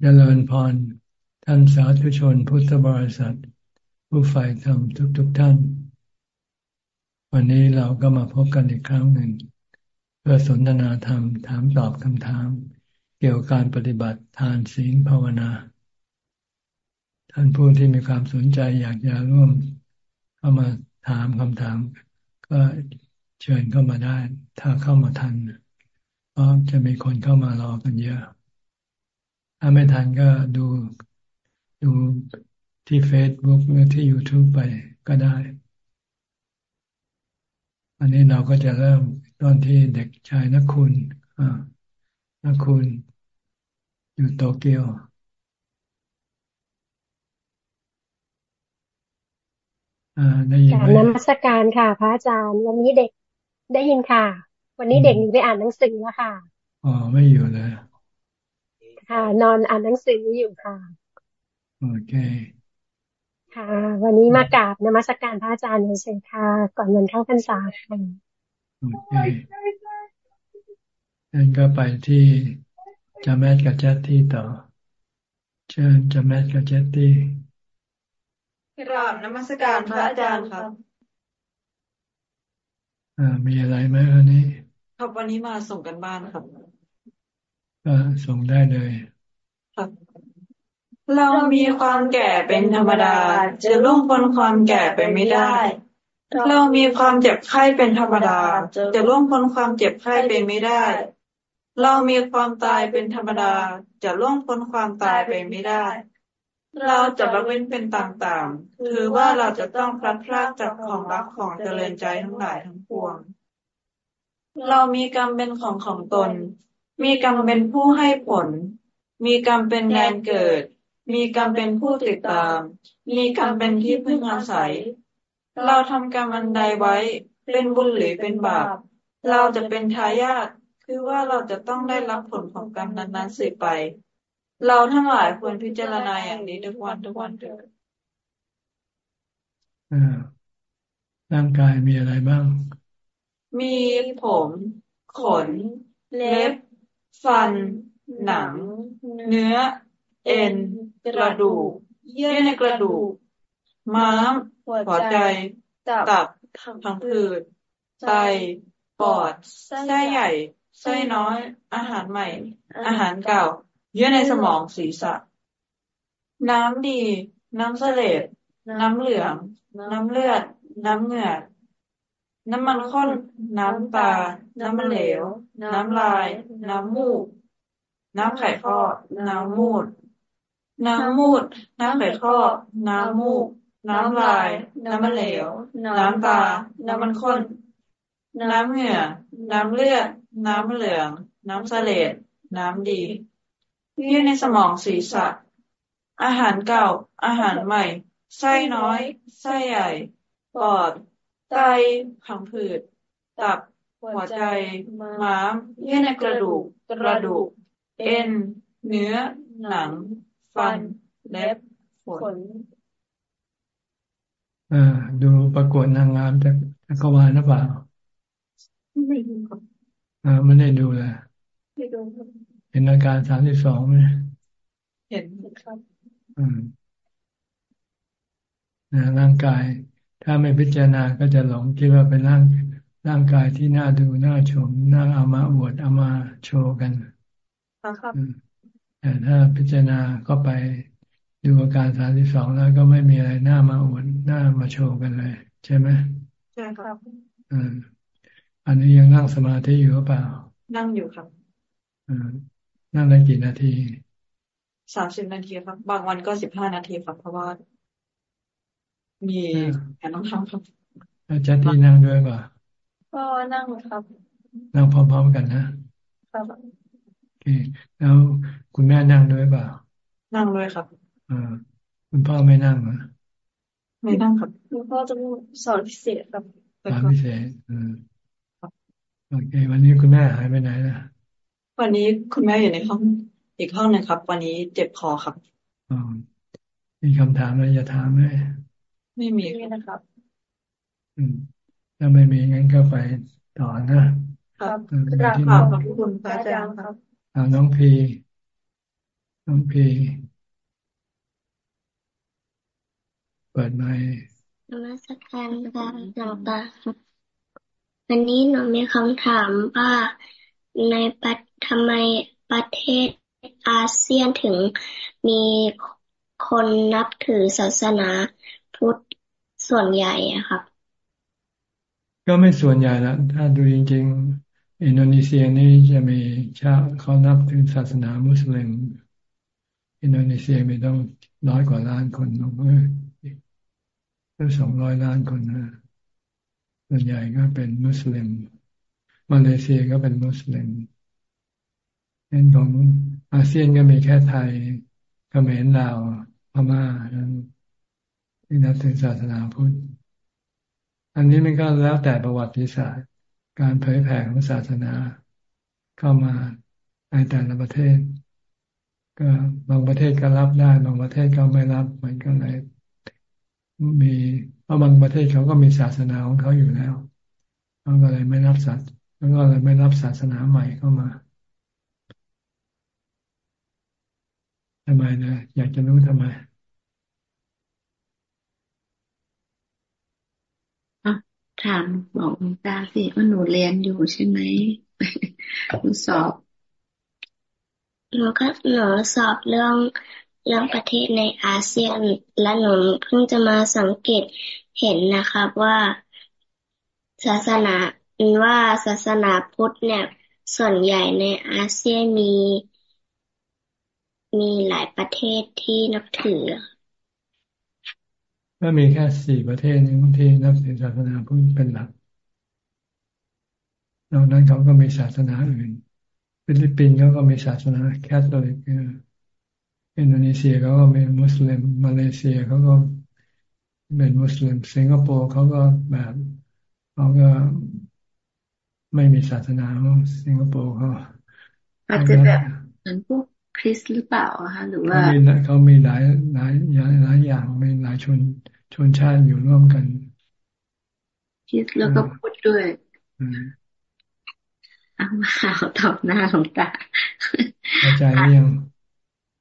เจริญพร ท่านสาธุชนพุทธบริษัท ผู้ฝ่ายธรรมทุกๆทท่าน วันนี้เราก็มาพบกันอีกครั้งหนึ่ง เพื่อสนทนาธรรมถามตอบคำถาม เกี่ยวกับการปฏิบัติทานศีลภาวนา ท่านผู้ที่มีความสนใจอยากจะร่วมเข้ามาถามคำถาม ก็เชิญเข้ามาได้ ถ้าเข้ามาทันเพราะจะมีคนเข้ามารอกันเยอะ ถ้าไม่ทันก็ดูดูที่เฟซบุ๊กหรือที่ YouTube ไปก็ได้ อันนี้เราก็จะเริ่มตอนที่เด็กชายนักคุณอ่านักคุณอยู่โตเกียวอ่าได้ยินไหมนมัสการค่ะ พระอาจารย์ วันนี้เด็กได้ยินค่ะ วันนี้เด็กหนีไปอ่านหนังสือแล้วค่ะ อ๋อ ไม่อยู่เลย ค่ะ นอนอ่านหนังสืออยู่ค่ะ โอเค ค่ะ วันนี้มากราบนมัสการพระอาจารย์เฉยค่ะ ก่อนวันเข้าพรรษาค่ะโอเคงั้นก็ไปที่จะแมทกับเจตที่ต่อ เชิญจะแมทกับเจตที่กราบนมัสการพระอาจารย์ครับอ่ามีอะไรไหมวันนี้ ครับวันนี้มาส่งกันบ้านครับก็ ส่งได้เลยเรามีความแก่เป็นธรรมดา จะล่วงพ้นความแก่ไปไม่ได้ เรามีความเจ็บไข้เป็นธรรมดา จะล่วงพ้นความเจ็บไข้ไปไม่ได้ เรามีความตายเป็นธรรมดา จะล่วงพ้นความตายไปไม่ได้ เราจะละเว้นเป็นต่างๆ คือว่าเราจะต้องพลัดพรากจากของรักของเจริญใจทั้งหลายทั้งปวง เรามีกรรมเป็นของของตน มีกรรมเป็นผู้ให้ผล มีกรรมเป็นแดนเกิด มีกรรมเป็นผู้ติดตาม มีกรรมเป็นที่พึ่งอาศัย เราทำกรรมอันใดไว้ เป็นบุญหรือเป็นบาป เราจะเป็นทายาท คือว่าเราจะต้องได้รับผลของกรรมนั้นๆสืบไป เราทั้งหลายควรพิจารณาอย่างนี้ทุกวันทุกวันเถิดร่างกายมีอะไรบ้าง มีผม ขน เล็บ ฟัน หนัง เนื้อ เอ็น กระดูก เยื่อในกระดูก ม้าม หัวใจ ตับ พังผืด ไต ปอด ไส้ใหญ่ ไส้น้อย อาหารใหม่ อาหารเก่า เยื่อในสมอง ศีรษะ น้ำดี น้ำเสลดน้ำเหลือง น้ำเลือด น้ำเหงื่อ น้ำมันข้น น้ำตา น้ำมันเหลว น้ำลาย น้ำมูก น้ำไข่ข้อน้ำมูด น้ำมูด น้ำไข่ข้อน้ำมูก น้ำลาย น้ำมันเหลว น้ำตา น้ำมันข้น น้ำเหงื่อ น้ำเลือด น้ำเหลือง น้ำเสลดน้ำดีเยื่อในสมองศีรษะ อาหารเก่า อาหารใหม่ ไส้น้อย ไส้ใหญ่ ปอด ไตผังผืด ตับ หัวใจ ม้าม เยื่อในกระดูก กระดูก เอ็น เนื้อ หนัง ฟัน เล็บ ขนอ่าดูประกวดนางงามจากจักรวาลหรือเปล่า ไม่ดูครับอ่าไม่ได้ดูเลยไม่ดูครับเห็นอาการสามสิบสองไหมเห็นครับ อืมร่างกาย ถ้าไม่พิจารณาก็จะหลงคิดว่าเป็นร่างร่างกายที่น่าดูน่าชมน่าเอามาอวดเอามาโชว์กันครับแต่ถ้าพิจารณาก็ไปดูอาการสามที่สองแล้วก็ไม่มีอะไรน่ามาอวดน่ามาโชว์กันเลย ใช่ไหมใช่ครับอืมอันนี้ยังนั่งสมาธิอยู่หรือเปล่า นั่งอยู่ครับอืมนั่งได้กี่นาทีสามสิบนาทีครับ บางวันก็สิบห้านาทีครับเพราะว่า มีแผนต้องทำครับอาจารย์ที่นั่งด้วยป่ะก็นั่งครับ นั่งพร้อมๆกันนะครับโอเคแล้วคุณแม่นั่งด้วยป่ะนั่งด้วยครับอ่าคุณพ่อไม่นั่งเหรอไม่นั่งครับคุณพ่อจะสอนพิเศษครับสอนพิเศษอืมโอเค วันนี้คุณแม่หายไปไหนล่ะ วันนี้คุณแม่อยู่ในห้องอีกห้องหนึ่งครับ วันนี้เจ็บคอครับอ๋อมีคำถามอะไรจะถามไหม ไม่มีนะครับ อืมถ้าไม่มีงั้นก็ไปต่อนะ ครับกราบขอบคุณพระอาจารย์ครับอาน้องพี น้องพี เปิดไมค์นมัสการค่ะหลวงตาวันนี้หนูมีคำถามว่าในประทำไมประเทศอาเซียนถึงมีคนนับถือศาสนาพุทธ ส่วนใหญ่อะครับ ก็ไม่ส่วนใหญ่ละถ้าดูจริง ๆ อินโดนีเซียนี่จะมีชาเขานับถือศาสนามุสลิม อินโดนีเซียมีต้องร้อยกว่าล้านคนลงเออสองร้อยล้านคนนะส่วนใหญ่ก็เป็นมุสลิม มาเลเซียก็เป็นมุสลิมเช่นของอาเซียนก็มีแค่ไทยเขมรลาวพม่าที่นั นี่นับถือศาสนาพุทธอันนี้มันก็แล้วแต่ประวัติศาสตร์ การเผยแผ่ของศาสนาเข้ามาในแต่ละประเทศ ก็บางประเทศก็รับได้ บางประเทศก็ไม่รับมันก็เลยมีเพราะบางประเทศเขาก็มีศาสนาของเขาอยู่แล้วเขาก็เลยไม่รับศาสแล้วก็เลยไม่รับศาสนาใหม่เข้ามาทำไมนะอยากจะรู้ทำไม ถามบอกหลวงตาสิว่าหนูเรียนอยู่ใช่ไหมหนูสอบหนูก็หนูสอบเรื่องเรื่องประเทศในอาเซียน และหนูเพิ่งจะมาสังเกตเห็นนะครับว่าศาสนาว่าศาสนาพุทธเนี่ย ส่วนใหญ่ในอาเซียนมี มีหลายประเทศที่นับถือ ก็มีแค่สี่ประเทศนี้ที่นับถือศาสนาพุทธเป็นหลักนอกนั้นเขาก็มีศาสนาอื่น ฟิลิปปินส์เขาก็มีศาสนาคาทอลิกอินโดนีเซียเขาก็เป็นมุสลิมมาเลเซียเขาก็เป็นมุสลิมสิงคโปร์เขาก็แบบเขาก็ไม่มีศาสนาสิงคโปร์เขาอาจจะแบบเหมือนพวก คริสต์หรือเปล่าคะหรือว่าเขามีเขามีหลายหลายหลายอย่างมีหลายชนชนชาติอยู่ร่วมกันคริสแล้วก็พูดด้วยเอามาเอาตอบหน้าหลวงตาเข้าใจหรือยัง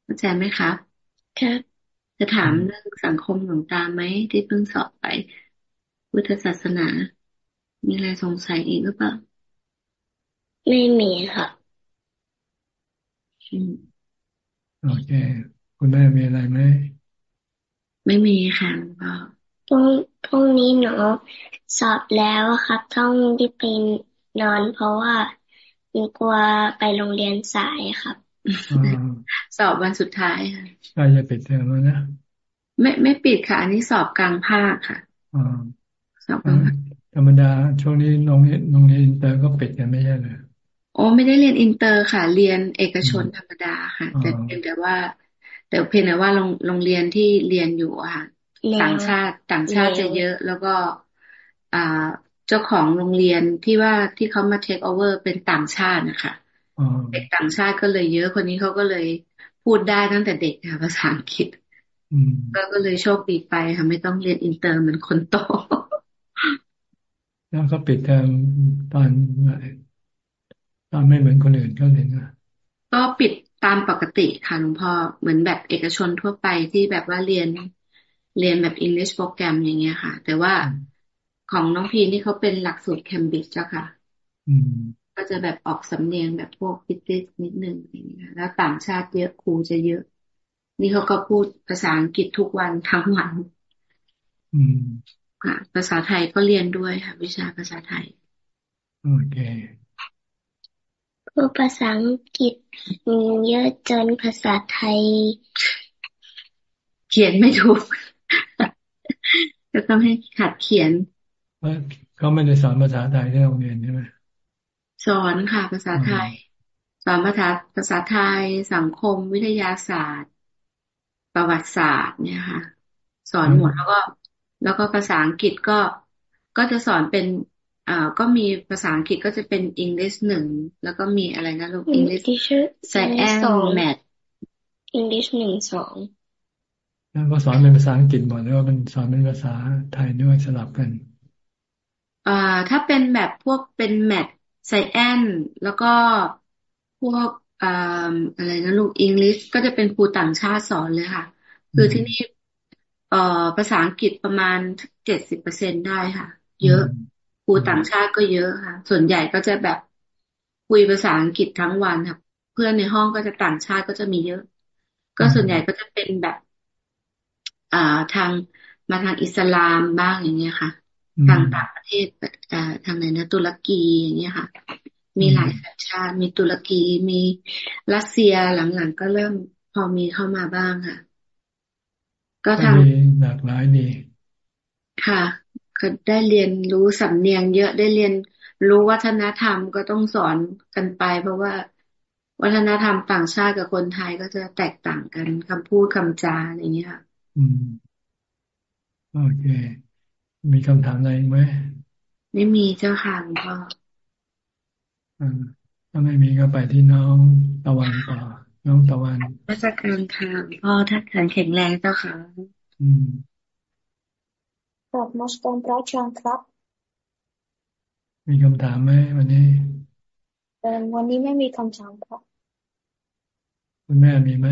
เข้าใจไหมครับครับจะถามเรื่องสังคมหลวงตาไหมที่เพิ่งสอบไปพุทธศาสนา มีอะไรสงสัยอีกหรือเปล่า ไม่มีค่ะอืม โอเค คุณแม่มีอะไรไหม ไม่มีค่ะพ่อพรุ่งพรุ่งนี้หนูสอบแล้วครับ ต้องรีบไปนอน เพราะว่าหนูกลัวไปโรงเรียนสายครับ สอบวันสุดท้ายค่ะใกล้จะปิดเทอมแล้วนะไม่ไม่ปิดค่ะ อันนี้สอบกลางภาคค่ะสอบกลางภาคธรรมดาช่วงนี้โรงเรียนโรงเรียนอินเตอร์ก็ปิดกันไม่ใช่เลย โอ้ไม่ได้เรียนอินเตอร์ค่ะ เรียนเอกชนธรรมดาค่ะ แต่เพียงแต่ว่า แต่เพียงแต่ว่าโรงโรงเรียนที่เรียนอยู่ค่ะ ต่างชาติต่างชาติจะเยอะ แล้วก็อ่าเจ้าของโรงเรียนที่ว่าที่เขามา take over เป็นต่างชาตินะคะเด็กต่างชาติก็เลยเยอะคนนี้เขาก็เลยพูดได้ตั้งแต่เด็กค่ะภาษาอังกฤษก็ก็เลยโชคดีไปค่ะไม่ต้องเรียนอินเตอร์เหมือนคนโตแล้วก็ปิดเทอมตอน ตอนไม่เหมือนคนอื่นก็เลยนะก็ปิดตามปกติค่ะหลวงพ่อเหมือนแบบเอกชนทั่วไปที่แบบว่าเรียนเรียนแบบ English โปรแกรมอย่างเงี้ยค่ะ แต่ว่าของน้องพีนี่เขาเป็นหลักสูตรเคมบริดจ์จ้ะค่ะก็จะแบบออกสำเนียงแบบพวกพิติสนิดนึงอย่างเงี้ยแล้วต่างชาติเยอะครูจะเยอะ นี่เขาก็พูดภาษาอังกฤษทุกวันทั้งวันค่ะภาษาไทยก็เรียนด้วยค่ะ วิชาภาษาไทย โอเค พูดภาษาอังกฤษเยอะจนภาษาไทย เขียนไม่ถูก ก็ต้องให้ขัดเขียนเขาไม่ได้สอนภาษาไทยที่โรงเรียนใช่ไหมสอนค่ะ ภาษาไทย สอนภาษาภาษาไทย สังคมวิทยาศาสตร์ ประวัติศาสตร์เนี่ยค่ะ สอนหมดแล้วก็ แล้วก็ภาษาอังกฤษก็ก็จะสอนเป็น อ่าก็มีภาษาอังกฤษก็จะเป็น English หนึ่งแล้วก็มีอะไรนะลูก English Science Math English หนึ่งสองแล้วก็สอนเป็นภาษาอังกฤษหมดแล้วเป็นสอนเป็นภาษาไทยด้วยสลับกันอ่าถ้าเป็นแบบพวกเป็นแมทไซแอนแล้วก็พวกอะไรนะลูกอังกฤษก็จะเป็นครูต่างชาติสอนเลยค่ะ คือที่นี่เอ่อภาษาอังกฤษประมาณเจ็ดสิบเปอร์เซ็นได้ค่ะ เยอะ ครูต่างชาติก็เยอะค่ะ ส่วนใหญ่ก็จะแบบคุยภาษาอังกฤษทั้งวันค่ะ เพื่อนในห้องก็จะต่างชาติก็จะมีเยอะ ก็ส่วนใหญ่ก็จะเป็นแบบ อ่าทางมาทางอิสลามบ้างอย่างเงี้ยค่ะทางต่างประเทศอ่าทางไหนนะตุรกีอย่างเงี้ยค่ะ มีหลายสัญชาติ มีตุรกีมีรัสเซียหลังๆก็เริ่มพอมีเข้ามาบ้างค่ะ ก็ทางหลากหลายดีค่ะ ก็ได้เรียนรู้สำเนียงเยอะได้เรียนรู้วัฒนธรรมก็ต้องสอนกันไป เพราะว่าวัฒนธรรมต่างชาติกับคนไทยก็จะแตกต่างกันคำพูดคำจาอะไรเงี้ยอืมโอเค มีคำถามอะไรไหมไม่มีเจ้าค่ะหลวงพ่อถ้าไม่มีก็ไปที่น้องตะวันต่อน้องตะวันราชการค่ะพ่อถ้าแข็งแรงเจ้าค่ะ อืม กลับมาสกอนพระอาจารย์ครับ มีคำถามไหมวันนี้เออวันนี้ไม่มีคำถามครับ คุณแม่มีไหม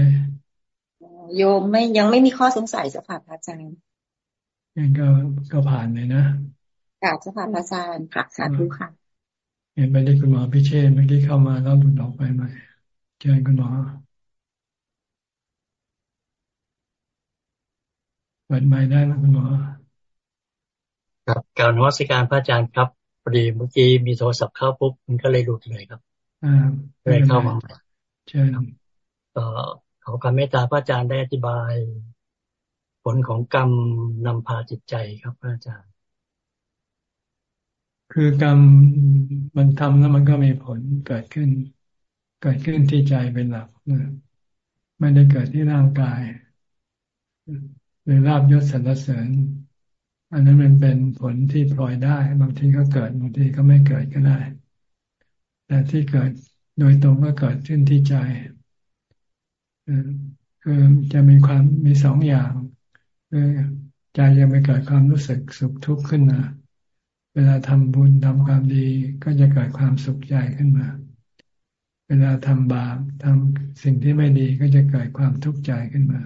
โยมไม่ยังไม่มีข้อสงสัยสักค่ะพระอาจารย์งั้นก็ก็ผ่านเลยนะกราบสักค่ะพระอาจารย์ค่ะสาธุค่ะ เห็นไปได้คุณหมอพิเชษเมื่อกี้เข้ามาแล้วดุดออกไปใหม่เจอคุณหมอเปิดไมค์ได้ไหมคุณหมอ ครับการนวัตการพระอาจารย์ครับพอดีเมื่อกี้มีโทรศัพท์เข้าปุ๊บมันก็เลยหลุดเลยครับอ่าเลยเข้ามาใช่ครับก็ขอความเมตตาพระอาจารย์ได้อธิบาย ผลของกรรมนำพาจิตใจครับพระอาจารย์ คือกรรมมันทำแล้วมันก็มีผลเกิดขึ้น เกิดขึ้นที่ใจเป็นหลักไม่ได้เกิดที่ร่างกาย หรือราบยศสรรเสริญ อันนั้นมันเป็นผลที่พลอยได้ บางทีก็เกิดบางทีก็ไม่เกิดก็ได้ แต่ที่เกิดโดยตรงก็เกิดขึ้นที่ใจคือจะมีความมีสองอย่างคือใจจะไปเกิดความรู้สึกสุขทุกข์ขึ้นมาเวลาทำบุญทำความดีก็จะเกิดความสุขใจขึ้นมา เวลาทำบาปทำสิ่งที่ไม่ดีก็จะเกิดความทุกข์ใจขึ้นมา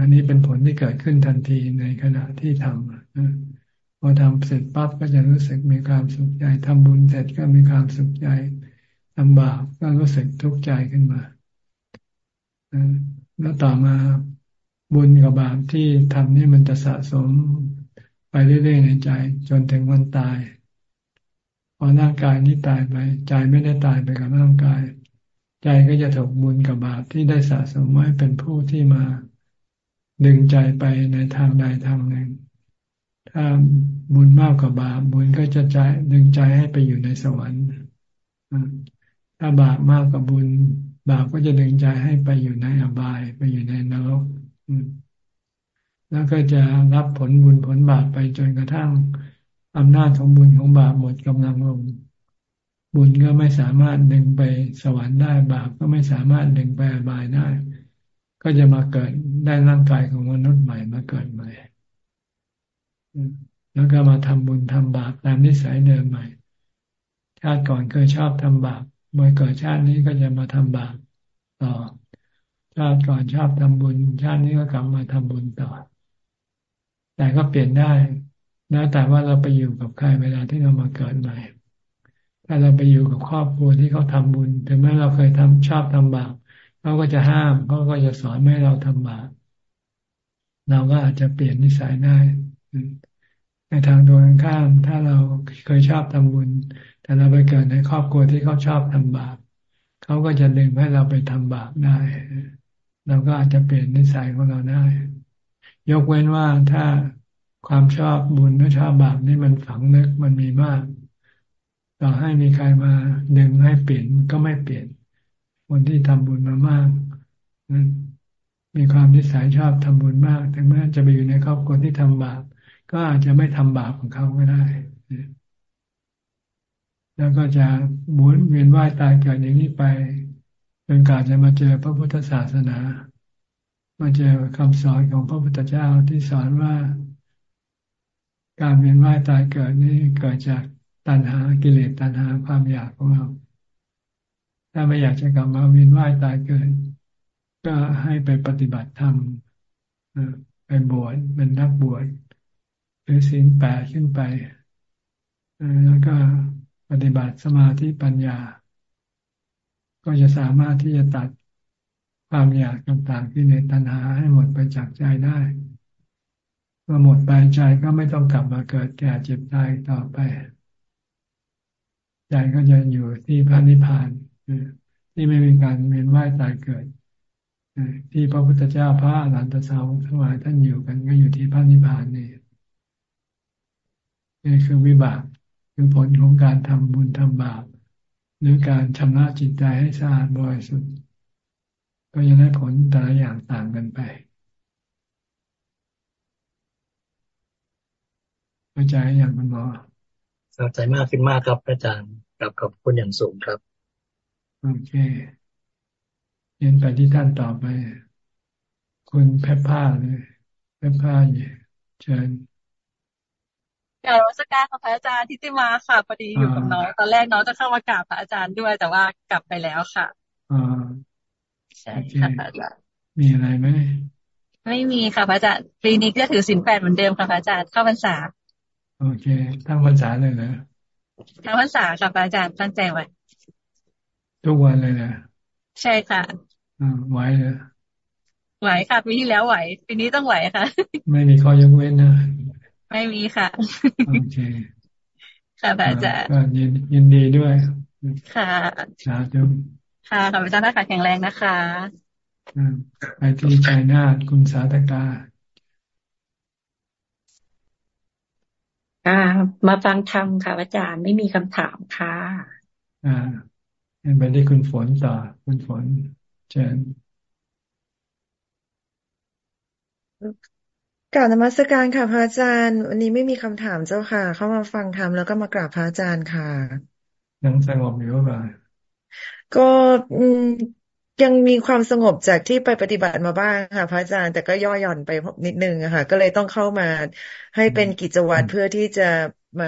อันนี้เป็นผลที่เกิดขึ้นทันทีในขณะที่ทำพอทำเสร็จปั๊บก็จะรู้สึกมีความสุขใจทำบุญเสร็จก็มีความสุขใจทำบาปก็รู้สึกทุกข์ใจขึ้นมาแล้วต่อมาบุญกับบาปที่ทำนี่มันจะสะสมไปเรื่อยๆในใจ จนถึงวันตาย พอร่างกายนี้ตายไปใจไม่ได้ตายไปกับร่างกาย ใจก็จะถูกบุญกับบาปที่ได้สะสมไว้เป็นผู้ที่มา ดึงใจไปในทางใดทางหนึ่ง ถ้าบุญมากกว่าบาปบุญก็จะใจดึงใจให้ไปอยู่ในสวรรค์ถ้าบาปมากกว่าบุญ บาปก็จะดึงใจให้ไปอยู่ในอบาย ไปอยู่ในนรกแล้วก็จะรับผลบุญผลบาปไปจนกระทั่งอำนาจของบุญของบาปหมดกำลังลง บุญก็ไม่สามารถดึงไปสวรรค์ได้บาปก็ไม่สามารถดึงไปอบายได้ ก็จะมาเกิดได้ร่างกายของมนุษย์ใหม่มาเกิดใหม่ แล้วก็มาทำบุญทำบาปตามนิสัยเดิมใหม่ ชาติก่อนเคยชอบทำบาปเมื่อเกิดชาตินี้ก็จะมาทำบาปต่อ ชาติก่อนชอบทำบุญ ชาตินี้ก็กลับมาทำบุญต่อ แต่ก็เปลี่ยนได้นะแต่ว่าเราไปอยู่กับใครเวลาที่เรามาเกิดใหม่ถ้าเราไปอยู่กับครอบครัวที่เขาทำบุญ ถึงแม้เราเคยทำชอบทำบาป เขาก็จะห้ามเขาก็จะสอนไม่ให้เราทำบาปเราก็อาจจะเปลี่ยนนิสัยได้ในทางตรงข้าม ถ้าเราเคยชอบทำบุญ แต่เราไปเกิดในครอบครัวที่เขาชอบทำบาปเขาก็จะดึงให้เราไปทำบาปได้ เราก็อาจจะเปลี่ยนนิสัยของเราได้ ยกเว้นว่าถ้าความชอบบุญหรือชอบบาปนี่มันฝังลึกมันมีมาก ต่อให้มีใครมาดึงให้เปลี่ยนก็ไม่เปลี่ยน คนที่ทำบุญมามากมีความนิสัยชอบทำบุญมากแต่เมื่อจะไปอยู่ในครอบครัวที่ทำบาป ก็อาจจะไม่ทำบาปของเขาก็ได้ แล้วก็จะหมุนเวียนว่ายตายเกิดอย่างนี้ไปจนกว่าจะมาเจอพระพุทธศาสนา มาเจอคำสอนของพระพุทธเจ้าที่สอนว่า การเวียนว่ายตายเกิดนี่เกิดจากตัณหากิเลสตัณหาความอยากของเรา ถ้าไม่อยากจะกลับมาเวียนว่ายตายเกิด ก็ให้ไปปฏิบัติธรรมไปบวชเป็นนักบวชหรือศีลแปดขึ้นไปแล้วก็ปฏิบัติสมาธิปัญญา ก็จะสามารถที่จะตัดความอยากต่างๆที่ในตัณหาให้หมดไปจากใจได้เมื่อหมดไปใจก็ไม่ต้องกลับมาเกิดแก่เจ็บตายต่อไป ใจก็จะอยู่ที่พระนิพพาน ที่ไม่มีการเวียนว่ายตายเกิดที่พระพุทธเจ้าพระอรหันตสาวกทั้งหลายท่านอยู่กันก็อยู่ที่พระนิพพานนี่นี่คือวิบากคือผลของการทำบุญทำบาปหรือการชำระจิตใจให้สะอาดบริสุทธิ์ก็จะได้ผลแต่ละอย่างต่างกันไปเข้าใจอย่างคุณหมอเข้าใจมากขึ้นมากครับอาจารย์กับขอบคุณอย่างสูงครับ โอเคเรียนไปที่ท่านต่อไป คุณแพทผ้าเลยแพทผ้าเชิญกราบวัสการของพระอาจารย์ทิติมาค่ะพอดีอยู่กับน้องตอนแรกน้องจะเข้ามากราบพระอาจารย์ด้วย แต่ว่ากลับไปแล้วค่ะอ่าใช่ค่ะพระอาจารย์มีอะไรไหมไม่มีค่ะพระอาจารย์ปีนี้ก็ถือสินแปดเหมือนเดิมค่ะพระอาจารย์เข้าพรรษา โอเคทั้งพรรษาเลยนะทั้งพรรษาค่ะพระอาจารย์ตั้งใจไว้ ทุกวันเลยนะใช่ค่ะอ่าไหวเลยไหวค่ะปีที่แล้วไหวปีนี้ต้องไหวค่ะ ไม่มีข้อยกเว้นนะไม่มีค่ะโอเคค่ะอาจารย์ยินยินดีด้วย ค่ะสาธุค่ะขอบอาจารย์นะคะแข็งแรงนะคะไปที่ชัยนาทคุณสาธกาอ่า มาฟังธรรมค่ะอาจารย์ไม่มีคำถามค่ะ อ่า ไปที่คุณฝนต่อ คุณฝนเชิญกราบนมัสการค่ะพระอาจารย์ วันนี้ไม่มีคำถามเจ้าค่ะ เข้ามาฟังธรรมแล้วก็มากราบพระอาจารย์ค่ะยังสงบอยู่หรือเปล่าก็ยังมีความสงบจากที่ไปปฏิบัติมาบ้างค่ะ พระอาจารย์แต่ก็ย่อหย่อนไปนิดนึงอะค่ะ ก็เลยต้องเข้ามาให้เป็นกิจวัตรเพื่อที่จะมา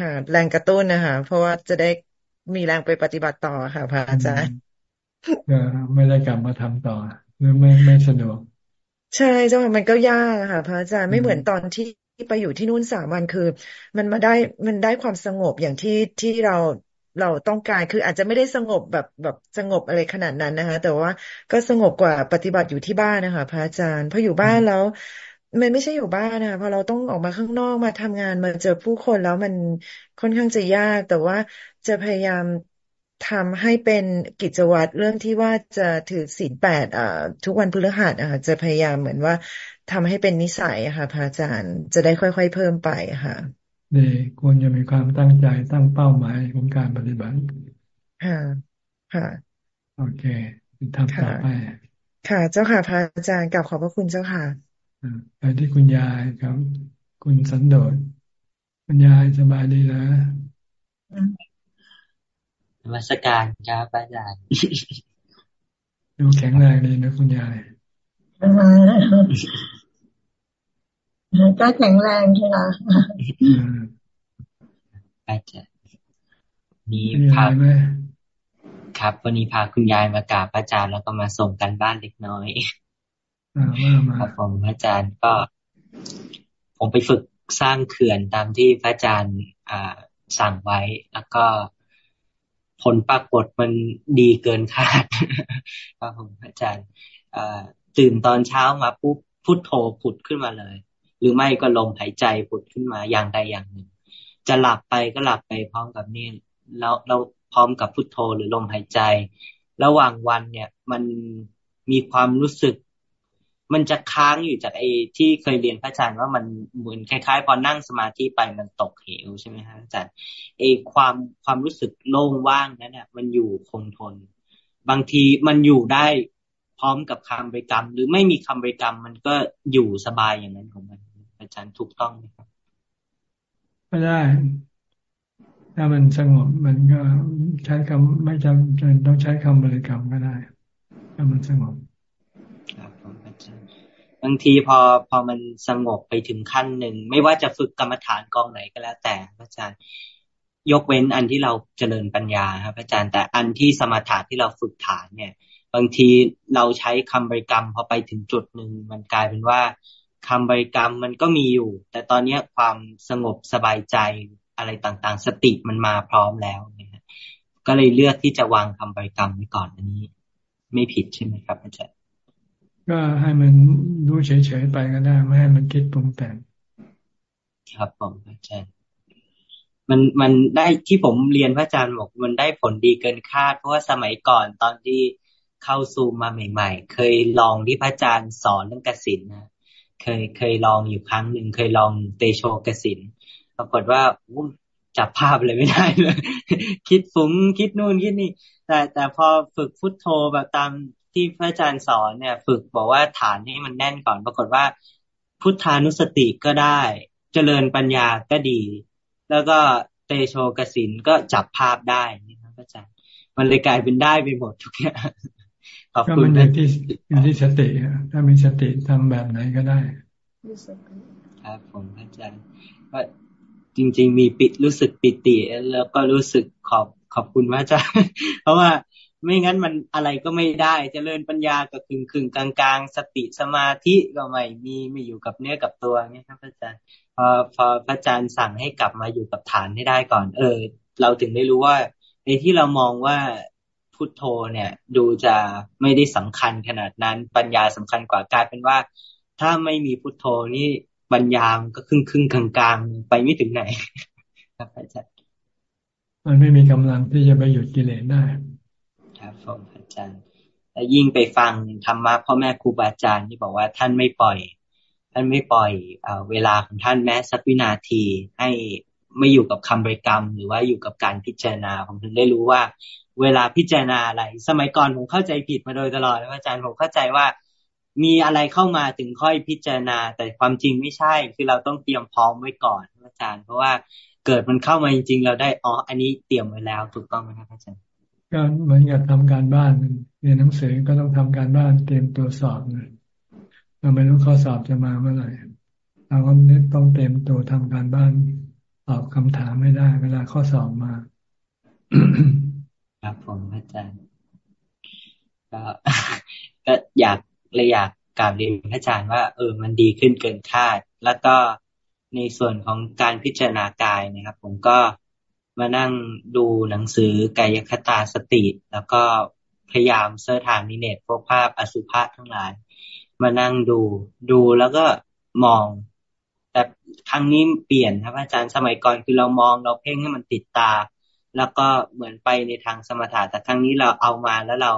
หาแรงกระตุ้นนะคะเพราะว่าจะได้ มีแรงไปปฏิบัติต่อค่ะพระอาจารย์ไม่ได้กลับมาทำต่อ หรือไม่ไม่สะดวก ใช่เจ้ามันก็ยากค่ะพระอาจารย์ไม่เหมือนตอนที่ไปอยู่ที่นู่นสามวันคือ มันมาได้มันได้ความสงบอย่างที่ที่เราเราต้องการคืออาจจะไม่ได้สงบแบบแบบสงบอะไรขนาดนั้นนะคะแต่ว่าก็สงบกว่าปฏิบัติอยู่ที่บ้านนะคะพระอาจารย์พออยู่บ้านแล้ว มันไม่ใช่อยู่บ้านนะคะพอเราต้องออกมาข้างนอกมาทำงานมาเจอผู้คนแล้วมันค่อนข้างจะยาก แต่ว่าจะพยายามทำให้เป็นกิจวัตรเรื่องที่ว่าจะถือศีลแปดอ่าทุกวันพฤหัสอะจะพยายามเหมือนว่าทำให้เป็นนิสัยค่ะพระอาจารย์จะได้ค่อย ๆ เพิ่มไปค่ะดีควรจะมีความตั้งใจตั้งเป้าหมายของการปฏิบัติค่ะค่ะ โอเคทำต่อไป ค่ะเจ้าค่ะพระอาจารย์กลับขอบพระคุณเจ้าค่ะ ไปที่คุณยายครับ คุณสันโดษคุณยายสบายดีแล้วมาสการครับอาจารย์ดูแข็งแรงดีนะคุณยายก็แข็งแรงใช่ไหมอาจารย์นี้พาครับ วันนี้พาคุณยายมากราบอาจารย์แล้วก็มาส่งกันบ้านเล็กน้อย ครับผมพระอาจารย์ก็ ผมไปฝึกสร้างเขื่อนตามที่พระอาจารย์อ่าสั่งไว้ แล้วก็ผลปรากฏมันดีเกินคาดครับผมอาจารย์ตื่นตอนเช้ามาปุ๊บพุทโธผุดขึ้นมาเลย หรือไม่ก็ลมหายใจผุดขึ้นมาอย่างใดอย่างหนึ่ง จะหลับไปก็หลับไปพร้อมกับนี่แล้วเราพร้อมกับพุทโธหรือลมหายใจ ระหว่างวันเนี่ย มันมีความรู้สึก มันจะค้างอยู่จากไอ้ที่เคยเรียนพระอาจารย์ว่ามันเหมือนคล้ายๆ พอนั่งสมาธิไปมันตกเหวใช่ไหมฮะอาจารย์ไอ้ความความรู้สึกโล่งว่างนั้นเนี่ยมันอยู่คงทน บางทีมันอยู่ได้พร้อมกับคำบริกรรม หรือไม่มีคำบริกรรมมันก็อยู่สบายอย่างนั้นของมัน อาจารย์ถูกต้องไหมครับก็ได้ ถ้ามันสงบมันก็ใช้คำไม่จำเป็นต้องใช้คำบริกรรมก็ได้ ถ้ามันสงบบ บางทีพอพอมันสงบไปถึงขั้นหนึ่ง ไม่ว่าจะฝึกกรรมฐานกองไหนก็แล้วแต่อาจารย์ยกเว้นอันที่เราเจริญปัญญาครับอาจารย์แต่อันที่สมถะที่เราฝึกฐานเนี่ย บางทีเราใช้คำบริกรรมพอไปถึงจุดหนึ่งมันกลายเป็นว่าคำบริกรรมมันก็มีอยู่ แต่ตอนนี้ความสงบสบายใจอะไรต่างๆ สติมันมาพร้อมแล้วนะก็เลยเลือกที่จะวางคำบริกรรมไว้ก่อนอันนี้ ไม่ผิดใช่ไหมครับอาจารย์ ก็ให้มันรู้เฉยๆไปก็ได้ ไม่ให้มันคิดปรุงแต่งครับผมอาจารย์มันมันได้ที่ผมเรียนพระอาจารย์บอกมันได้ผลดีเกินคาด เพราะว่าสมัยก่อนตอนที่เข้าซูมมาใหม่ ๆ เคยลองที่พระอาจารย์สอนเรื่องกสินนะเคยเคยลองอยู่ครั้งหนึ่งเคยลองเตโชกสินปรากฏว่าจับภาพเลยไม่ได้เลย คิดฟุ้งคิดนู่นคิดนี่ แต่แต่พอฝึกพุทโธแบบตาม ที่พระอาจารย์สอนเนี่ย ฝึกบอกว่าฐานให้มันแน่นก่อน ปรากฏว่า พุทธานุสติก็ได้ เจริญปัญญาก็ดี แล้วก็เตโชกสินก็จับภาพได้นะครับอาจารย์ มันเลยกลายเป็นได้ไปหมดทุกอย่างขอบคุณอยู่ที่อยู่ที่สติถ้ามีสติทำแบบไหนก็ได้ครับผมอาจารย์ก็จริง ๆ มีปิดรู้สึกปิติ แล้วก็รู้สึกขอบขอบคุณพระอาจารย์ เพราะว่า ไม่งั้นมันอะไรก็ไม่ได้จเจริญปัญญาก็คึงคึงกลางๆสติสมาธิก็ไม่มีไม่อยู่กับเนื้อกับตัวเนี่ยครับพระอาจารย์พอพอพระอาจารย์สั่งให้กลับมาอยู่กับฐานให้ได้ก่อน เออ เราถึงได้รู้ว่าในที่เรามองว่าพุทโธเนี่ย ดูจะไม่ได้สำคัญขนาดนั้น ปัญญาสำคัญกว่ากลายเป็นว่า ถ้าไม่มีพุทโธนี่ปัญญาก็ครึ่งครึ่งกลางๆไปไม่ถึงไหน ครับอาจารย์มันไม่มีกำลังที่จะไปหยุดกิเลสได้ ครับผมอาจารย์และยิ่งไปฟังธรรมะพ่อแม่ครูบาอาจารย์ที่บอกว่าท่านไม่ปล่อย ท่านไม่ปล่อยเวลาของท่านแม้สักวินาทีให้ไม่อยู่กับคำบริกรรม หรือว่าอยู่กับการพิจารณาผมถึงได้รู้ว่า เวลาพิจารณาอะไร สมัยก่อนผมเข้าใจผิดมาโดยตลอดอาจารย์ผมเข้าใจว่ามีอะไรเข้ามาถึงค่อยพิจารณา แต่ความจริงไม่ใช่ คือเราต้องเตรียมพร้อมไว้ก่อนอาจารย์ เพราะว่าเกิดมันเข้ามาจริงๆ เราได้อ๋ออันนี้เตรียมไว้แล้วถูกต้องไหมครับอาจารย์ ก็เหมือนกับทำการบ้านเรียนหนังสือก็ต้องทำการบ้านเตรียมตัวสอบเลยเราไม่รู้ข้อสอบจะมาเมื่อไหร่เราก็ต้องเตรียมตัวทำการบ้านตอบคำถามไม่ได้ เวลาข้อสอบมาครับผมอาจารย์ก็ก็อยากเลยอยากกราบเรียนพระอาจารย์ว่า เออ มันดีขึ้นเกินคาด แล้วก็ในส่วนของการพิจารณากายนะครับ ผมก็ มานั่งดูหนังสือกายคตาสติ แล้วก็พยายามเสิร์ชทางนิเน็ตพวกภาพอสุภะทั้งหลาย มานั่งดูดูแล้วก็มอง แต่ครั้งนี้เปลี่ยนครับอาจารย์สมัยก่อนคือเรามองเราเพ่งให้มันติดตา แล้วก็เหมือนไปในทางสมถะแต่ครั้งนี้เราเอามาแล้วเรา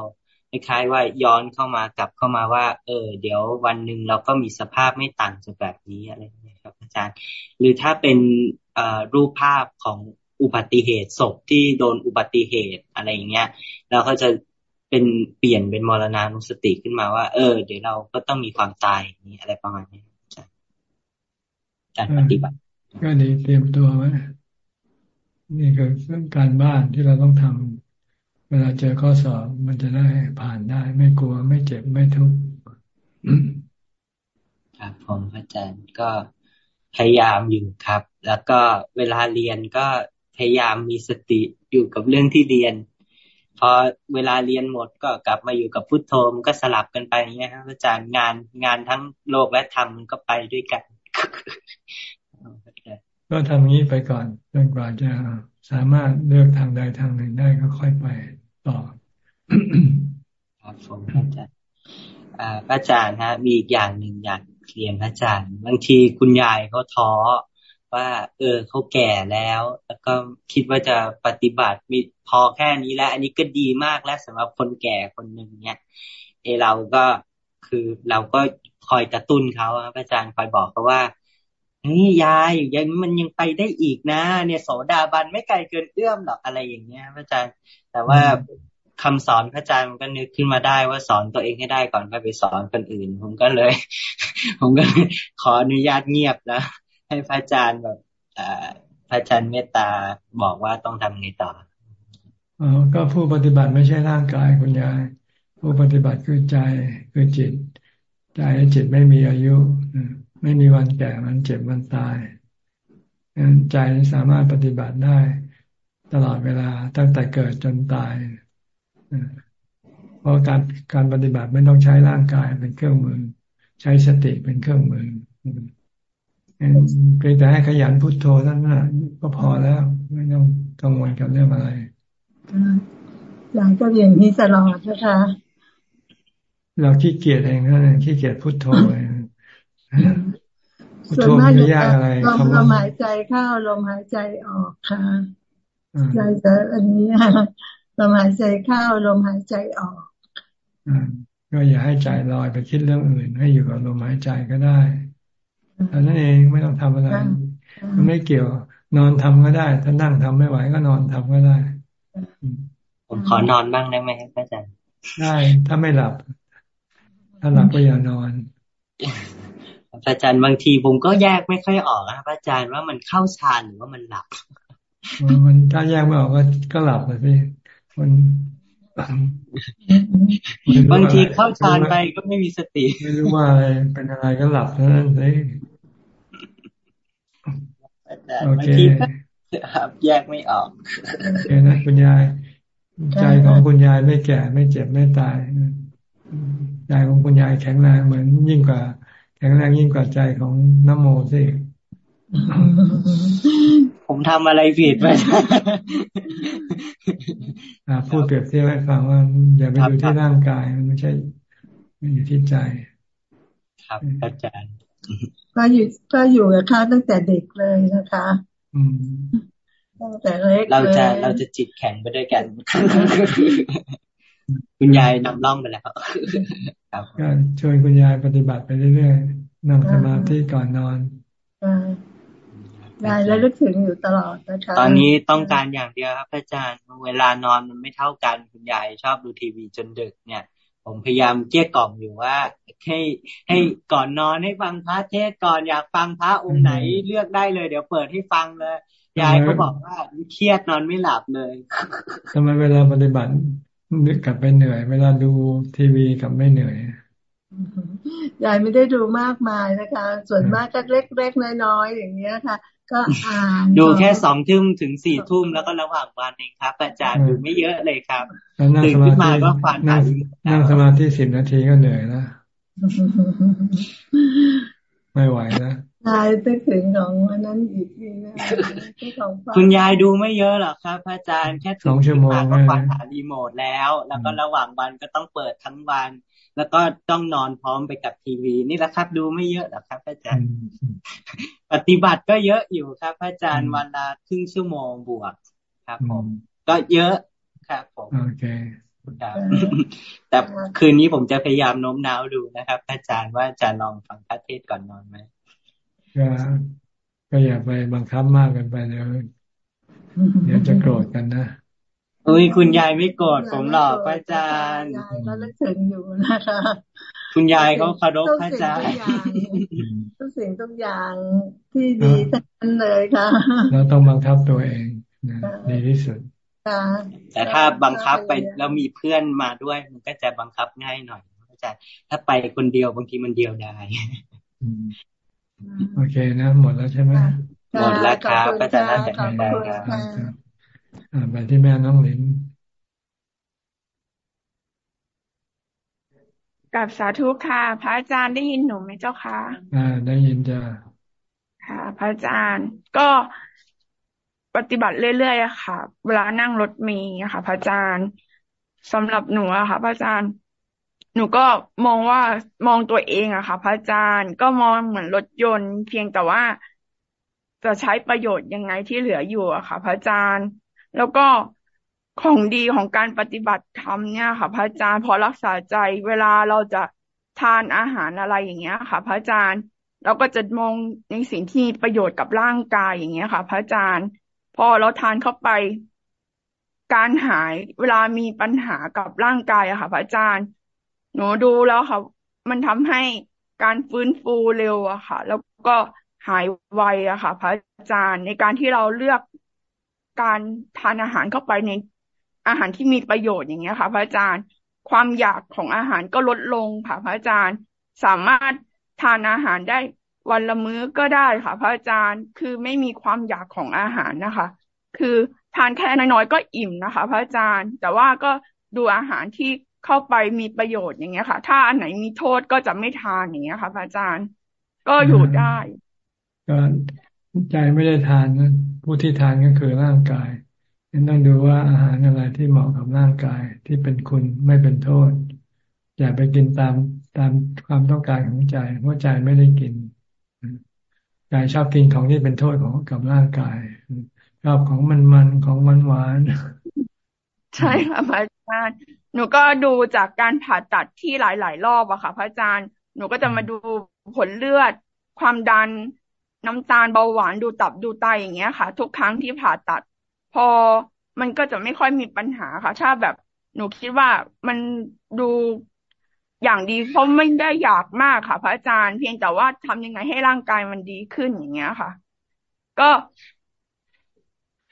คล้ายๆว่าย้อนเข้ามากลับเข้ามาว่า เออ เดี๋ยววันหนึ่งเราก็มีสภาพไม่ต่างจากแบบนี้อะไรอย่างเงี้ยครับอาจารย์ หรือถ้าเป็นรูปภาพของ อุบัติเหตุศพที่โดนอุบัติเหตุอะไรอย่างเงี้ยแล้วเขาจะเป็นเปลี่ยนเป็นมรณานุสติขึ้นมาว่า เออ เดี๋ยวเราก็ต้องมีความตายนี้อะไรประมาณนี้การปฏิบัติ ก็ดีเตรียมตัวไว้นี่คือเรื่องการบ้านที่เราต้องทำเวลาเจอข้อสอบมันจะได้ผ่านได้ ไม่กลัวไม่เจ็บไม่ทุกข์ครับผมอาจารย์ก็พยายามอยู่ครับ แล้วก็เวลาเรียนก็ พยายามมีสติอยู่กับเรื่องที่เรียน พอเวลาเรียนหมดก็กลับมาอยู่กับพุทโธมันก็สลับกันไปอย่างเงี้ยครับอาจารย์งานงานทั้งโลกและธรรมมันก็ไปด้วยกัน ก็ทำงี้ไปก่อนจนกว่าจะสามารถเลือกทางใดทางหนึ่งได้ก็ค่อยไปต่อครับผมอาจารย์อาจารย์ฮะ มีอีกอย่างหนึ่งอยากเรียนพระอาจารย์ บางทีคุณยายเขาท้อ ว่า เออเขาแก่แล้ว แล้วก็คิดว่าจะปฏิบัติมีพอแค่นี้แล้ว อันนี้ก็ดีมากแล้วสำหรับคนแก่คนหนึ่งเนี่ยเอเราก็คือเราก็คอยกระตุ้นเขาพระอาจารย์คอยบอกเขาว่านี่ยายยังมันยังไปได้อีกนะ เนี่ยโสดาบันไม่ไกลเกินเอื้อมหรอกอะไรอย่างเงี้ยพระอาจารย์ แต่ว่าคำสอนพระอาจารย์มันก็นึกขึ้นมาได้ว่าสอนตัวเองให้ได้ก่อนค่อยไปสอนคนอื่น ผมก็เลย ผมก็ขออนุญาตเงียบนะ ให้พระอาจารย์แบบพระอาจารย์เมตตาบอกว่าต้องทำไงต่ออ๋อก็ผู้ปฏิบัติไม่ใช่ร่างกายคุณยาย ผู้ปฏิบัติคือใจคือจิต ใจจิตไม่มีอายุ ไม่มีวันแก่มันเจ็บมันตายใจสามารถปฏิบัติได้ ตลอดเวลาตั้งแต่เกิดจนตายเพราะการการปฏิบัติไม่ต้องใช้ร่างกายเป็นเครื่องมือ ใช้สติเป็นเครื่องมือ เพียงแต่ให้ขยันพุทโธนั่นนะก็พอแล้ว ไม่ต้องกังวลกับเรื่องอะไรหลังก็อย่างนี้ตลอดนะคะเราขี้เกียจเองนั่นเองขี้เกียจพุทโธเองพุทโธไม่ยากอะไรลมลมหายใจเข้าลมหายใจออกค่ะใจจะอันนี้ลมหายใจเข้าลมหายใจออกก็อย่าให้ใจลอยไปคิดเรื่องอื่น ให้อยู่กับลมหายใจก็ได้ แต่นั่นเองไม่ต้องทำอะไร มันไม่เกี่ยว นอนทำก็ได้ ถ้านั่งทำไม่ไหวก็นอนทำก็ได้ ผมขอนอนบ้างได้ไหมครับอาจารย์ได้ ถ้าไม่หลับ ถ้าหลับก็อย่านอนอาจารย์บางทีผมก็แยกไม่ค่อยออกครับอาจารย์ว่ามันเข้าฌานหรือว่ามันหลับมันถ้าแยกไม่ออกก็ก็หลับเลยพี่มัน บางทีเข้าฌานไปก็ไม่มีสติ ไม่รู้ว่าอะไรเป็นอะไรก็หลับเท่านั้นเลยโอเคครับแยกไม่ออกโอเคนะคุณยาย ใจของคุณยายไม่แก่ ไม่เจ็บไม่ตายใจของคุณยายแข็งแรงเหมือนยิ่งกว่า แข็งแรงยิ่งกว่าใจของน้ำโมสิ ผมทำอะไรผิดไปพูดเปรียบเทียบให้ฟังว่า อย่าไปดูที่ร่างกายมันไม่ใช่ไม่อยู่ที่ใจ ครับอาจารย์ก็อยู่ก็อยู่กับเขาตั้งแต่เด็กเลยนะคะ อืมตั้งแต่เล็กเราจะเราจะจิตแข็งไปด้วยกัน คุณยายนำล่องไปแล้วครับก็ช่วยคุณยายปฏิบัติไปเรื่อยๆนั่งสมาธิก่อนนอน ได้แล้วลึกถึงอยู่ตลอดนะคะ ตอนนี้ต้องการอย่างเดียวครับอาจารย์เวลานอนมันไม่เท่ากันคุณยายชอบดูทีวีจนดึกเนี่ย ผมพยายามเกลี้ยกล่อมอยู่ว่า ให้ให้ก่อนนอนให้ฟังพระเทศก่อนอยากฟังพระองค์ไหนเลือกได้เลย เดี๋ยวเปิดให้ฟังเลยยายก็บอกว่าเครียดนอนไม่หลับเลยทำไมเวลาปฏิบัตินึกกลับไปเหนื่อย เวลาดูทีวีกลับไม่เหนื่อยยายไม่ได้ดูมากมายนะคะ ส่วนมากก็เล็กๆน้อยๆอย่างเงี้ยค่ะ ก็อ่านดูแค่สองทุ่มถึงสี่ทุ่มแล้วก็ระหว่างวันเองครับ อาจารย์ดูไม่เยอะเลยครับตื่นขึ้นมาก็ฟันนั่งสมาธิสิบนาทีก็เหนื่อยแล้วไม่ไหวนะยายไปถึงของอันนั้นอีกทีนะคุณยายดูไม่เยอะหรอกครับ อาจารย์แค่สองชั่วโมงก็ฟังหารีโมทแล้ว แล้วก็ระหว่างวันก็ต้องเปิดทั้งวัน แล้วก็ต้องนอนพร้อมไปกับทีวี นี่แหละครับ ดูไม่เยอะหรอกครับอาจารย์ปฏิบัติก็เยอะอยู่ครับอาจารย์วันละครึ่งชั่วโมงบวกครับผมก็เยอะครับผมโอเคครับแต่คืนนี้ผมจะพยายามโน้มน้าวดูนะครับ อาจารย์ว่าจะลองฟังพระเทศก่อนนอนไหมก็ก็อย่าไปบังคับมากกันไปเดี๋ยวเดี๋ยวจะโกรธกันนะ อุ้ยคุณยายไม่โกรธผมหรอกพระอาจารย์ยายก็ลึกถึงอยู่นะคะคุณยายเขาเคารพพระอาจารย์ทุกสิ่งทุกอย่างที่ดีทั้งนั้นเลยค่ะเราต้องบังคับตัวเองดีที่สุดแต่ถ้าบังคับไปแล้วมีเพื่อนมาด้วย มันก็จะบังคับง่ายหน่อยอาจารย์ถ้าไปคนเดียวบางทีมันเดียวได้โอเคนะ หมดแล้วใช่ไหมหมดแล้วครับอาจารย์น่าจะได้ครับ ไปที่แม่น้องหลินกับสาธุค่ะ พระอาจารย์ได้ยินหนูไหมเจ้าคะอ่า ได้ยินจ้าค่ะ พระอาจารย์ก็ปฏิบัติเรื่อยๆอะค่ะ เวลานั่งรถมีอะค่ะ พระอาจารย์สำหรับหนูอะค่ะ พระอาจารย์ หนูก็มองว่ามองตัวเองอะค่ะ พระอาจารย์ก็มองเหมือนรถยนต์ เพียงแต่ว่าจะใช้ประโยชน์ยังไงที่เหลืออยู่อะค่ะ พระอาจารย์ แล้วก็ของดีของการปฏิบัติธรรมเนี่ยค่ะ พระอาจารย์พอรักษาใจเวลาเราจะทานอาหารอะไรอย่างเงี้ยค่ะ พระอาจารย์เราก็จะมองในสิ่งที่ประโยชน์กับร่างกายอย่างเงี้ยค่ะ พระอาจารย์ พอเราทานเข้าไป การหายเวลามีปัญหากับร่างกายอะค่ะ พระอาจารย์ หนูดูแล้วค่ะ มันทำให้การฟื้นฟูเร็วอะค่ะ แล้วก็หายไวอะค่ะ พระอาจารย์ในการที่เราเลือก การทานอาหารเข้าไปในอาหารที่มีประโยชน์อย่างเงี้ยค่ะ พระอาจารย์ ความอยากของอาหารก็ลดลงค่ะพระอาจารย์ สามารถทานอาหารได้วันละมื้อก็ได้ค่ะ พระอาจารย์คือไม่มีความอยากของอาหารนะคะ คือทานแค่น้อยๆก็อิ่มนะคะ พระอาจารย์ แต่ว่าก็ดูอาหารที่เข้าไปมีประโยชน์อย่างเงี้ยค่ะ ถ้าอันไหนมีโทษก็จะไม่ทานอย่างเงี้ยค่ะ พระอาจารย์ ก็อยู่ได้ก็ ใจไม่ได้ทานนะผู้ที่ทานก็คือร่างกายต้องดูว่าอาหารอะไรที่เหมาะกับร่างกายที่เป็นคุณไม่เป็นโทษ อย่าไปกินตามตามความต้องการของใจเพราะใจไม่ได้กินใจชอบกินของที่เป็นโทษของกับร่างกายชอบของมันมันของมันหวานใช่ค่ะพระอาจารย์หนูก็ดูจากการผ่าตัดที่หลาย ๆ รอบอะค่ะ พระอาจารย์หนูก็จะมาดูผลเลือด ความดัน น้ำตาลเบาหวานดูตับดูไตอย่างเงี้ยค่ะ ทุกครั้งที่ผ่าตัด พอมันก็จะไม่ค่อยมีปัญหาค่ะ ถ้าแบบหนูคิดว่ามันดูอย่างดีเขาะไม่ได้อยากมากค่ะ พระอาจารย์เพียงแต่ว่าทำยังไงให้ร่างกายมันดีขึ้นอย่างเงี้ยค่ะ ก็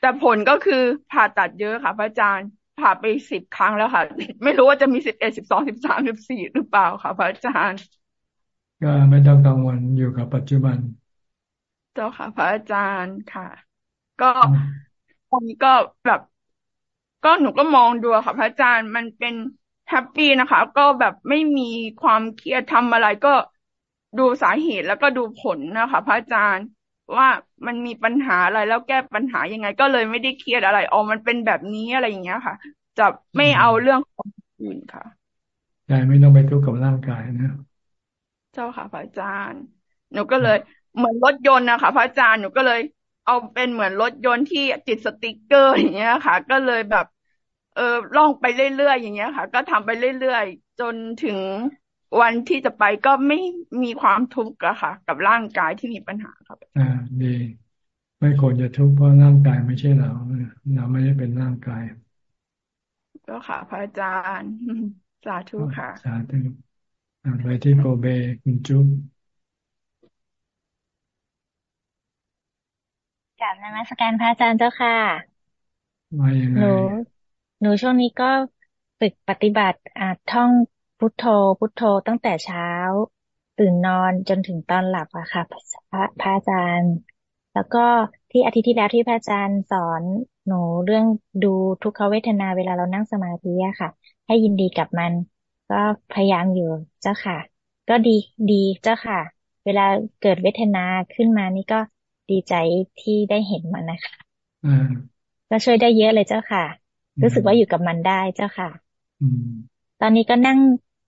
แต่ผลก็คือผ่าตัดเยอะค่ะ พระอาจารย์ผ่าไปสิบครั้งแล้วค่ะ ไม่รู้ว่าจะมีสิบเอ็ดสิบสองสิบสามสิบสี่หรือเปล่าค่ะ พระอาจารย์ ก็ไม่ต้องกังวลอยู่กับปัจจุบัน เจ้าค่ะ พระอาจารย์ค่ะ ก็ตอนนี้ก็แบบ ก็หนูก็มองดูค่ะพระอาจารย์มันเป็นแฮปปี้นะคะ ก็แบบไม่มีความเครียดทำอะไรก็ดูสาเหตุแล้วก็ดูผลนะคะ พระอาจารย์ว่ามันมีปัญหาอะไรแล้วแก้ปัญหายังไง ก็เลยไม่ได้เครียดอะไรอ๋อมันเป็นแบบนี้อะไรอย่างเงี้ยค่ะ จะไม่เอาเรื่องของอื่นค่ะใจไม่ต้องไปทุกข์กับร่างกายนะ เจ้าค่ะพระอาจารย์หนูก็เลย เหมือนรถยนต์นะคะพระอาจารย์หนูก็เลย เอาเป็นเหมือนรถยนต์ที่ติดสติกเกอร์อย่างเงี้ยค่ะ ก็เลยแบบ เออล่องไปเรื่อยๆอย่างเงี้ยค่ะ ก็ทำไปเรื่อยๆ จนถึงวันที่จะไปก็ไม่มีความทุกข์อะค่ะ กับร่างกายที่มีปัญหาครับอ่าดีไม่ควรจะทุกข์เพราะร่างกายไม่ใช่เราเราไม่ได้เป็นร่างกายก็ค่ะ พระอาจารย์สาธุค่ะสาธุไปที่โกเบคุณจุ๊บ กลับนมัสการพระอาจารย์เจ้าค่ะมาอย่างไงหนูหนูช่วงนี้ก็ฝึกปฏิบัติอ่าท่องพุทโธ พุทโธตั้งแต่เช้า ตื่นนอนจนถึงตอนหลับอะค่ะพระพระอาจารย์ แล้วก็ที่อาทิตย์ที่แล้วที่พระอาจารย์สอนหนูเรื่องดูทุกขเวทนาเวลาเรานั่งสมาธิอะค่ะ ให้ยินดีกับมัน ก็พยายามอยู่เจ้าค่ะ ก็ดีดีเจ้าค่ะ เวลาเกิดเวทนาขึ้นมานี่ก็ ดีใจที่ได้เห็นมันนะคะก็ช่วยได้เยอะเลยเจ้าค่ะ รู้สึกว่าอยู่กับมันได้เจ้าค่ะตอนนี้ก็นั่ง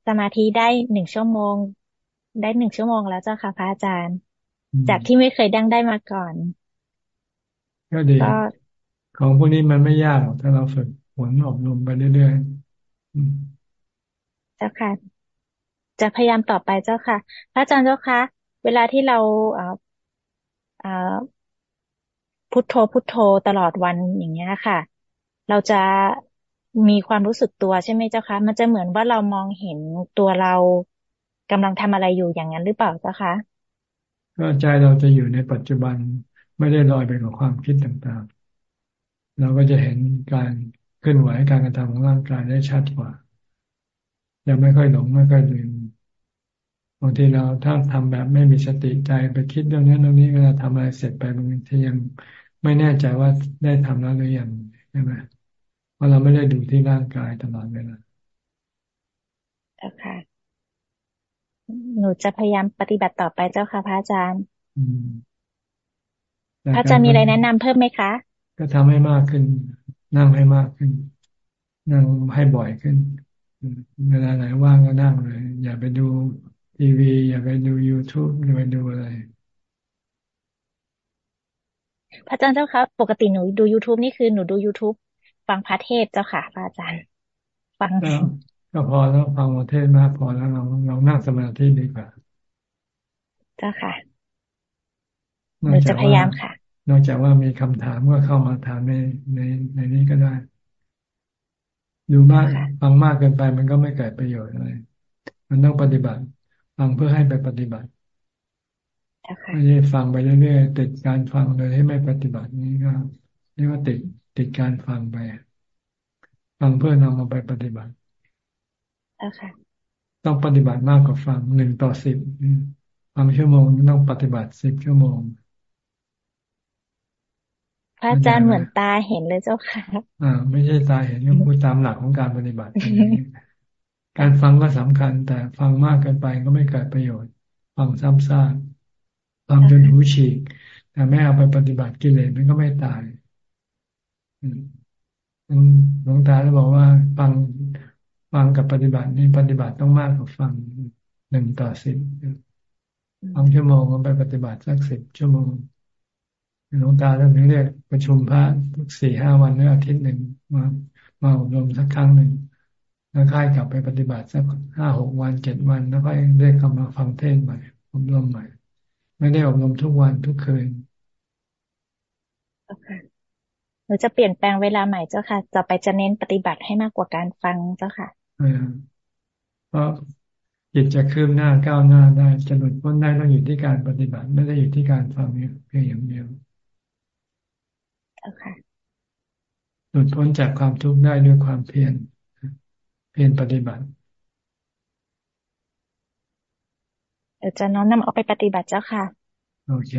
สมาธิได้หนึ่งชั่วโมง ได้หนึ่งชั่วโมงแล้วเจ้าค่ะ พระอาจารย์ จากที่ไม่เคยดังได้มาก่อน ก็ดีของพวกนี้มันไม่ยากถ้าเราฝึกฝนอบรมไปเรื่อยๆเจ้าค่ะ จะพยายามต่อไปเจ้าค่ะ พระอาจารย์เจ้าค่ะ เวลาที่เราอ่า พุทโธพุทโธตลอดวันอย่างเงี้ยค่ะ เราจะมีความรู้สึกตัวใช่ไหมเจ้าคะ มันจะเหมือนว่าเรามองเห็นตัวเรากำลังทำอะไรอยู่อย่างนั้นหรือเปล่าเจ้าคะก็ใจเราจะอยู่ในปัจจุบันไม่ได้ลอยไปกับความคิดต่างๆ เราก็จะเห็นการเคลื่อนไหวการกระทำของร่างกายได้ชัดกว่ายังไม่ค่อยหลงไม่ค่อยลืมางทีเราถ้าทำแบบไม่มีสติใจไปคิดเรื่องนั้นเรื่องนี้เวลาทำอะไรเสร็จไปบางทียังไม่แน่ใจว่าได้ทำแล้วหรือยังใช่ไหมเพราะเราไม่ได้ดูที่ร่างกายตลอดเวลาเจ้าค่ะ หนูจะพยายามปฏิบัติต่อไปเจ้าค่ะพระอาจารย์พระอาจารย์มีอะไรแนะนำเพิ่มไหมคะ ก็ทำให้มากขึ้น นั่งให้มากขึ้น นั่งให้บ่อยขึ้น เวลาไหนว่างก็นั่งเลย อย่าไปดู ทีวี อย่าไปดู YouTube อย่าไปดูอะไรพระอาจารย์เจ้าคะปกติหนูดู YouTube นี่คือหนูดู YouTube ฟังพระเทศเจ้าค่ะพระอาจารย์ ฟังก็พอแล้วฟังพระเทศมากพอแล้วเราเรานั่งสมาธิดีกว่าเจ้าค่ะหนูจะพยายามค่ะ นอกจากว่ามีคำถามก็เข้ามาถามในในในนี้ก็ได้ ดูมากฟังมากเกินไปมันก็ไม่เกิดประโยชน์อะไรมันต้องปฏิบัติ ฟังเพื่อให้ไปปฏิบัติไม่ใช่ฟังไปเรื่อยๆติดการฟังโดยให้ไม่ปฏิบัตินี้ก็เรียกว่าติดติดการฟังไป ฟังเพื่อนำมาไปปฏิบัติต้องปฏิบัติมากกว่าฟังหนึ่งต่อสิบฟังชั่วโมงต้องปฏิบัติสิบชั่วโมงพระอาจารย์เหมือนตาเห็นเลยเจ้าค่ะ อ่า ไม่ใช่ตาเห็นก็พูดตามหลักของการปฏิบัติ การฟังก็สำคัญ แต่ฟังมากเกินไปก็ไม่เกิดประโยชน์ ฟังซ้ำซากฟังจนหูฉีก แต่ไม่เอาไปปฏิบัติกิเลสมันก็ไม่ตายหลวงตาจะบอกว่า ฟังฟังกับปฏิบัตินี่ปฏิบัติต้องมากกว่าฟังหนึ่งต่อสิบฟังชั่วโมงก็ไปปฏิบัติสักสิบชั่วโมงหลวงตาท่านเรียกประชุมพระทุกสี่ห้าวันหรืออาทิตย์หนึ่งมามาอบรมสักครั้งหนึ่ง แล้วค่ายกลับไปปฏิบัติสักห้าหกวันเจ็ดวัน แล้วก็เรียกกลับมาฟังเทศใหม่อบรมใหม่ ไม่ได้อบรมทุกวันทุกคืนหนูจะเปลี่ยนแปลงเวลาใหม่เจ้าค่ะ จะไปจะเน้นปฏิบัติให้มากกว่าการฟังเจ้าค่ะเพราะจิตจะคืบหน้าก้าวหน้าได้จะหลุดพ้นได้ต้องอยู่ที่การปฏิบัติ ไม่ได้อยู่ที่การฟังเพียงอย่างเดียวหลุดพ้นจากความทุกข์ได้ด้วยความเพียร เพียรปฏิบัติเดี๋ยวจะน้อมนำเอาไปปฏิบัติเจ้าค่ะ โอเค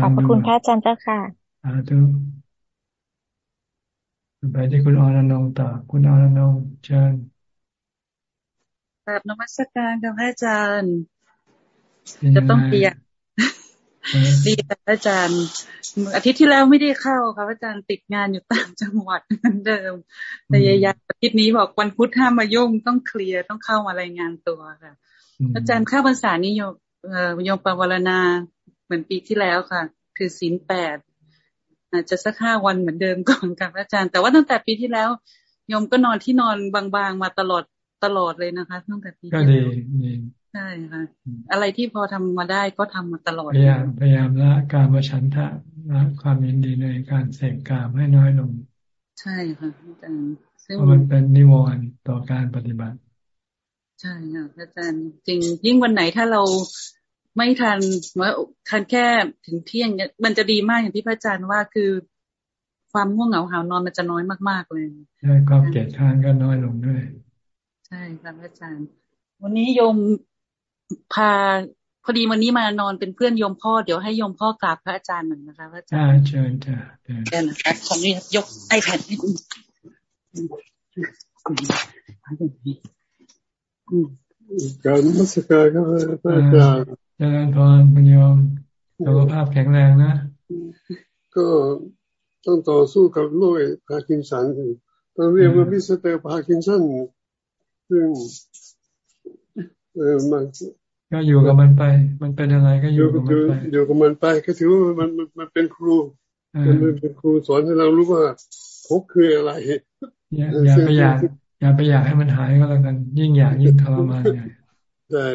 ขอบพระคุณพระอาจารย์เจ้าค่ะสาธุไปที่คุณอรนงต่อ คุณอรนงเชิญกราบนมัสการกับพระอาจารย์ จะต้องเปียก ดีค่ะอาจารย์ อาทิตย์ที่แล้วไม่ได้เข้าค่ะอาจารย์ติดงานอยู่ต่างจังหวัดเหมือนเดิมแต่ยายาอาทิตย์นี้บอกวันพุธห้ามมายุ่งต้องเคลียร์ต้องเข้ามารายงานตัวค่ะอาจารย์ข้าพรรษานี้โยมโยมปวารณาเหมือนปีที่แล้วค่ะ คือศีลแปดอาจจะสักห้าวันเหมือนเดิมก่อนค่ะอาจารย์ แต่ว่าตั้งแต่ปีที่แล้วโยมก็นอนที่นอนบางๆมาตลอดตลอดเลยนะคะ ตั้งแต่ปีที่แล้ว ใช่ค่ะอะไรที่พอทำมาได้ก็ทำมาตลอดพยายามพยายามละการมาฉันทะละความยินดีในการเสกกามให้น้อยลง ใช่ค่ะอาจารย์เพราะมันเป็นนิวรณ์ต่อการปฏิบัติ ใช่ค่ะอาจารย์จริงยิ่งวันไหนถ้าเราไม่ทันว่าทันแค่ถึงเที่ยงเนี่ยมันจะดีมากอย่างที่พระอาจารย์ว่าคือ ความง่วงเหงาหานอนมันจะน้อยมากๆเลยใช่ความเกลียดค้านก็น้อยลงด้วย ใช่ครับอาจารย์ วันนี้โยม พาพอดีวันนี้มานอนเป็นเพื่อนโยมพ่อ เดี๋ยวให้โยมพ่อกราบพระอาจารย์หนึ่งนะคะพระอาจารย์เชิญจ้ะเชิญนะคะขอนี้ยก iPad ให้คุณกราบนมัสการครับพระอาจารย์เจริญพรคุณโยมสุขภาพแข็งแรงนะ ก็ต้องต่อสู้กับโรคพาร์กินสันต้องเรียกว่า Mister Parkinson ซึ่ง ออมันก็อยู่กับมันไป มันเป็นอะไรก็อยู่กับมันไปอยู่กับมันไปก็ถือว่ามันมันมันเป็นครูมันเป็นครูสอนให้เรารู้ว่าทุกคืออะไรอย่าอย่าไปอยากอย่าไปอยากให้มันหายก็แล้วกัน ยิ่งอยากยิ่งทรมานใหญ่ใช่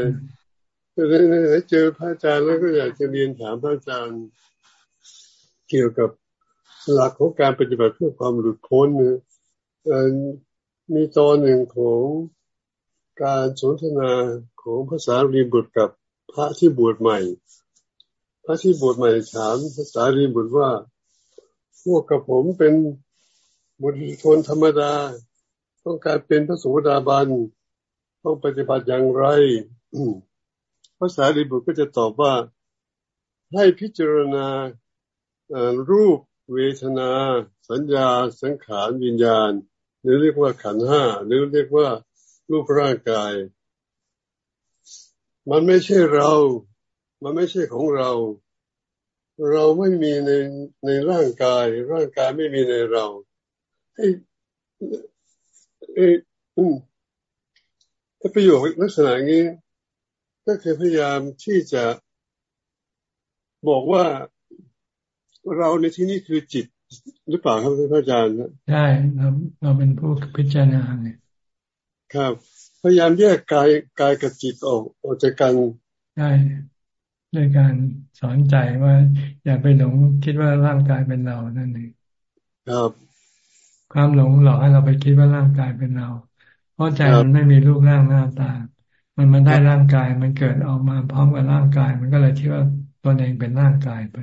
เจอพระอาจารย์แล้วก็อยากจะเรียนถามพระอาจารย์เกี่ยวกับหลักของการปฏิบัติเพื่อความหลุดพ้นเนี่ยมีตอนหนึ่งของ การสนทนาของภาษารีบุตรกับพระที่บวชใหม่ พระที่บวชใหม่ถามภาษารีบุตรว่า พวกกับผมเป็นบุตรชนธรรมดา ต้องการเป็นพระโสดาบัน ต้องปฏิบัติอย่างไรภาษารีบุตรก็จะตอบว่า ให้พิจารณารูปเวทนา สัญญา สังขารวิญญาณ หรือเรียกว่าขันห้าหรือเรียกว่า รูปร่างกาย มันไม่ใช่เรา มันไม่ใช่ของเรา เราไม่มีในในร่างกาย ร่างกายไม่มีในเราไอ้ไอ้ประโยคลักษณะนี้ ก็คือพยายามที่จะบอกว่าเราในที่นี้คือจิตหรือเปล่าครับพระอาจารย์ใช่เราเราเป็นผู้พิจารณาเนี่ย ครับ พยายามแยกกายกายกับจิตออกออกจากกันใช่ด้วยการสอนใจว่า อย่าไปหลงคิดว่าร่างกายเป็นเรานั่นเองครับความหลงหลอกให้เราไปคิดว่าร่างกายเป็นเรา เพราะใจมันไม่มีรูปร่างหน้าตา มันมันได้ร่างกาย มันเกิดออกมาพร้อมกับร่างกาย มันก็เลยคิดว่าตนเองเป็นร่างกายไป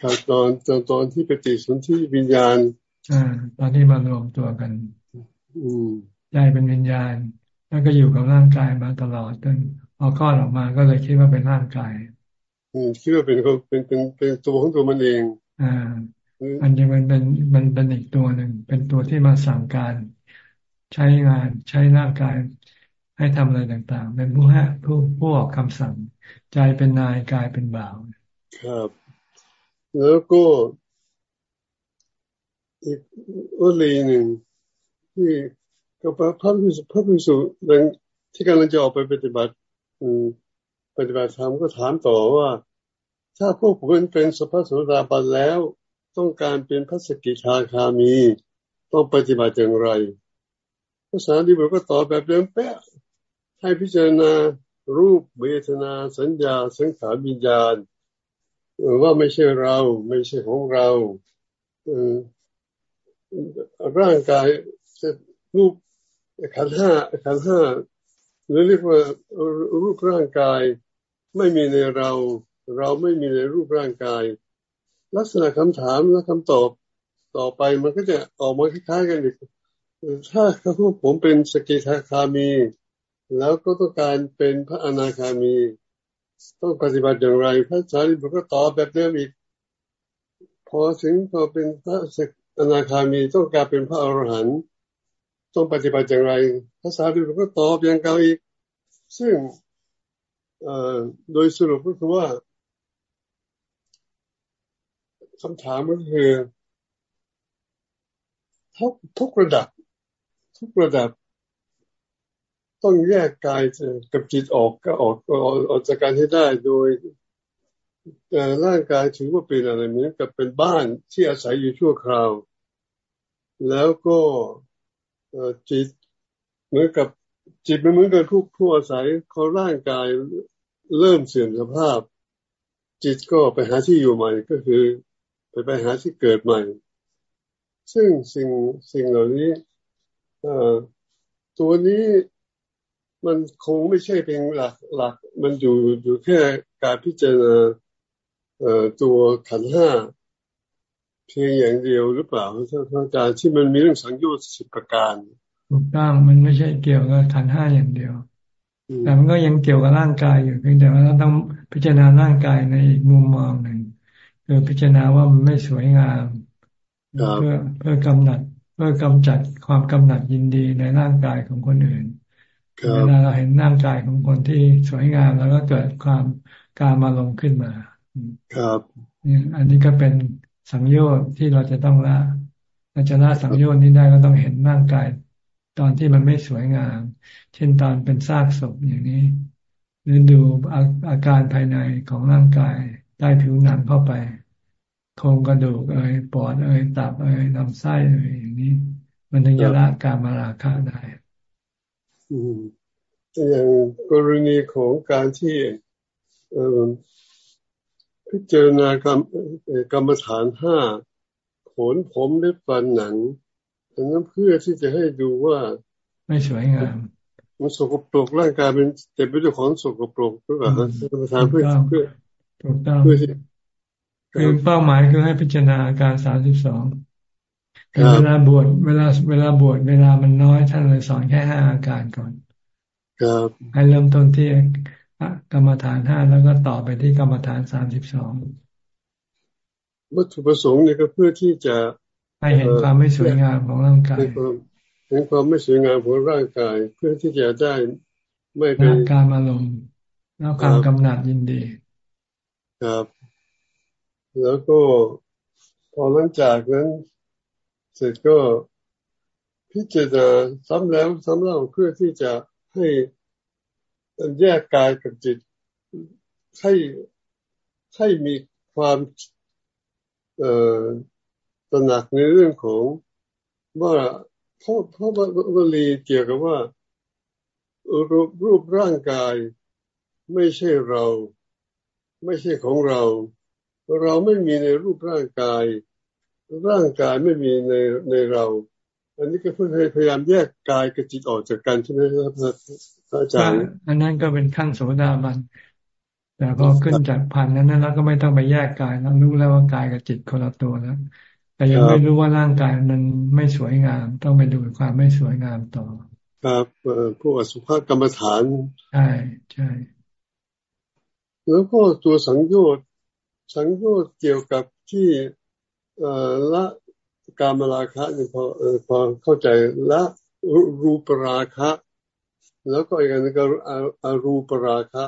ครับตอนตอนตอนที่ปฏิสนธิวิญญาณ อ่า ตอนที่มารวมตัวกัน อืม ใจเป็นวิญญาณ แล้วก็อยู่กับร่างกายมาตลอดจนพอคลอดออกมาก็เลยคิดว่าเป็นร่างกายอืมคิดว่าเป็นเป็นเป็นเป็นตัวของตัวมันเอง อ่า อันนี้มันเป็นมันเป็นอีกตัวหนึ่ง เป็นตัวที่มาสั่งการ ใช้งานใช้ร่างกาย ให้ทำอะไรต่างๆ เป็นผู้ให้ผู้ผู้ออกคำสั่ง ใจเป็นนายกายเป็นบ่าว ครับ แล้วก็อีกวลีหนึ่งที่ กับพระพระพิสุพระพิสุที่กำลังจะออกไปปฏิบัติปฏิบัติธรรมก็ถามต่อว่า ถ้าพวกผมเป็นสัพพโสดาบันแล้ว ต้องการเป็นพระสกิทาคามี ต้องปฏิบัติอย่างไรภาษาดีบุตรก็ตอบแบบเดิมเป๊ะให้พิจารณารูปเวทนาสัญญา สังขารวิญญาณว่าไม่ใช่เรา ไม่ใช่ของเราร่างกายรูป ขันห้าขันห้าหรือเรียกว่ารูปร่างกาย ไม่มีในเรา เราไม่มีในรูปร่างกาย ลักษณะคำถามและคำตอบต่อไปมันก็จะออกมาคล้ายๆกันอีกถ้าเขาพูดผมเป็นสกิทาคามี แล้วก็ต้องการเป็นพระอนาคามี ต้องปฏิบัติอย่างไร พระสารีบุตรก็ตอบแบบเดิมอีกพอถึงพอเป็นพระอนาคามีต้องการเป็นพระอรหันต์ ต้องปฏิบัติอย่างไรภาษาดีบุตรก็ตอบอย่างเก่าอีก ซึ่งโดยสรุปก็คือว่าคำถามก็คือทุกทุกระดับ ทุกระดับ ต้องแยกกายกับจิตออกก็ออกออกจากการให้ได้โดยร่างกายถือว่าเป็นอะไรเหมือนกับเป็นบ้านที่อาศัยอยู่ชั่วคราว แล้วก็ จิตเหมือนกับจิตมันเหมือนกับทุกผู้อาศัยเขาร่างกายเริ่มเสื่อมสภาพ จิตก็ไปหาที่อยู่ใหม่ก็คือ ไปไปหาที่เกิดใหม่ ซึ่งสิ่งสิ่งเหล่านี้ตัวนี้มันคงไม่ใช่เป็นหลักหลัก มันอยู่อยู่แค่การพิจารณาตัวขันห้า เพียงอย่างเดียวหรือเปล่าท่านอาจารย์ที่มันมีเรื่องสังโยชน์สิบประการถูกต้องมันไม่ใช่เกี่ยวกับขันห้าอย่างเดียว แต่มันก็ยังเกี่ยวกับร่างกายอยู่เพียงแต่ว่าเราต้องพิจารณาร่างกายในอีกมุมมองหนึ่งคือพิจารณาว่ามันไม่สวยงามเพื่อเพื่อกำหนัดเพื่อกำจัดความกำหนัดยินดีในร่างกายของคนอื่นเวลาเราเห็นร่างกายของคนที่สวยงามแล้วก็เกิดความการมาลงขึ้นมา ครับอันนี้ก็เป็น สังโยชน์ที่เราจะต้องละเราจะละสังโยชน์นี้ได้ก็ต้องเห็นร่างกาย ตอนที่มันไม่สวยงาม เช่นตอนเป็นซากศพอย่างนี้ หรือดูอาอาการภายในของร่างกายใต้ผิวหนังเข้าไปโครงกระดูกเอ่ยปอดเอ่ยตับเอ่ยลำไส้เอ่ยอย่างนี้ มันถึงจะละการมาราคะได้อืมอย่างกรณีของการที่ พิจารณากรรมกรรมฐานห้าขนผมเล็บฟันหนังอันนั้นเพื่อที่จะให้ดูว่า ไม่สวยงามมันสกปรกร่างกายเป็นเต็มไปด้วยของสกปรกหรือเปล่ากรรมฐานเพื่อเพื่อถูกต้องคือเป้าหมายคือให้พิจารณาการสามสิบสองเวลาบวชเวลาเวลาบวชเวลามันน้อยท่านเลยสอนแค่ห้าอาการก่อน ครับ ให้เริ่มต้นที่ กรรมฐานห้าแล้วก็ต่อไปที่กรรมฐานสามสิบสองวัตถุประสงค์นี่ก็เพื่อที่จะให้เห็นความไม่สวยงามของร่างกายเห็นความไม่สวยงามของร่างกาย เพื่อที่จะได้ไม่เป็นการอารมณ์แล้วความกำหนัดยินดี ครับ แล้วก็พอหลังจากนั้นเสร็จก็พิจารณาซ้ำแล้วซ้ำเล่าเพื่อที่จะให้ แยกกายกับจิต ให้ให้มีความเอ่อตระหนักในเรื่องของว่าเพราะเพราะวลีเกี่ยวกับว่ารูปรูปร่างกายไม่ใช่เรา ไม่ใช่ของเรา เราไม่มีในรูปร่างกาย ร่างกายไม่มีในในเรา อันนี้ก็เพื่อพยายามแยกกายกับจิตออกจากกันใช่ไหมครับ อาจารย์อันนั้นก็เป็นขั้นโสดาบันแต่พอขึ้นจากพันนั้นแล้วก็ไม่ต้องไปแยกกายแล้วรู้แล้วว่ากายกับจิตคนละตัวแล้วแต่ยังไม่รู้ว่าร่างกายมันไม่สวยงาม ต้องไปดูความไม่สวยงามต่อ ครับพวกสุภาพกรรมฐานใช่ใช่แล้วก็ตัวสังโยชน์สังโยชน์เกี่ยวกับที่เอ่อละกามราคะเนี่ยพอเออพอเข้าใจละรูปราคะ แล้วก็อีกอันนึงก็อรูปราคะ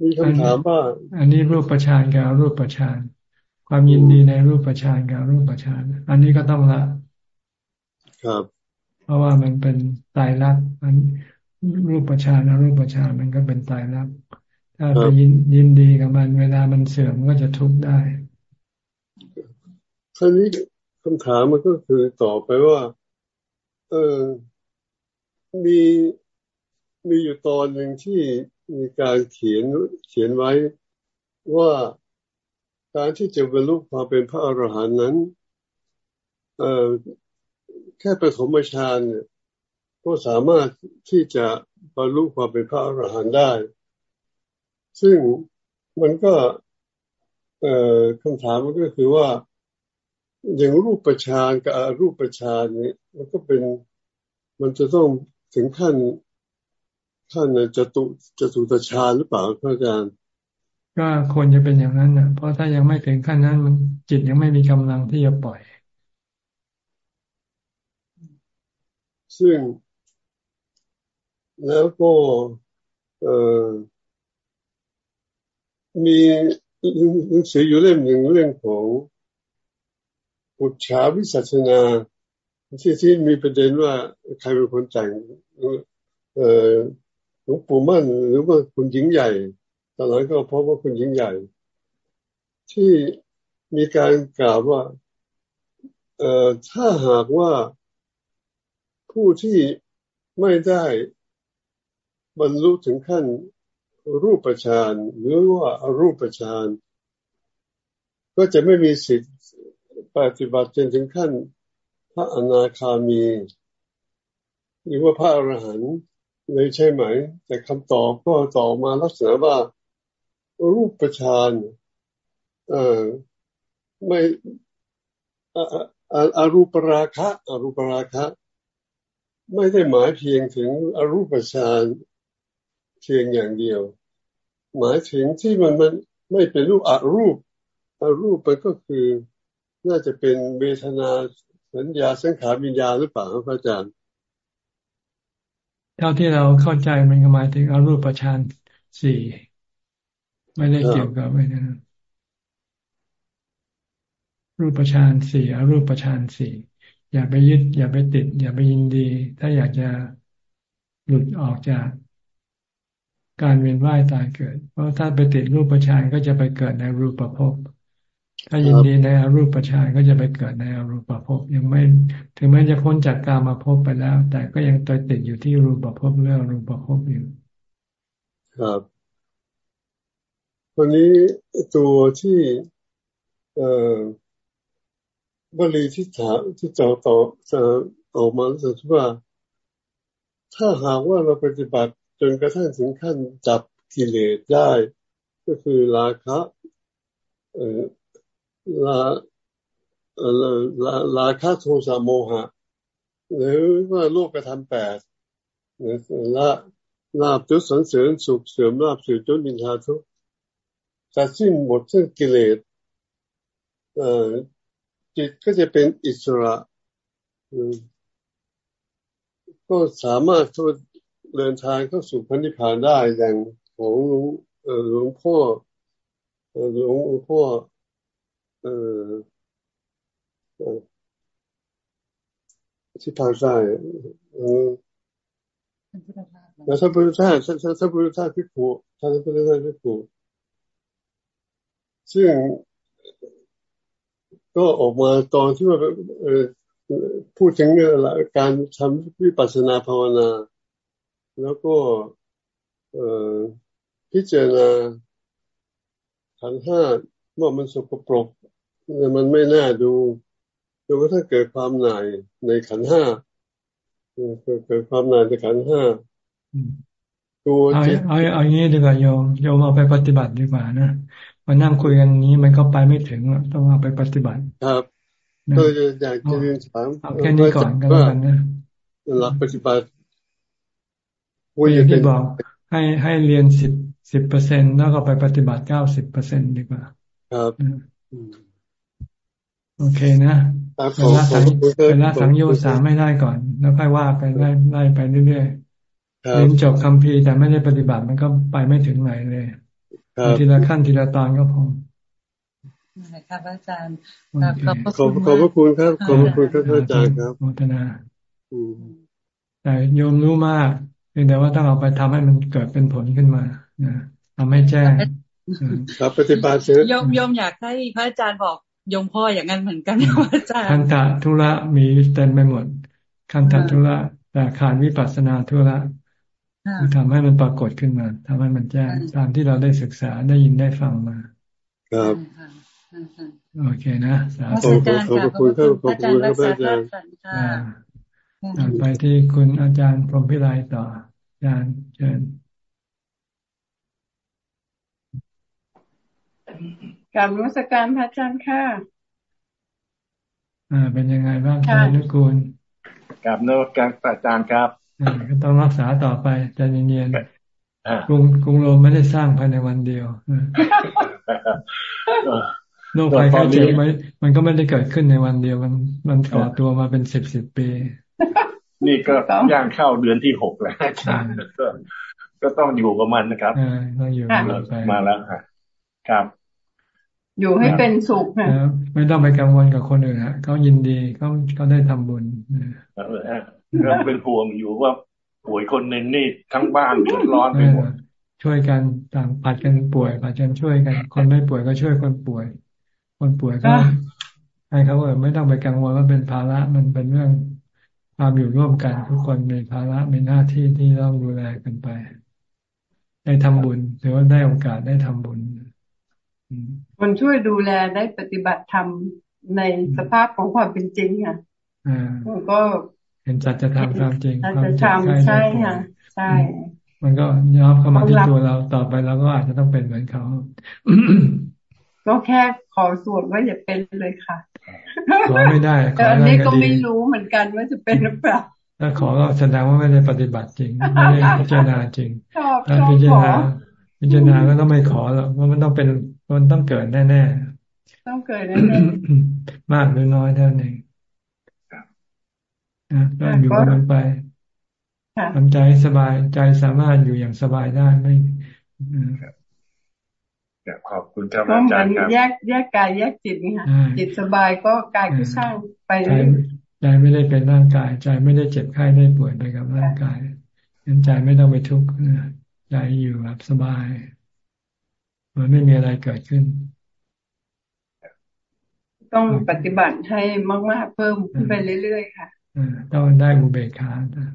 มีคำถามว่า อันนี้รูปประชานกับรูปประชานความยินดีในรูปประชานกับรูปประชานอันนี้ก็ต้องละ ครับ เพราะว่ามันเป็นตายรักอันรูปประชานรูปประชานมันก็เป็นตายรักถ้าไปยินยินดีกับมัน เวลามันเสื่อมก็จะทุกข์ได้คราวนี้คำถามมันก็คือต่อไปว่า เออมี มีอยู่ตอนหนึ่งที่มีการเขียนเขียนไว้ว่าการที่จะบรรลุความเป็นพระอรหันต์นั้นเอ่อแค่ปฐมฌานเนี่ยก็สามารถที่จะบรรลุความเป็นพระอรหันต์ได้ ซึ่งมันก็เอ่อคำถามมันก็คือว่าอย่างรูปประชานกับรูปประชานเนี่ยมันก็เป็นมันจะต้องถึงขั้น ขั้นจะตุจะตุตฌานหรือเปล่าพระอาจารย์ก็ควรจะเป็นอย่างนั้นนะเพราะถ้ายังไม่ถึงขั้นนั้น มันจิตยังไม่มีกำลังที่จะปล่อย ซึ่ง แล้วก็เอ่อมีหนังสืออยู่เล่มหนึ่งเรื่องของปุจฉาวิสัชนาที่ที่มีประเด็นว่าใครเป็นคนแต่งเอ่อห ลวงปู่มั่นหรือว่าคุณหญิงใหญ่ตอนนั้นก็พบว่าคุณหญิงใหญ่ ที่มีการกล่าวว่าเอ่อถ้าหากว่าผู้ที่ไม่ได้บรรลุถึงขั้นรูปฌานหรือว่าอรูปฌานก็จะไม่มีสิทธิ์ปฏิบัติจนถึงขั้นพระอนาคามี หรือว่าพระอรหันต์ เลยใช่ไหม แต่คำตอบก็ตอบมาลักษณะว่า รูปฌานเอ่อไม่อารูปราคะอารูปราคะ ไม่ได้หมายเพียงถึงอรูปฌานเพียงอย่างเดียว หมายถึงที่มันมันไม่เป็นรูปอรูปอรูปมันก็คือน่าจะเป็นเวทนาสัญญาสังขารวิญญาหรือเปล่าพระอาจารย์ เท่าที่เราเข้าใจมันก็หมายถึงอรูปฌานสี่ไม่ได้เกี่ยวกับไม่นะรูปฌานสี่อรูปฌานสี่อย่าไปยึด อย่าไปติด อย่าไปยินดี ถ้าอยากจะหลุดออกจากการเวียนว่ายตายเกิด เพราะถ้าไปติดรูปฌานก็จะไปเกิดในรูปภพ ถ้ายินดีในอรูปฌานก็จะไปเกิดในอรูปภพยังไม่ถึงแม้จะพ้นจากกามาภพไปแล้ว แต่ก็ยังตัวติดอยู่ที่รูปภพเรื่องรูปภพอยู่ครับวันนี้ตัวที่เอ่อบรีที่ถามที่จะต่อจะออกมาสึกว่า ถ้าหากว่าเราปฏิบัติจนกระทั่งถึงขั้นจับกิเลสได้ ก็คือราคะ เอ่อ ลาลาลาคาโทสะโมหะ หรือว่าโลกกระทำแปดละลาบทุสันเสริญสุขเสริมลาบสื่อจนดินทาทุกจะสิ้นหมดซึ่งกิเลสจิตก็จะเป็นอิสระ ก็สามารถเดินทางเข้าสู่พันธิพานได้อย่างของหลวงพ่อหลวงพ่อ เออที่ทางซ้ายแล้วท่านพุทธทาสท่านพุทธทาสพิภูท่านพุทธทาสพิภูซึ่งก็ออกมาตอนที่ว่าพูดถึงการทำวิปัสสนาภาวนา แล้วก็พิจารณาขันห้าว่ามันสกปรก มันไม่น่าดูจนกระทั่งเกิดความหน่ายในขันห้าเกิดความหน่ายในขันห้าตัวเอาเอาเอาอย่างนี้ดีกว่าโยมโยมเอาไปปฏิบัติดีกว่านะมานั่งคุยกันนี้มันก็ไปไม่ถึงต้องเอาไปปฏิบัติ ครับก็อยากจะเรียนถามเอาแค่นี้ก่อนก็แล้วกันนะหลักปฏิบัติอย่างที่บอก ให้ให้เรียนสิบสิบเปอร์เซ็นแล้วก็ไปปฏิบัติเก้าสิบเปอร์เซ็นดีกว่า ครับ โอเคนะเป็นละสังเป็นละสังโยสามไม่ได้ก่อน แล้วค่อยว่าไปไล่ไล่ไปเรื่อยๆเรียนจบคำพีแต่ไม่ได้ปฏิบัติมันก็ไปไม่ถึงไหนเลยทีละขั้นทีละตอนก็พอครับอาจารย์ขอบขอบขอบพระคุณครับขอบพระคุณครับอาจารย์ครับโมทนาแต่โยมรู้มากเพียงแต่ว่าต้องเอาไปทำให้มันเกิดเป็นผลขึ้นมานะทำให้แจ้งครับปฏิบัติเสยมโยมอยากให้พระอาจารย์บอกโยมพ่ออย่างนั้นเหมือนกันอาจารย์คันตะทุระมีเต็มไปหมด คันตะทุระแต่ขาดวิปัสสนาทุระทำให้มันปรากฏขึ้นมาทำให้มันแจ้งตามที่เราได้ศึกษาได้ยินได้ฟังมา ครับโอเคนะสาธุขอบคุณครับขอบคุณครับอาจารย์ไปที่คุณอาจารย์พรหมพิไลต่อ อาจารย์เชิญ กับรัชการพระอาจารย์ค่ะ อ่า เป็นยังไงบ้างคุณนุกูลกับนวัตการอาจารย์ครับอ่าก็ต้องรักษาต่อไปใจเย็นๆกรุงกรุงโรมไม่ได้สร้างภายในวันเดียวโรคภัยไข้เจ็บไหมมันก็ไม่ได้เกิดขึ้นในวันเดียว มันมันก่อตัวมาเป็นสิบสิบปี นี่ก็ย่างเข้าเดือนที่หกแล้วอาจารย์ก็ก็ต้องอยู่กับมันนะครับต้องอยู่มาแล้วครับ อยู่ให้เป็นสุขนะไม่ต้องไปกังวลกับคนอื่นฮะเขายินดีเขาเขาได้ทำบุญเราเป็นห่วงอยู่ว่าป่วยคนหนึ่งนี่ทั้งบ้านเดือดร้อนไปหมดช่วยกันต่างผัดกันป่วยผัดกันช่วยกัน คนไม่ป่วยก็ช่วยคนป่วย คนป่วยก็ให้เขาเออไม่ต้องไปกังวลว่าเป็นภาระมันเป็นเรื่องความอยู่ร่วมกัน ทุกคนมีภาระมีหน้าที่ที่ต้องดูแลกันไป ได้ทำบุญหรือว่าได้โอกาสได้ทำบุญ คนช่วยดูแลได้ปฏิบัติธรรมในสภาพของความเป็นจริงค่ะก็เห็นจัดจะทำความจริงความจริงใช่ค่ะใช่ มันก็ย้อมเข้ามาที่ตัวเราต่อไปเราก็อาจจะต้องเป็นเหมือนเขาก็แค่ขอสวดว่าอย่าเป็นเลยค่ะขอไม่ได้แต่อันนี้ก็ไม่รู้เหมือนกันว่าจะเป็นหรือเปล่าถ้าขอก็แสดงว่าไม่ได้ปฏิบัติจริง ไม่ได้พิจารณาจริงถ้าพิจารณาพิจารณาก็ต้องไม่ขอแล้วเพราะมันต้องเป็น มันต้องเกิดแน่ๆต้องเกิดแน่ๆมากหรือน้อยเท่านั้นนะก็อยู่กันไปทำใจสบายใจสามารถอยู่อย่างสบายได้ไม่ขอบคุณครับอาจารย์ครับแยกแยกกายแยกจิตนี่ค่ะจิตสบายก็กายก็สร้างไปใจไม่ได้เป็นร่างกาย ใจไม่ได้เจ็บไข้ได้ป่วยไปกับร่างกายใจไม่ต้องไปทุกข์ใจอยู่แบบสบาย มันไม่มีอะไรเกิดขึ้น ต้องปฏิบัติให้มาก ๆ เพิ่มขึ้นไปเรื่อย ๆ ค่ะต้องได้อุเบกขา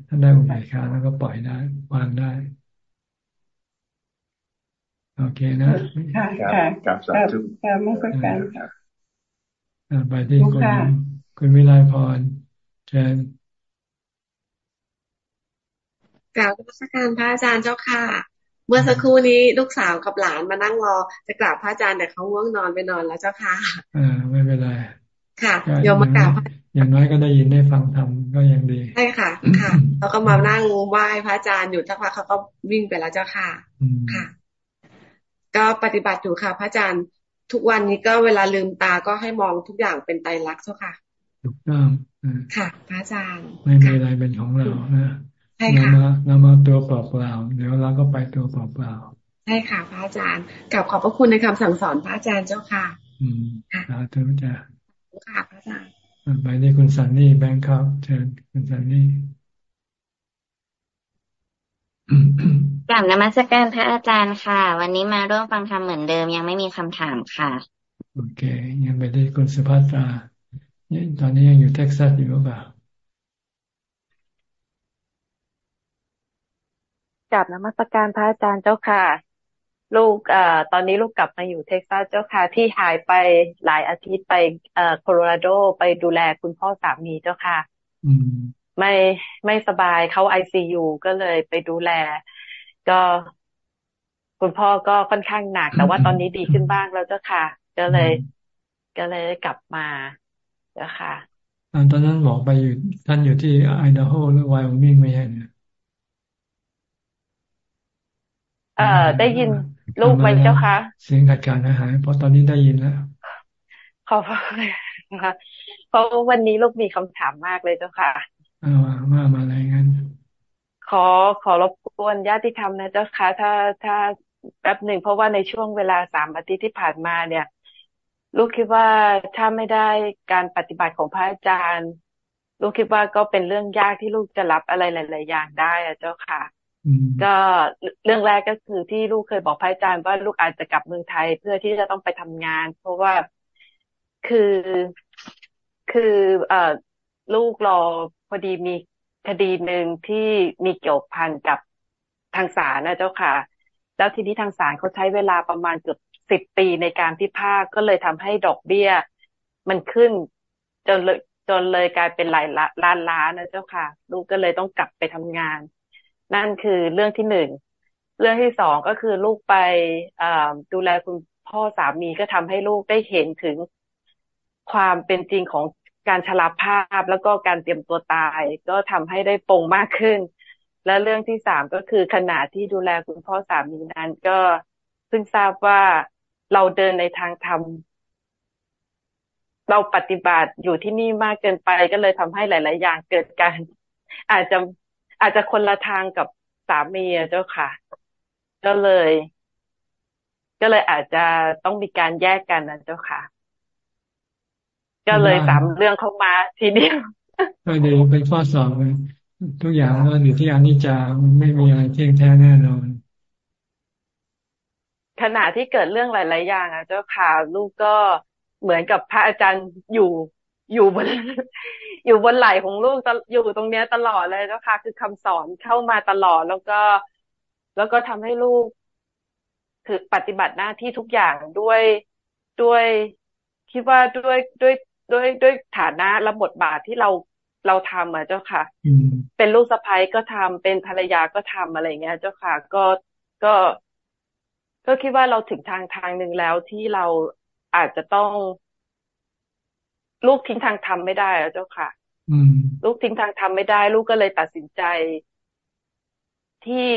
ถ้าได้อุเบกขาแล้วก็ปล่อยได้วางได้โอเคนะค่ะค่ะกับสาธุค่ะมากกานค่ะไปที่คุณคุณวิไลพรเชิญกล่าวรัชการพระอาจารย์เจ้าค่ะ เมื่อสักครู่นี้ลูกสาวกับหลานมานั่งรอจะกราบพระอาจารย์แต่เขาง่วงนอนไปนอนแล้วเจ้าค่ะอ่าไม่เป็นไรค่ะโยมมากราบอย่างน้อยก็ได้ยินได้ฟังธรรมก็ยังดีใช่ค่ะ ค่ะเขาก็มานั่งไหว้พระอาจารย์อยู่ทักพักเขาก็วิ่งไปแล้วเจ้าค่ะค่ะ ก็ปฏิบัติอยู่ค่ะ พระอาจารย์ทุกวันนี้ก็เวลาลืมตาก็ให้มองทุกอย่างเป็นไตรลักษณ์เจ้าค่ะถูกต้องค่ะ พระอาจารย์ ไม่มีอะไรเป็นของเรานะ เรามาเรามาตัวเปล่าๆเดี๋ยวเราก็ไปตัวเปล่าๆใช่ค่ะ พระอาจารย์กลับขอบพระคุณในคำสั่งสอนพระอาจารย์เจ้าค่ะ อืมค่ะสาธุจ้ะค่ะพระอาจารย์ไปที่คุณสันนี่แบงค์ครับเชิญคุณสันนี่กลับนมัสการพระอาจารย์ค่ะ วันนี้มาร่วมฟังธรรมเหมือนเดิมยังไม่มีคำถามค่ะ โอเค ยังไปที่คุณสุภัตราตอนนี้ยังอยู่เท็กซัสอยู่หรือเปล่า กับนมัสการพระอาจารย์เจ้าค่ะ ลูกเอ่อตอนนี้ลูกกลับมาอยู่เท็กซัสเจ้าค่ะ ที่หายไปหลายอาทิตย์ไปเอ่อโคโลราโดไปดูแลคุณพ่อสามีเจ้าค่ะไม่ไม่สบายเขาไอซียูก็เลยไปดูแล ก็คุณพ่อก็ค่อนข้างหนัก แต่ว่าตอนนี้ดีขึ้นบ้างแล้วเจ้าค่ะ ก็เลย ก็เลยกลับมาเจ้าค่ะตอนนั้นบอกไปอยู่ท่านอยู่ที่ไอดาโฮหรือไวโอมิงไม่ใช่เนี่ย เอ่อ ได้ยินลูกไหมเจ้าคะเสียงขาดการอาหารเพราะตอนนี้ได้ยินแล้วขอบคุณนะคะเพราะวันนี้ลูกมีคำถามมากเลยเจ้าค่ะเอามามาอะไรงั้น ขอขอรบกวนญาติธรรมนะเจ้าค่ะถ้าถ้าแป๊บหนึ่งเพราะว่าในช่วงเวลาสามอาทิตย์ที่ผ่านมาเนี่ย ลูกคิดว่าถ้าไม่ได้การปฏิบัติของพระอาจารย์ ลูกคิดว่าก็เป็นเรื่องยากที่ลูกจะรับอะไรหลาย ๆ อย่างได้อะเจ้าค่ะ ก็เรื่องแรกก็คือที่ลูกเคยบอกพระอาจารย์ว่าลูกอาจจะกลับเมืองไทยเพื่อที่จะต้องไปทำงาน เพราะว่าคือคือเอ่อลูกรอพอดีมีคดีหนึ่งที่มีเกี่ยวพันกับทางศาลนะเจ้าค่ะ แล้วทีนี้ทางศาลเขาใช้เวลาประมาณเกือบสิบปีในการพิพากก็เลยทำให้ดอกเบี้ย มันขึ้นจนเลยจนเลยกลายเป็นหลายล้านล้านนะเจ้าค่ะ ลูกก็เลยต้องกลับไปทำงาน นั่นคือเรื่องที่หนึ่งเรื่องที่สองก็คือลูกไปดูแลคุณพ่อสามีก็ทำให้ลูกได้เห็นถึงความเป็นจริงของการชราภาพแล้วก็การเตรียมตัวตาย ก็ทำให้ได้ปงมากขึ้น และเรื่องที่สามก็คือขณะที่ดูแลคุณพ่อสามีนั้น ก็เพิ่งทราบว่าเราเดินในทางธรรมเราปฏิบัติอยู่ที่นี่มากเกินไปก็เลยทำให้หลาย ๆ อย่างเกิดการ อาจจะ อาจจะคนละทางกับสามีเจ้าค่ะ ก็เลย ก็เลยอาจจะต้องมีการแยกกันนะเจ้าค่ะ ก็เลยสามเรื่องเข้ามาทีเดียวก็ดีเป็นข้อสอบเลยทุกอย่างก็อยู่ที่อนิจจาไม่มีอะไรเที่ยงแท้แน่นอนขณะที่เกิดเรื่องหลาย ๆ อย่างอะ เจ้าค่ะลูกก็เหมือนกับพระอาจารย์อยู่ อยู่บน อยู่บนไหล่ของลูกอยู่ตรงเนี้ยตลอดเลยเจ้าค่ะ คือคำสอนเข้ามาตลอดแล้วก็ แล้วก็ทำให้ลูกถือปฏิบัติหน้าที่ทุกอย่างด้วยด้วยคิดว่าด้วยด้วยด้วยด้วยฐานะและบทบาทที่เราเราทำอะเจ้าค่ะ เป็นลูกสะใภ้ก็ทำเป็นภรรยาก็ทำอะไรเงี้ย เจ้าค่ะ ก็ก็ ก็คิดว่าเราถึงทางทางหนึ่งแล้วที่เราอาจจะต้อง ลูกทิ้งทางทำไม่ได้อะเจ้าค่ะลูกทิ้งทางทำไม่ได้ ลูกก็เลยตัดสินใจ ที่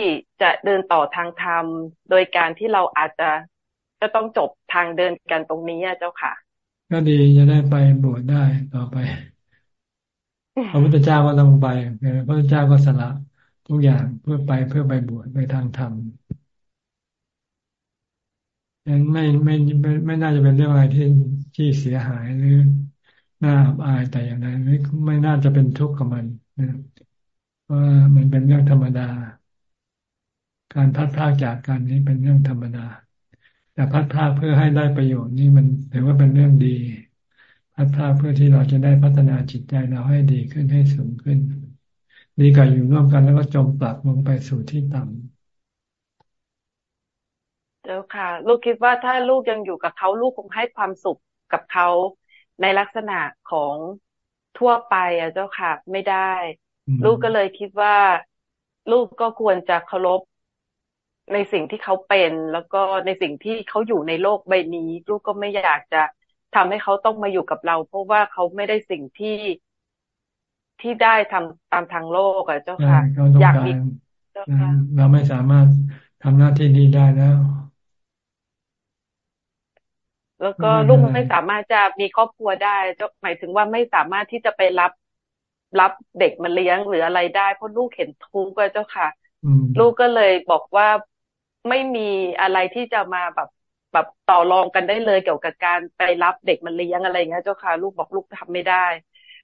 จะเดินต่อทางธรรม โดยการที่เราอาจจะจะต้องจบทางเดินกันตรงนี้เจ้าค่ะ ก็ดีจะได้ไปบวชได้ต่อไปพระพุทธเจ้าก็ต้องไปพระพุทธเจ้าก็สละทุกอย่างเพื่อไปเพื่อไปบวชไปทางธรรมยังไม่ไม่ไม่ไม่น่าจะเป็นเรื่องอะไรที่ที่เสียหายหรือ น่าอับอายแต่อย่างใดไม่ไม่น่าจะเป็นทุกข์กับมันนะเพรามันเป็นเรื่องธรรมดา การพัดพลาดจากกันนี้เป็นเรื่องธรรมดา แต่พัดพาเพื่อให้ได้ประโยชน์นี่มันถือว่าเป็นเรื่องดี พัดพาเพื่อที่เราจะได้พัฒนาจิตใจเราให้ดีขึ้นให้สูงขึ้น ดีกว่าอยู่ร่วมกันแล้วก็จมปลักลงไปสู่ที่ต่ำเจ้าค่ะ ลูกคิดว่าถ้าลูกยังอยู่กับเขาลูกคงให้ความสุขกับเขา ในลักษณะของทั่วไปอะเจ้าค่ะไม่ได้ ลูกก็เลยคิดว่า ลูกก็ควรจะเคารพในสิ่งที่เขาเป็น แล้วก็ในสิ่งที่เขาอยู่ในโลกใบนี้ ลูกก็ไม่อยากจะทำให้เขาต้องมาอยู่กับเรา เพราะว่าเขาไม่ได้สิ่งที่ที่ได้ทำตามทางโลกอะเจ้าค่ะ อยากมีเราไม่สามารถทำหน้าที่นี้ได้แล้ว แล้วก็ลูกไม่สามารถจะมีครอบครัวได้เจ้าหมายถึงว่าไม่สามารถที่จะไปรับรับเด็กมาเลี้ยงหรืออะไรได้เพราะลูกเห็นทุกข์เจ้าค่ะ ลูกก็เลยบอกว่าไม่มีอะไรที่จะมาแบบแบบต่อรองกันได้เลยเกี่ยวกับการไปรับเด็กมันเลี้ยงอะไรเงี้ยเจ้าค่ะ ลูกบอกลูกทำไม่ได้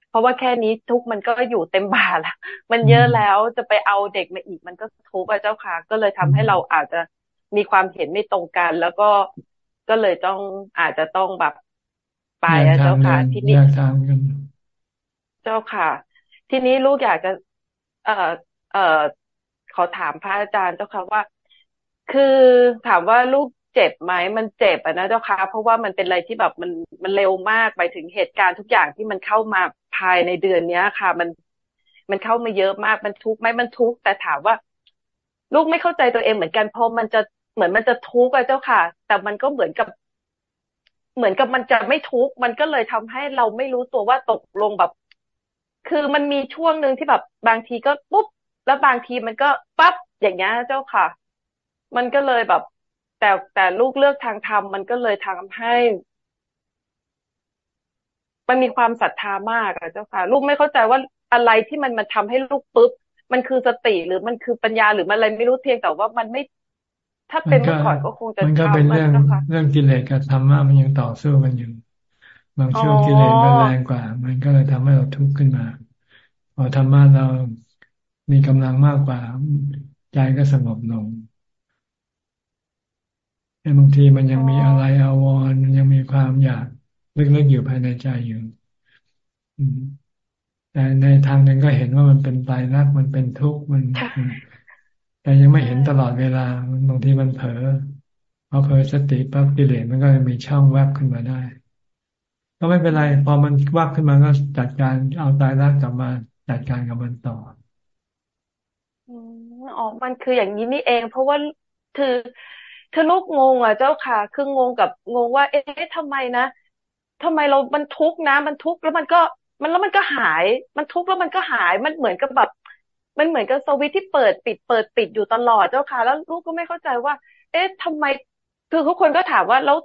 เพราะว่าแค่นี้ทุกมันก็อยู่เต็มบาละมันเยอะแล้วจะไปเอาเด็กมาอีกมันก็ทุกข์อะเจ้าค่ะ ก็เลยทำให้เราอาจจะมีความเห็นไม่ตรงกัน แล้วก็ ก็เลยต้องอาจจะต้องแบบไปอะเจ้าค่ะที่นี้เจ้าค่ะ ที่นี้ลูกอยากจะ เอ่อเอ่อขอถามพระอาจารย์เจ้าค่ะว่า คือถามว่าลูกเจ็บไหมมันเจ็บอะนะเจ้าค่ะ เพราะว่ามันเป็นอะไรที่แบบมันมันเร็วมากไปถึงเหตุการณ์ทุกอย่างที่มันเข้ามาภายในเดือนเนี้ยค่ะ มันมันเข้ามาเยอะมากมันทุกข์ไหมมันทุกข์แต่ถามว่า ลูกไม่เข้าใจตัวเองเหมือนกันเพราะมันจะ เหมือนมันจะทุกข์อะเจ้าค่ะ แต่มันก็เหมือนกับเหมือนกับมันจะไม่ทุกข์มันก็เลยทำให้เราไม่รู้ตัวว่าตกลงแบบ คือมันมีช่วงหนึ่งที่แบบบางทีก็ปุ๊บ แล้วบางทีมันก็ปั๊บอย่างเงี้ยเจ้าค่ะ มันก็เลยแบบ แต่แต่ลูกเลือกทางธรรมมันก็เลยทำให้ มันมีความศรัทธามากอะเจ้าค่ะ ลูกไม่เข้าใจว่าอะไรที่มันมันทำให้ลูกปุ๊บ มันคือสติหรือมันคือปัญญาหรือมันอะไรไม่รู้เพียงแต่ว่ามันไม่ ถ้าเป็นเมื่อก่อนก็คงจะมันก็เป็นเรื่องเรื่องกิเลสกับธรรมะมันยังต่อสู้กันอยู่บางช่วงกิเลสมันแรงกว่า มันก็เลยทำให้เราทุกข์ขึ้นมาพอธรรมะเรามีกำลังมากกว่าใจก็สงบลงแต่บางทีมันยังมีอะไรอาวรณ์ยังมีความอยากลึกๆอยู่ภายในใจอยู่แต่ในทางหนึ่งก็เห็นว่ามันเป็นไตรลักษณ์มันเป็นทุกข์มัน แต่ยังไม่เห็นตลอดเวลาบางทีมันเผลอพอเผลอสติปั๊บกิเลสมันก็มีช่องแวบขึ้นมาได้ ก็ไม่เป็นไร พอมันวับขึ้นมาก็จัดการเอาตายรักกลับมาจัดการกับมันต่ออ๋อมันคืออย่างนี้นี่เอง เพราะว่าคือคือลูกงงอะเจ้าค่ะ คืองงกับงงว่า เอ๊ะทำไมนะทำไมเรามันทุกข์นะ มันทุกข์แล้วมันก็มันแล้วมันก็หาย มันทุกข์แล้วมันก็หาย มันเหมือนกับแบบ มันเหมือนกับสวิตที่เปิดปิด เปิดปิดอยู่ตลอดเจ้าค่ะ แล้วลูกก็ไม่เข้าใจว่า เอ๊ะทำไม คือทุกคนก็ถามว่าแล้ว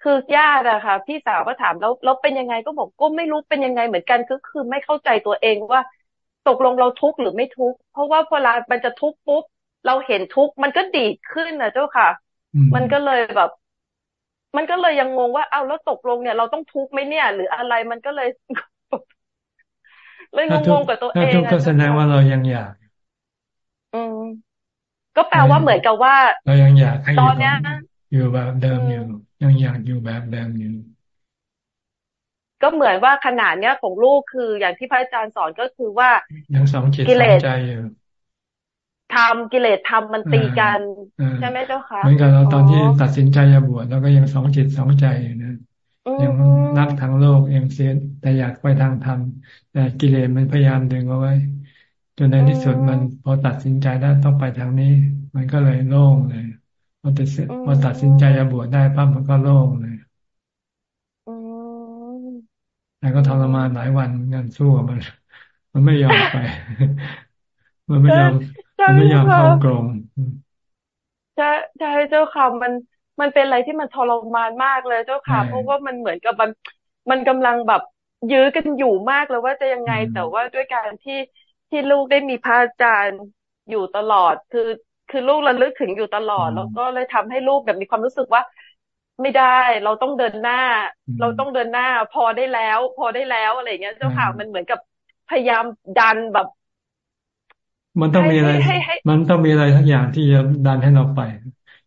คือญาติอะค่ะ พี่สาวก็ถามแล้วแล้วเป็นยังไงก็บอกก็ไม่รู้เป็นยังไงเหมือนกันก็คือไม่เข้าใจตัวเองว่าตกลงเราทุกข์หรือไม่ทุกข์เพราะว่าเวลามันจะทุกข์ปุ๊บเราเห็นทุกข์มันก็ดีขึ้นนะเจ้าค่ะ มันก็เลยแบบ มันก็เลยยังงงว่าเอ้าแล้วตกลงเนี่ย เราต้องทุกข์ไหมเนี่ย หรืออะไรมันก็เลย เลยงงๆกับตัวเองทุกข์ก็แสดงว่าเรายังอยาก อืมก็แปลว่าเหมือนกับว่า เรายังอยากให้ตอนเนี้ยอยู่แบบเดิมอยู่ยังอยากอยู่แบบเดิมอยู่ก็เหมือนว่าขนาดเนี้ยของลูกคืออย่างที่พระอาจารย์สอนก็คือว่ายังสองจิตสองใจอยู่ทำกิเลสทำมันตีกัน ใช่ไหมเจ้าคะเหมือนกับเราตอนที่ตัดสินใจจะบวชแล้วก็ยังสองจิตสองใจนะ ยังรักทางโลกยังเสียแต่อยากไปทางธรรมแต่กิเลสมันพยายามดึงเอาไว้ จนในที่สุดมันพอตัดสินใจได้ต้องไปทางนี้ มันก็เลยโล่งเลยพอตัดพอตัดสินใจจะบวชได้ปั๊บมันก็โล่งเลยแต่ก็ทรมานหลายวันเงินสู้กับมัน มันไม่ยอมไป มันไม่ยอมมันไม่ยอมเข้ากรงใช่ใช่เจ้าค่ะมัน มันเป็นอะไรที่มันทรมานมากเลยเจ้าค่ะ เพราะว่ามันเหมือนกับมันมันกำลังแบบยื้อกันอยู่มากเลยว่าจะยังไงแต่ว่าด้วยการที่ที่ลูกได้มีพระอาจารย์อยู่ตลอด คือคือลูกระลึกถึงอยู่ตลอด แล้วก็เลยทำให้ลูกแบบมีความรู้สึกว่า ไม่ได้เราต้องเดินหน้า เราต้องเดินหน้า พอได้แล้ว พอได้แล้วอะไรเงี้ยเจ้าค่ะมันเหมือนกับพยายามดันแบบ มันต้องมีอะไรมันต้องมีอะไรทั้งอย่างที่จะดันให้เราไป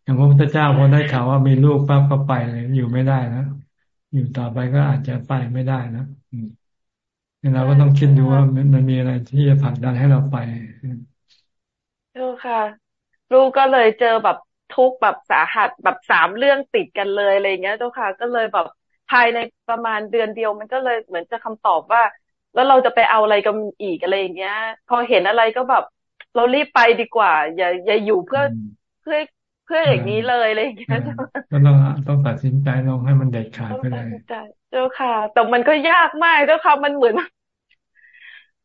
อย่างพระพุทธเจ้าพอได้ข่าวว่ามีลูกปั๊บก็ไปเลย อยู่ไม่ได้นะอยู่ต่อไปก็อาจจะไปไม่ได้นะเราก็ต้องคิดดูว่ามันมีอะไรที่จะผลักดันให้เราไปเจ้าค่ะ ลูกก็เลยเจอแบบทุกแบบสาหัสแบบสามเรื่องติดกันเลยอะไรเงี้ยเจ้าค่ะ ก็เลยแบบภายในประมาณเดือนเดียว มันก็เลยเหมือนจะคำตอบว่า แล้วเราจะไปเอาอะไรกันอีกอะไรอย่างเงี้ย พอเห็นอะไรก็แบบ เรารีบไปดีกว่า อย่าอย่าอยู่เพื่อเพื่อ เพื่ออย่างนี้เลยอะไรอย่างเงี้ยก็ต้องต้องตัดสินใจลงให้มันเด็ดขาดไปเลยเจ้าค่ะ แต่มันก็ยากมากเจ้าค่ะมันเหมือน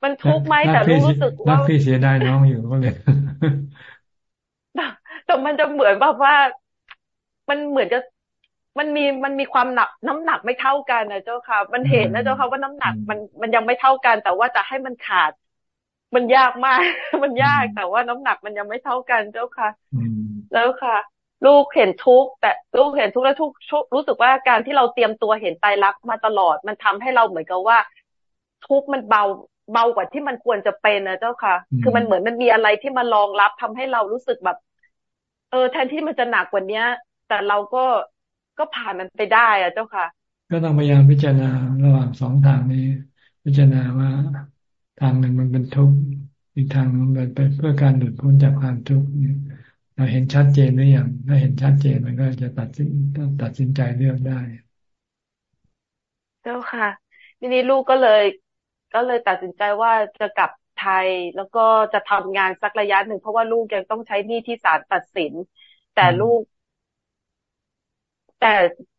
มันทุกข์ไหมแต่รู้สึกว่าพี่เสียดายน้องอยู่ก็เลยแต่มันจะเหมือนแบบว่า มันเหมือนจะมันมีมันมีความหนักน้ำหนักไม่เท่ากันนะเจ้าค่ะ มันเห็นนะเจ้าค่ะว่าน้ำหนักมันมันยังไม่เท่ากัน แต่ว่าจะให้มันขาด มันยากมาก มันยากแต่ว่าน้ำหนักมันยังไม่เท่ากันเจ้าค่ะ แล้วค่ะ ลูกเห็นทุกแต่ลูกเห็นทุกแล้วทุกรู้สึกว่าการที่เราเตรียมตัวเห็นไตรักมาตลอด มันทำให้เราเหมือนกับว่า ทุกมันเบาเบากว่าที่มันควรจะเป็นนะเจ้าค่ะ คือมันเหมือนมันมีอะไรที่มารองรับทำให้เรารู้สึกแบบ เออ แทนที่มันจะหนักกว่าเนี้ย แต่เราก็ก็ผ่านมันไปได้อะเจ้าค่ะ ก็ต้องพยายามพิจารณาระหว่างสองทางนี้ พิจารณาว่าทางหนึ่งมันเป็นทุกข์อีกทางมันเป็นเพื่อการหลุดพ้นจากความทุกข์ เราเห็นชัดเจนหรือยังถ้าเห็นชัดเจนมันก็จะตัดสินตัดสินใจเลือกได้ เจ้าค่ะทีนี้ลูกก็เลย ก็เลยตัดสินใจว่าจะกลับไทยแล้วก็จะทำงานสักระยะหนึ่งเพราะว่าลูกยังต้องใช้หนี้ที่ศาลตัดสิน แต่ลูก แต่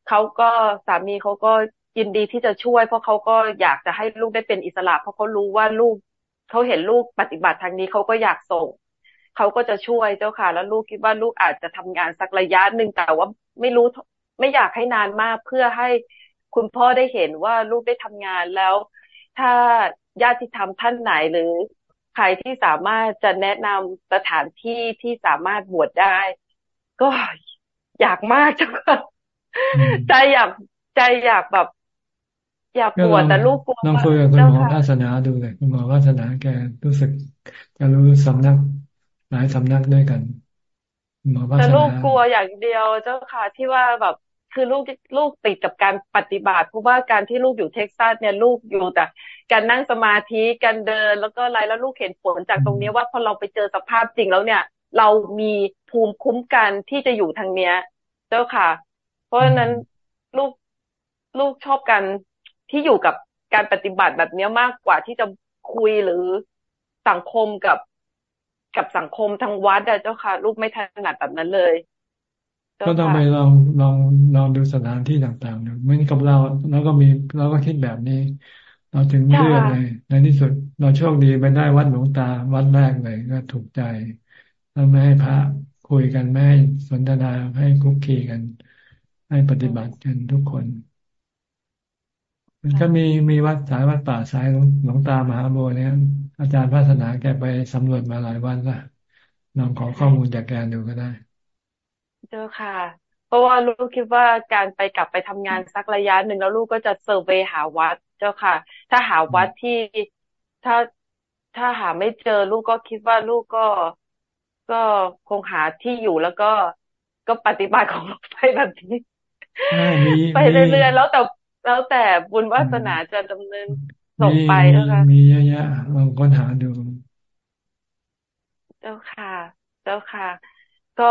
เขาก็สามีเขาก็ยินดีที่จะช่วย เพราะเขาก็อยากจะให้ลูกได้เป็นอิสระ เพราะเขารู้ว่าลูกเขาเห็นลูกปฏิบัติทางนี้เขาก็อยากส่ง เขาก็จะช่วยเจ้าค่ะ แล้วลูกคิดว่าลูกอาจจะทำงานสักระยะหนึ่งแต่ว่าไม่รู้ไม่อยากให้นานมากเพื่อให้คุณพ่อได้เห็นว่าลูกได้ทำงานแล้ว ถ้าญาติธรรมท่านไหนหรือใครที่สามารถจะแนะนำสถานที่ที่สามารถบวชได้ ก็อยากมากจังใจอยากใจอยากแบบ อยากบวชแต่ลูกกลัวต้องคุยกับคุณหมอภาสนาดูเลยคุณหมอภาสนาแกรู้สึกจะรู้สำนัก หลายสำนักด้วยกันหมอภาแต่ลูกกลัวอย่างเดียวเจ้าค่ะ ที่ว่าแบบคือลูกลูกติดกับการปฏิบัติเพราะว่าการที่ลูกอยู่เท็กซัสเนี่ยลูกอยู่แต่การนั่งสมาธิการเดินแล้วก็อะไรแล้วลูกเห็นผลจากตรงนี้ว่าพอเราไปเจอสภาพจริงแล้วเนี่ย เรามีภูมิคุ้มกันที่จะอยู่ทางเนี้ย เจ้าค่ะ เพราะฉะนั้นลูกลูกชอบกันที่อยู่กับการปฏิบัติแบบเนี้ยมากกว่าที่จะคุยหรือสังคมกับ กับสังคมทางวัดอะเจ้าค่ะ ลูกไม่ถนัดแบบนั้นเลย ก็ต้องไปลองลองลองดูสถานที่ต่างๆดูเหมือนกับเราเราก็มีเราก็คิดแบบนี้ เราถึงเลือกเลยในที่สุดเราโชคดีไปได้วัดหลวงตาวัดแรกเลยก็ถูกใจแล้วไม่ให้พระคุยกันไม่ให้สนทนาให้คุกคีกัน ให้ปฏิบัติกันทุกคน มันก็มีมีวัดสายวัดป่าสายหลวงตามหาบัวเนี่ย อาจารย์พัฒนาแกไปสำรวจมาหลายวันละลองขอข้อมูลจากแกดูก็ได้ เจอค่ะ เพราะว่าลูกคิดว่าการไปกลับไปทำงานสักระยะหนึ่งแล้วลูกก็จะเซอร์เวยหาวัด เจ้าค่ะ ถ้าหาวัดที่ถ้าถ้าหาไม่เจอลูกก็คิดว่าลูกก็ก็คงหาที่อยู่แล้วก็ก็ปฏิบัติของเราไปแบบนี้ไปเรื่อยๆแล้วแต่แล้วแต่บุญวาสนาจะดำเนิน ส่งไปแล้วค่ะมีเยอะแยะลองค้นหาดู เจ้าค่ะ เจ้าค่ะ ก็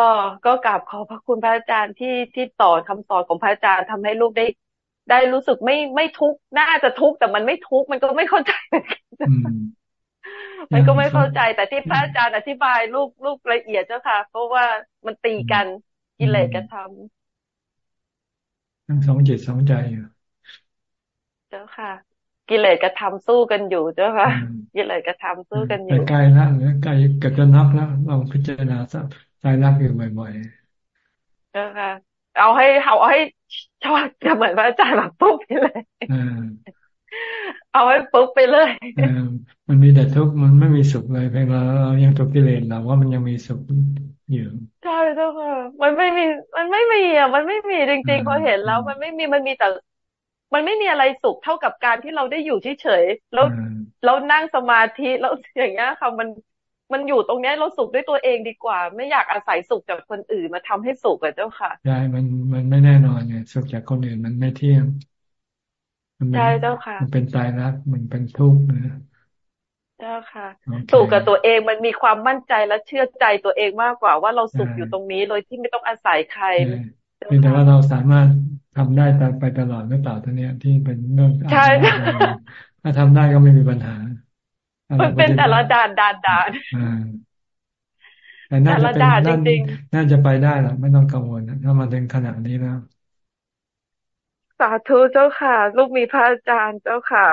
ก็กราบขอพระคุณพระอาจารย์ที่ที่ต่อคำสอนของพระอาจารย์ทำให้ลูกได้ ได้รู้สึกไม่ไม่ทุกข์น่าจะทุกข์แต่มันไม่ทุกข์มันก็ไม่เข้าใจมันก็ไม่เข้าใจแต่ที่พระอาจารย์อธิบายลูกลูกละเอียดเจ้าค่ะ เพราะว่ามันตีกันกิเลสกันทำทั้งสองจิตสองใจอยู่เจ้าค่ะ กิเลสกระทำสู้กันอยู่เจ้าค่ะกิเลสกระทำสู้กันอยู่ใกล้แล้วหรือใกล้เกิดจะนับแล้วลองพิจารณาสักใจรักอยู่บ่อยๆเออค่ะ เอาให้เอาให้ชอบจะเหมือนพระอาจารย์แบบปุ๊บไปเลยเอาให้ปุ๊บไปเลยมันมีแต่ทุกข์มันไม่มีสุขเลยเพียงเราเรายังตัวกิเลสเราว่ามันยังมีสุขอยู่ใช่เจ้าค่ะ มันไม่มี มันไม่มีอะ มันไม่มีจริงๆพอเห็นแล้ว มันไม่มี มันมีแต่ มันไม่มีอะไรสุขเท่ากับการที่เราได้อยู่เฉยๆแล้วแล้วนั่งสมาธิแล้วอย่างเงี้ยค่ะมันมันอยู่ตรงนี้เราสุขด้วยตัวเองดีกว่า ไม่อยากอาศัยสุขจากคนอื่นมาทำให้สุขอะเจ้าค่ะใช่มันมันไม่แน่นอนไงสุขจากคนอื่นมันไม่เที่ยงใช่เจ้าค่ะ มันเป็นตายรักมันเป็นทุกข์นะเจ้าค่ะ สุขกับตัวเองมันมีความมั่นใจและเชื่อใจตัวเองมากกว่าว่าเราสุขอยู่ตรงนี้โดยที่ไม่ต้องอาศัยใครแต่ว่าเราสามารถทำได้ไปตลอดหรือเปล่าท่านี้ที่เป็นเรื่องใช่ถ้าทำได้ก็ไม่มีปัญหา มันเป็นแต่ละด่านด่านด่านแต่น่าจะเป็นน่าจะไปได้หรอกไม่ต้องกังวลถ้ามาถึงขนาดนี้แล้วสาธุเจ้าค่ะ ลูกมีพระอาจารย์เจ้าค่ะ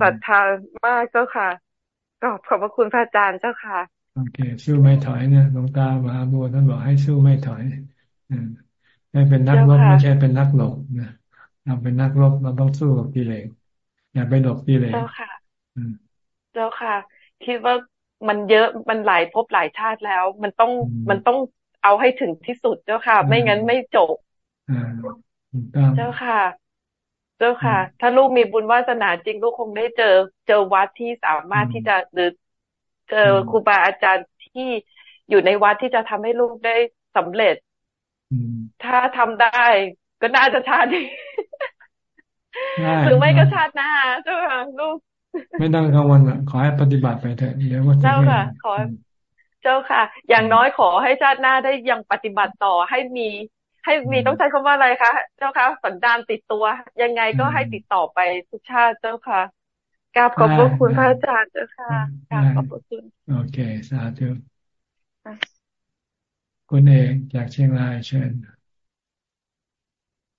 ศรัทธามากเจ้าค่ะขอบขอบพระคุณพระอาจารย์เจ้าค่ะโอเค สู้ไม่ถอยเนี่ยหลวงตามหาบัวท่านบอกให้สู้ไม่ถอย ให้เป็นนักรบไม่ใช่เป็นนักหลบนะเราเป็นนักรบเราต้องสู้กับกิเลสอย่าไปหลบกิเลสเจ้าค่ะเจ้าค่ะ คิดว่ามันเยอะมันหลายภพหลายชาติแล้ว มันต้องมันต้องเอาให้ถึงที่สุดเจ้าค่ะ ไม่งั้นไม่จบเจ้าค่ะ เจ้าค่ะ ถ้าลูกมีบุญวาสนาจริงลูกคงได้เจอ เจอวัดที่สามารถที่จะหรือเจอครูบาอาจารย์ที่อยู่ในวัดที่จะทำให้ลูกได้สำเร็จ ถ้าทำได้ก็น่าจะชาตินี้หรือไม่ก็ชาติหน้าเจ้าค่ะลูก ไม่ต้องกังวลขอให้ปฏิบัติไปเถอะเดี๋ยวว่าเจ้าค่ะ ขอ เจ้าค่ะ อย่างน้อยขอให้ชาติหน้าได้ยังปฏิบัติต่อให้มี ให้มีต้องใช้คำว่าอะไรคะเจ้าค่ะสันดานติดตัว ยังไงก็ให้ติดต่อไปทุกชาติเจ้าค่ะกราบขอบพระคุณพระอาจารย์เจ้าค่ะกราบขอบพระคุณ โอเค สาธุ คุณเอกจากเชียงรายเชิญ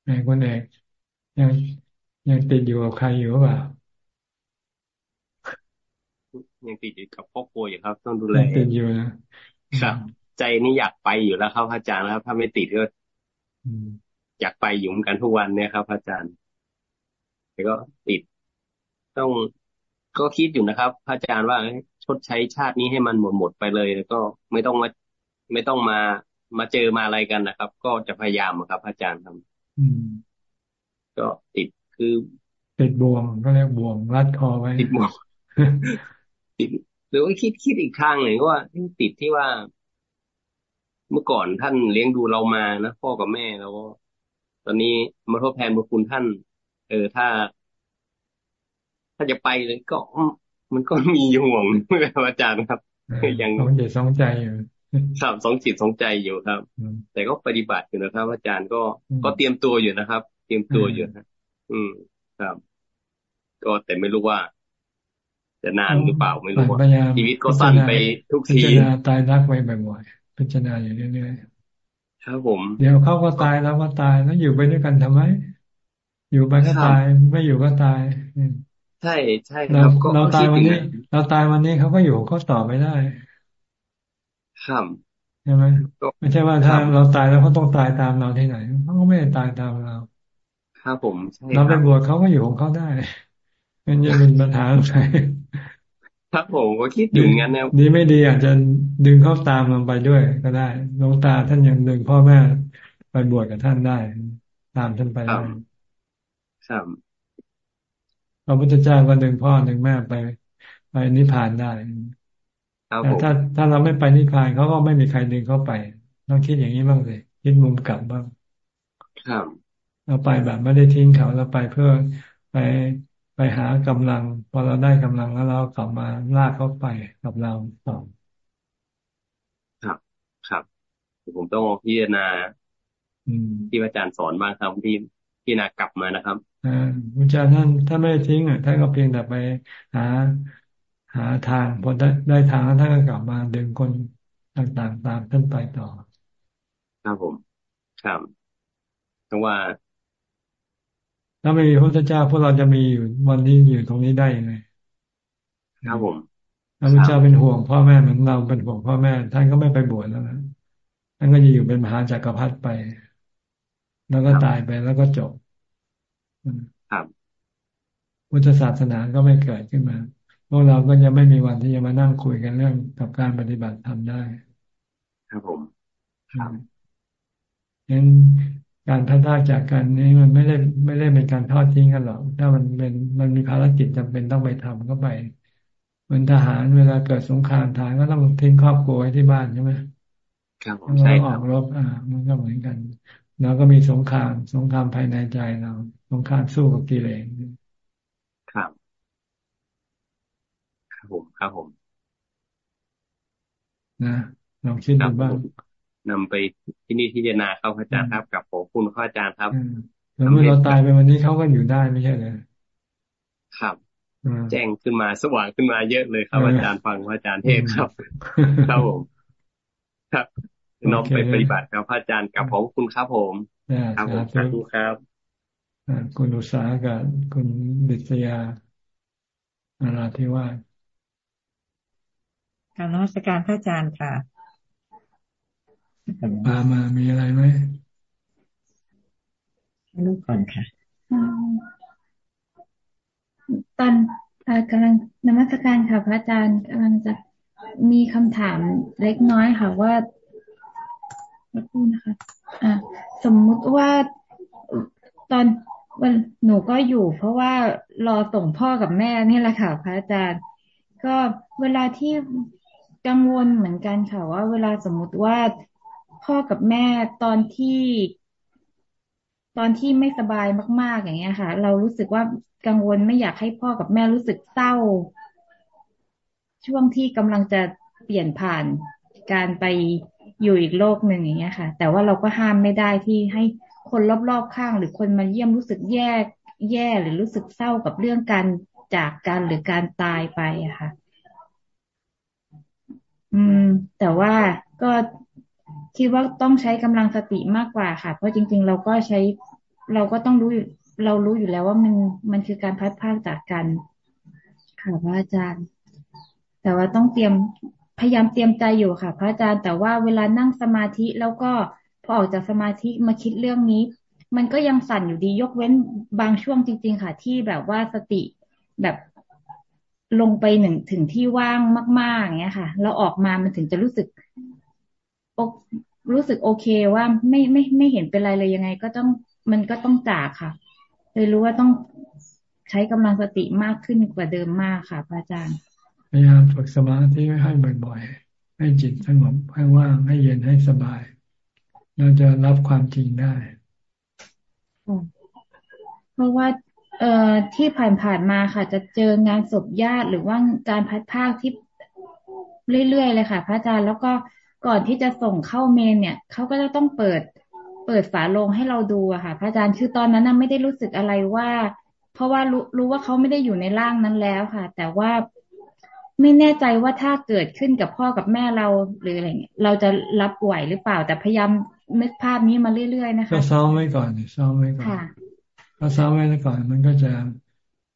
ไหนคุณเอกยังยังติดอยู่กับใครอยู่เปล่ายังติดอยู่กับครอบครัวอยู่ครับ ต้องดูแลติดอยู่นะครับ ใจนี่อยากไปอยู่แล้วครับอาจารย์ครับถ้าไม่ติดก็อยากไปอยู่เหมือนกันทุกวันเนี่ยครับอาจารย์แต่ก็ติด ต้องก็คิดอยู่นะครับพระอาจารย์ว่าชดใช้ชาตินี้ให้มันหมดหมดไปเลย แล้วก็ไม่ต้องมา ไม่ต้องมามาเจอมาอะไรกันนะครับ ก็จะพยายามครับพระอาจารย์ทำก็ติดคือติดบ่วงก็เรียกบ่วงรัดคอไว้ติดบ่วงติดหรือว่าคิดคิดอีกทางหนึ่งก็ว่าติดที่ว่า เมื่อก่อนท่านเลี้ยงดูเรามานะพ่อกับแม่แล้วก็ตอนนี้มาทดแทนบุญคุณท่าน เออถ้า ถ้าจะไปเลยก็มันก็มีห่วงครับอาจารย์ครับยังสองจิตสองใจอยู่ ครับสองจิตสองใจอยู่ครับ แต่ก็ปฏิบัติอยู่นะครับ อาจารย์ก็ก็เตรียมตัวอยู่นะครับ เตรียมตัวอยู่นะอืมครับ ก็แต่ไม่รู้ว่า จะนานหรือเปล่าไม่รู้ว่าชีวิตก็สั้นไปทุกทีพิจารณาตายรักไว้บ่อยๆพิจารณาอยู่เรื่อยๆครับผม เดี๋ยวเขาก็ตายแล้วก็ตายแล้วอยู่ไปด้วยกันทำไม อยู่ไปก็ตายไม่อยู่ก็ตายใช่ใช่ครับเราตายวันนี้ เราตายวันนี้เขาก็อยู่เขาต่อไม่ได้ ครับใช่ไหมไม่ใช่ว่าถ้าเราตายแล้วเขาต้องตายตามเราที่ไหนเขาก็ไม่ได้ตายตามเราครับผมเราไปบวชเขาก็อยู่ของเขาได้มันจะเป็นปัญหาอะไรครับผมก็คิดอยู่งั้นนะดีไม่ดีอาจจะดึงเข้าตามลงไปด้วยก็ได้หลวงตาท่านยังดึงพ่อแม่ไปบวชกับท่านได้ ตามท่านไปได้ครับพระพุทธเจ้าก็ดึงพ่อดึงแม่ไป ไปนิพพานได้ แต่ถ้าถ้าเราไม่ไปนิพพานเขาก็ไม่มีใครดึงเข้าไปต้องคิดอย่างนี้บ้างเลยคิดมุมกลับบ้างครับเราไปแบบไม่ได้ทิ้งเขาเราไปเพื่อไปไปหากำลังพอเราได้กำลังแล้วเรากลับมาลากเขาไปกับเราต่อครับครับผมต้องพิจารณาที่อาจารย์สอนบ้างครับที่พิจารณากลับมานะครับอ่าอาจารย์ท่านถ้าไม่ทิ้งอะท่านก็เพียงแต่ไปหา หาทางพอได้ได้ทางแล้วท่านก็กลับมาดึงคนต่างๆตามท่านไปต่อ ครับผม ครับเพราะว่า ถ้าไม่มีพระพุทธเจ้าพวกเราจะมีอยู่วันนี้อยู่ตรงนี้ได้ยังไงครับผมพระพุทธเจ้าเป็นห่วงพ่อแม่เหมือนเราเป็นห่วงพ่อแม่ ท่านก็ไม่ไปบวชแล้วนะท่านก็จะอยู่เป็นมหาจักรพรรดิไป แล้วก็ตายไปแล้วก็จบครับพุทธศาสนาก็ไม่เกิดขึ้นมา พวกเราก็จะไม่มีวันที่จะมานั่งคุยกันเรื่องกับการปฏิบัติธรรมได้ ครับผมครับงั้นการพัฒนาจากกันนี้มันไม่ได้ไม่ได้เป็นการทอดทิ้งกันหรอก ถ้ามันเป็นมันมีภารกิจจำเป็นต้องไปทำก็ไปเหมือนทหารเวลาเกิดสงครามทหารก็ต้องทิ้งครอบครัวไว้ที่บ้านใช่ไหมครับใช่ออกรบอ่า มันก็เหมือนกันเราก็มีสงคราม สงครามภายในใจเรา สงครามสู้กับกิเลสครับ ครับผมครับผม นะลองคิดดูบ้างนำไปที่นี่ที่เจนาเข้าพระอาจารย์ครับกับผมคุณพระอาจารย์ครับแล้วเมื่อเราตายไปวันนี้เขาก็อยู่ได้ไม่ใช่เลยครับแจ้งขึ้นมาสว่างขึ้นมาเยอะเลยครับอาจารย์ฟังพระอาจารย์เทศครับครับผมครับน้อมไปปฏิบัติครับพระอาจารย์กับผมคุณครับผมครับผมสาธุครับคุณอุษากับคุณดิษยาอาราธิวาส การนมัสการพระอาจารย์ค่ะมามามีอะไรไหมลูกก่อนค่ะตอนกำลังนมัสการค่ะ พระอาจารย์กำลังจะมีคำถามเล็กน้อยค่ะว่าพูดนะคะ อ่า สมมุติว่าตอนวันหนูก็อยู่ เพราะว่ารอส่งพ่อกับแม่นี่แหละค่ะ พระอาจารย์ ก็เวลาที่ กังวลเหมือนกันค่ะว่าเวลาสมมติว่าพ่อกับแม่ตอนที่ตอนที่ไม่สบายมาก ๆ อย่างเงี้ยค่ะ เรารู้สึกว่ากังวลไม่อยากให้พ่อกับแม่รู้สึกเศร้า ช่วงที่กำลังจะเปลี่ยนผ่านการไปอยู่อีกโลกหนึ่งอย่างเงี้ยค่ะ แต่ว่าเราก็ห้ามไม่ได้ที่ให้คนรอบๆข้าง หรือคนมาเยี่ยมรู้สึกแย่แย่หรือรู้สึกเศร้ากับเรื่องการจากกันหรือการตายไปอะค่ะ อืม แต่ว่าก็คิดว่าต้องใช้กำลังสติมากกว่าค่ะ เพราะจริง ๆ เราก็ใช้เราก็ต้องรู้เรารู้อยู่แล้วว่ามันมันคือการพัดพากจากกันค่ะพระอาจารย์ แต่ว่าต้องเตรียมพยายามเตรียมใจอยู่ค่ะ พระอาจารย์แต่ว่าเวลานั่งสมาธิแล้วก็พอออกจากสมาธิมาคิดเรื่องนี้ มันก็ยังสั่นอยู่ดียกเว้นบางช่วงจริง ๆ ค่ะ ที่แบบว่าสติแบบ ลงไปหนึ่งถึงที่ว่างมาก ๆ อย่างเงี้ยค่ะแล้วออกมามันถึงจะรู้สึกรู้สึกโอเคว่าไม่ไม่ไม่เห็นเป็นไรเลยยังไง ก็ต้องมันก็ต้องจากค่ะเลยรู้ว่าต้องใช้กำลังสติมากขึ้นกว่าเดิมมากค่ะพระอาจารย์พยายามฝึกสมาธิให้บ่อยๆ ให้จิตสงบให้ว่างให้เย็นให้สบาย เราจะรับความจริงได้เพราะว่า เอ่อที่ผ่านๆมาค่ะ จะเจองานศพญาติหรือว่าการพัดภาคที่เรื่อยๆเลยค่ะ พระอาจารย์แล้วก็ก่อนที่จะส่งเข้าเมนเนี่ยเขาก็จะต้องเปิด เปิดฝาโลงให้เราดูอะค่ะ พระอาจารย์คือตอนนั้นไม่ได้รู้สึกอะไรว่า เพราะว่ารู้รู้ว่าเขาไม่ได้อยู่ในร่างนั้นแล้วค่ะ แต่ว่าไม่แน่ใจว่าถ้าเกิดขึ้นกับพ่อกับแม่เราหรืออะไรเงี้ยเราจะรับไหวหรือเปล่า แต่พยายามนึกภาพนี้มาเรื่อยๆนะคะก็ซ้อมไว้ก่อนซ้อมไว้ก่อน ก็ซ้อมไว้ก่อน มันก็จะ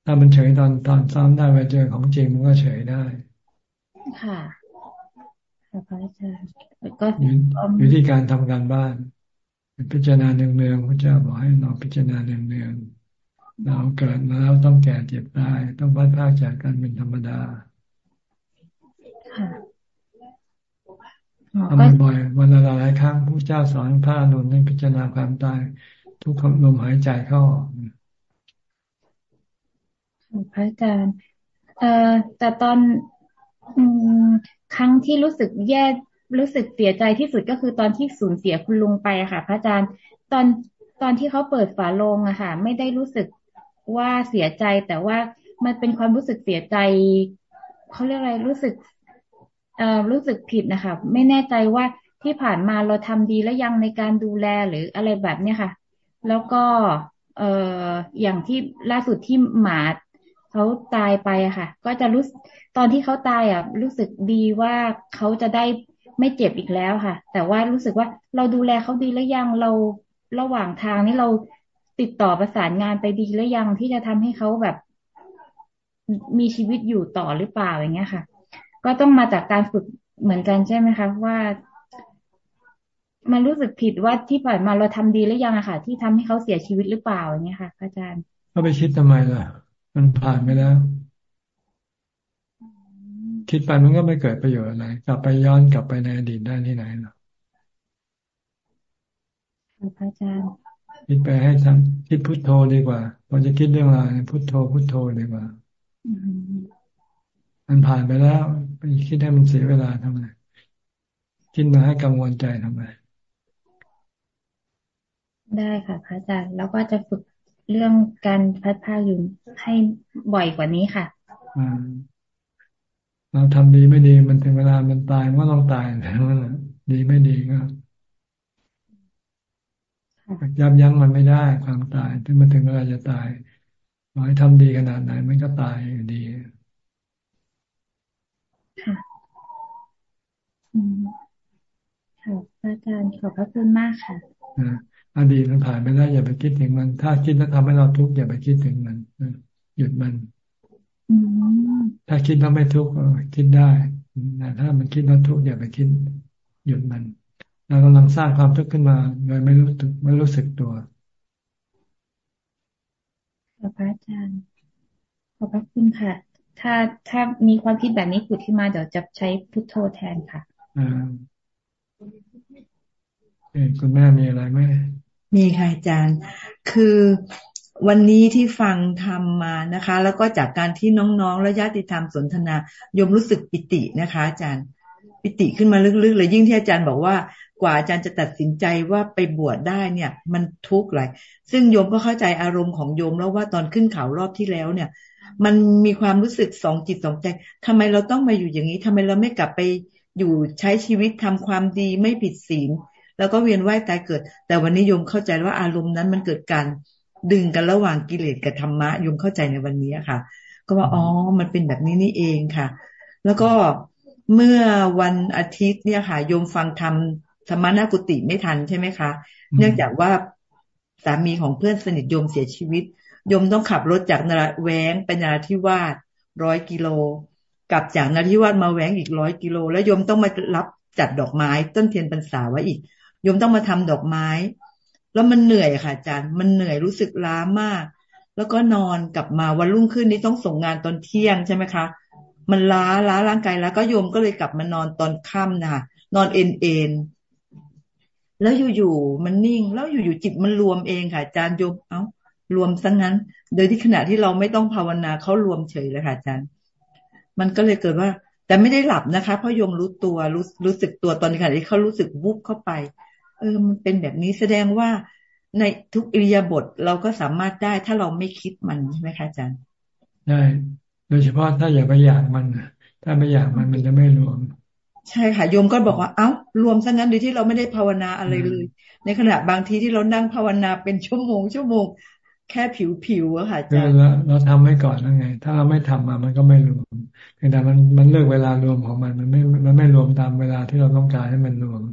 ถ้ามันเฉยตอนตอนซ้อมได้ไปเจอของจริงมันก็เฉยได้ ค่ะค่ะพระอาจารย์ก็อยู่ที่การทำการบ้าน พิจารณาเนืองๆพระเจ้าบอกให้เราพิจารณาเนืองๆเราเกิดมาแล้วต้องแก่เจ็บตาย ต้องพัดพากจากกันเป็นธรรมดาทำบ่อยวันละหลายครั้งผู้เจ้าสอนพระอนุนให้พิจารณาความตาย ทุกคำลมหายใจเข้าออกพระอาจารย์เอ่อแต่ตอนครั้งที่รู้สึกแย่รู้สึกเสียใจที่สุดก็คือตอนที่สูญเสียคุณลุงไปค่ะ พระอาจารย์ตอนตอนที่เขาเปิดฝาโลงอะค่ะ ไม่ได้รู้สึกว่าเสียใจ แต่ว่ามันเป็นความรู้สึกเสียใจเขาเรียกอะไรรู้สึกเอ่อรู้สึกผิดนะคะ ไม่แน่ใจว่าที่ผ่านมาเราทำดีแล้วยังในการดูแลหรืออะไรแบบเนี้ยค่ะ แล้วก็เอ่ออย่างที่ล่าสุดที่หมาเขาตายไปอะค่ะ ก็จะรู้ตอนที่เขาตายอะ รู้สึกดีว่าเขาจะได้ไม่เจ็บอีกแล้วค่ะ แต่ว่ารู้สึกว่าเราดูแลเขาดีแล้วยังเราระหว่างทางนี้เราติดต่อประสานงานไปดีแล้วยังที่จะทำให้เขาแบบ มีชีวิตอยู่ต่อหรือเปล่าอย่างเงี้ยค่ะ ก็ต้องมาจากการฝึกเหมือนกันใช่ไหมคะว่า มันรู้สึกผิดว่าที่ผ่านมาเราทำดีหรือยังอะค่ะ ที่ทำให้เขาเสียชีวิตหรือเปล่าอย่างเงี้ยค่ะอาจารย์ก็ไปคิดทำไมล่ะ มันผ่านไปแล้ว คิดไปมันก็ไม่เกิดประโยชน์อะไรกลับไปย้อนกลับไปในอดีตได้ที่ไหนหรอกอาจารย์คิดไปให้ทำคิดพุทโธดีกว่าพอจะคิดเรื่องอะไรพุทโธพุทโธดีกว่ามันผ่านไปแล้วไปคิดให้มันเสียเวลาทำไมคิดมาให้กังวลใจทำไม ได้ค่ะพระอาจารย์แล้วก็จะฝึกเรื่องการพัดผ้าอยู่ให้บ่อยกว่านี้ค่ะอ่าเราทำดีไม่ดีมันถึงเวลามันตายมันก็ต้องตายแล้วดีไม่ดีก็ยับยั้งมันไม่ได้ความตายถึงมันถึงเวลาจะตายขอให้ทำดีขนาดไหนมันก็ตายอยู่ดีค่ะค่ะอาจารย์ขอบพระคุณมากค่ะ อดีตมันผ่านไปแล้วอย่าไปคิดถึงมัน ถ้าคิดแล้วทำให้เราทุกข์อย่าไปคิดถึงมันหยุดมันถ้าคิดแล้วไม่ทุกข์คิดได้แต่ถ้ามันคิดแล้วทุกข์อย่าไปคิด หยุดมันเรากำลังสร้างความทุกข์ขึ้นมาโดยไม่รู้สึกไม่รู้สึกตัวขอบพระอาจารย์ขอบพระคุณค่ะ ถ้าถ้ามีความคิดแบบนี้ผุดขึ้นมาเดี๋ยวจะใช้พุทโธแทนค่ะอ่าคุณแม่มีอะไรไหม มีค่ะอาจารย์ คือวันนี้ที่ฟังทำมานะคะ แล้วก็จากการที่น้องๆและญาติธรรมสนทนายมรู้สึกปิตินะคะ อาจารย์ ปิติขึ้นมาลึกๆเลยยิ่งที่อาจารย์บอกว่ากว่าอาจารย์จะตัดสินใจว่าไปบวชได้เนี่ย มันทุกข์หลายซึ่งโยมก็เข้าใจอารมณ์ของโยมแล้วว่าตอนขึ้นเขารอบที่แล้วเนี่ย มันมีความรู้สึกสองจิตสองใจทำไมเราต้องมาอยู่อย่างนี้ทำไมเราไม่กลับไปอยู่ใช้ชีวิตทำความดีไม่ผิดศีล แล้วก็เวียนว่ายตายเกิด แต่วันนี้โยมเข้าใจว่าอารมณ์นั้นมันเกิดการดึงกันระหว่างกิเลสกับธรรมะยมเข้าใจในวันนี้ค่ะ ก็ว่าอ๋อมันเป็นแบบนี้นี่เองค่ะ แล้วก็เมื่อวันอาทิตย์เนี่ยค่ะโยมฟังธรรมธรรมนากุติไม่ทันใช่ไหมคะ เนื่องจากว่าสามีของเพื่อนสนิทโยมเสียชีวิตโยมต้องขับรถจากนราแวงไปนราธิวาสร้อยกิโลกลับจากนราธิวาสมาแวงอีกร้อยกิโล แล้วโยมต้องมารับจัดดอกไม้ต้นเทียนพรรษาไว้อีกโยมต้องมาทำดอกไม้ แล้วมันเหนื่อยค่ะอาจารย์ มันเหนื่อยรู้สึกล้ามาก แล้วก็นอนกลับมาวันรุ่งขึ้นนี้ต้องส่งงานตอนเที่ยงใช่ไหมคะ มันล้าล้าร่างกายแล้วก็โยมก็เลยกลับมานอนตอนค่ำนะคะนอนเอ็นเอ็นแล้วอยู่ๆมันนิ่ง แล้วอยู่ๆจิตมันรวมเองค่ะอาจารย์โยมเอา้ารวมซะงั้น โดยที่ขณะที่เราไม่ต้องภาวนาเขารวมเฉยเลยค่ะอาจารย์ มันก็เลยเกิดว่า แต่ไม่ได้หลับนะคะเพราะโยมรู้ตัวรู้รู้สึกตัวตอนขณะที่เขารู้สึกวุบเข้าไป เออมันเป็นแบบนี้แสดงว่าในทุกอิริยาบถเราก็สามารถได้ถ้าเราไม่คิดมันใช่ไหมคะอาจารย์ได้ โดยเฉพาะถ้าอย่าไปอยากมันถ้าไม่อยากมันมันจะไม่รวม ใช่ค่ะโยมก็บอกว่าเอ้ารวมซะงั้นโดยที่เราไม่ได้ภาวนาอะไรเลย ในขณะบางทีที่เรานั่งภาวนาเป็นชั่วโมงชั่วโมงแค่ผิวผิวอะค่ะอาจารย์เราเราทำไว้ก่อนแล้วไง ถ้าเราไม่ทำมามันก็ไม่รวมแต่มันมันเลือกเวลารวมของมันมันไม่มันไม่รวมตามเวลาที่เราต้องการให้มันรวม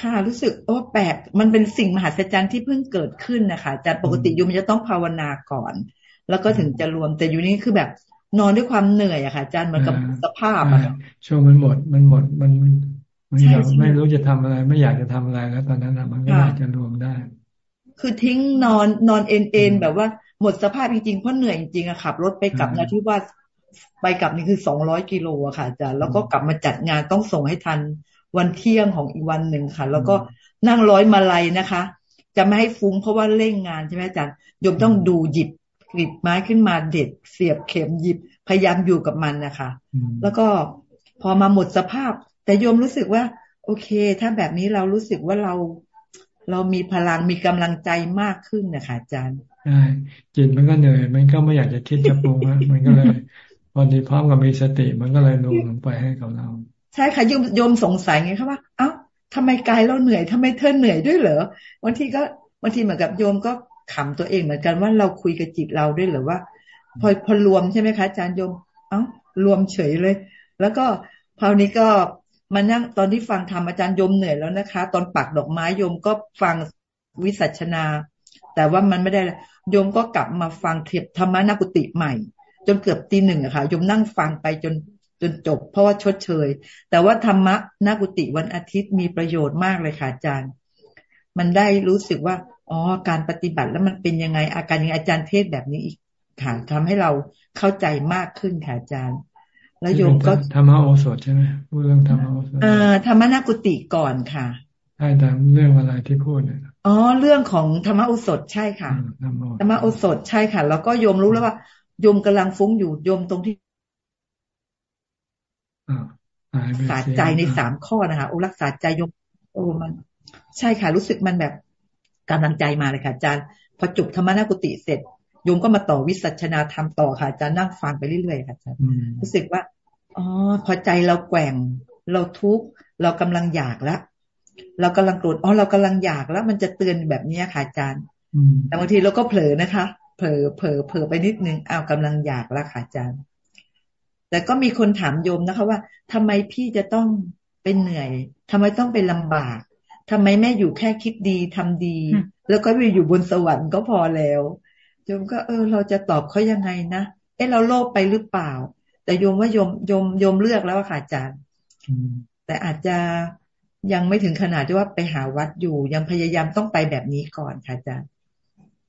ค่ะ รู้สึกโอ้แปลกมันเป็นสิ่งมหัศจรรย์ที่เพิ่งเกิดขึ้นนะคะแต่ปกติยูมันจะต้องภาวนาก่อน แล้วก็ถึงจะรวมแต่อยู่นี่คือแบบนอนด้วยความเหนื่อยอะค่ะอาจารย์เหมือนกับสภาพอะช่วงมันหมดมันหมดมันมันอยากไม่รู้จะทำอะไร ไม่อยากจะทำอะไรแล้วตอนนั้นมันก็อาจจะรวมได้ คือทิ้งนอนนอนเอ็นเอ็นแบบว่าหมดสภาพจริงๆเพราะเหนื่อยจริงๆอะขับรถไปกลับนะที่ว่าไปกลับนี่คือสองร้อยกิโลอะค่ะอาจารย์แล้วก็กลับมาจัดงานต้องส่งให้ทัน วันเที่ยงของอีกวันหนึ่งค่ะ แล้วก็นั่งร้อยมาลัยนะคะ จะไม่ให้ฟุ้งเพราะว่าเร่งงานใช่ไหมอาจารย์โยมต้องดูหยิบกริบไม้ขึ้นมาเด็ดเสียบเข็มหยิบพยายามอยู่กับมันนะคะ แล้วก็พอมาหมดสภาพ แต่โยมรู้สึกว่า โอเค ถ้าแบบนี้เรารู้สึกว่าเราเรามีพลังมีกำลังใจมากขึ้นนะคะอาจารย์ใช่จิตมันก็เหนื่อย มันก็ไม่อยากจะคิดจะปรุงมันก็เลยพอดีพร้อมกับมีสติมันก็เลยลงลงไปให้กับเรา ใช่ค่ะโยมโยมสงสัยไงคะว่าเอ้าทำไมกายเราเหนื่อยทำไมเธอเหนื่อยด้วยเหรอบางทีก็บางทีเหมือนกับโยมก็ขำตัวเองเหมือนกันว่าเราคุยกับจิตเราด้วยหรือว่า พอพอรวมใช่ไหมคะอาจารย์โยม เอ้ารวมเฉยเลย แล้วก็คราวนี้ก็มานั่งตอนที่ฟังธรรมอาจารย์โยมเหนื่อยแล้วนะคะ ตอนปักดอกไม้โยมก็ฟังวิสัชนา แต่ว่ามันไม่ได้โยมก็กลับมาฟังเทียบธรรมนักุติใหม่ จนเกือบตีหนึ่งอะค่ะโยมนั่งฟังไปจน จนจบ เพราะว่าชดเชย แต่ว่าธรรมะนากุติวันอาทิตย์มีประโยชน์มากเลยค่ะอาจารย์ มันได้รู้สึกว่าอ๋อการปฏิบัติแล้วมันเป็นยังไงอาการยังอาจารย์เทศแบบนี้อีกค่ะทำให้เราเข้าใจมากขึ้นค่ะอาจารย์ แล้วโยมก็ธรรมะโอสถใช่ไหมพูดเรื่องธรรมะโอสถเอ่อธรรมะนากุติก่อนค่ะใช่แต่เรื่องอะไรที่พูดเนี่ยอ๋อเรื่องของธรรมะโอสถใช่ค่ะธรรมะโอสถใช่ค่ะ แล้วก็โยมรู้แล้วว่าโยมกำลังฟุ้งอยู่โยมตรงที่ รักษาใจในสามข้อนะคะโอ้รักษาใจยก โอ้มัน ใช่ค่ะ รู้สึกมันแบบกำลังใจมาเลยค่ะอาจารย์พอจบธรรมนากุติเสร็จโยมก็มาต่อวิสัชนาธรรมต่อค่ะอาจารย์นั่งฟังไปเรื่อยๆค่ะอาจารย์รู้สึกว่าอ๋อพอใจเราแกว่ง เราทุกข์เรากำลังอยากแล้วเรากำลังโกรธอ๋อเรากำลังอยากแล้ว มันจะเตือนแบบนี้ค่ะอาจารย์แต่บางทีเราก็เผลอนะคะ เผลอเผลอเผลอไปนิดนึงอ้าวกำลังอยากแล้วค่ะอาจารย์ แต่ก็มีคนถามโยมนะคะว่าทำไมพี่จะต้องเป็นเหนื่อยทำไมต้องเป็นลำบากทำไมแม่อยู่แค่คิดดีทำดี แล้วก็ไปอยู่บนสวรรค์ก็พอแล้วโยมก็เออ เราจะตอบเขายังไงนะเออเราโลภไปหรือเปล่า แต่โยมว่าโยมโยมโยมเลือกแล้วค่ะอาจารย์แต่อาจจะยังไม่ถึงขนาดที่ว่าไปหาวัดอยู่ ยังพยายามต้องไปแบบนี้ก่อนค่ะอาจารย์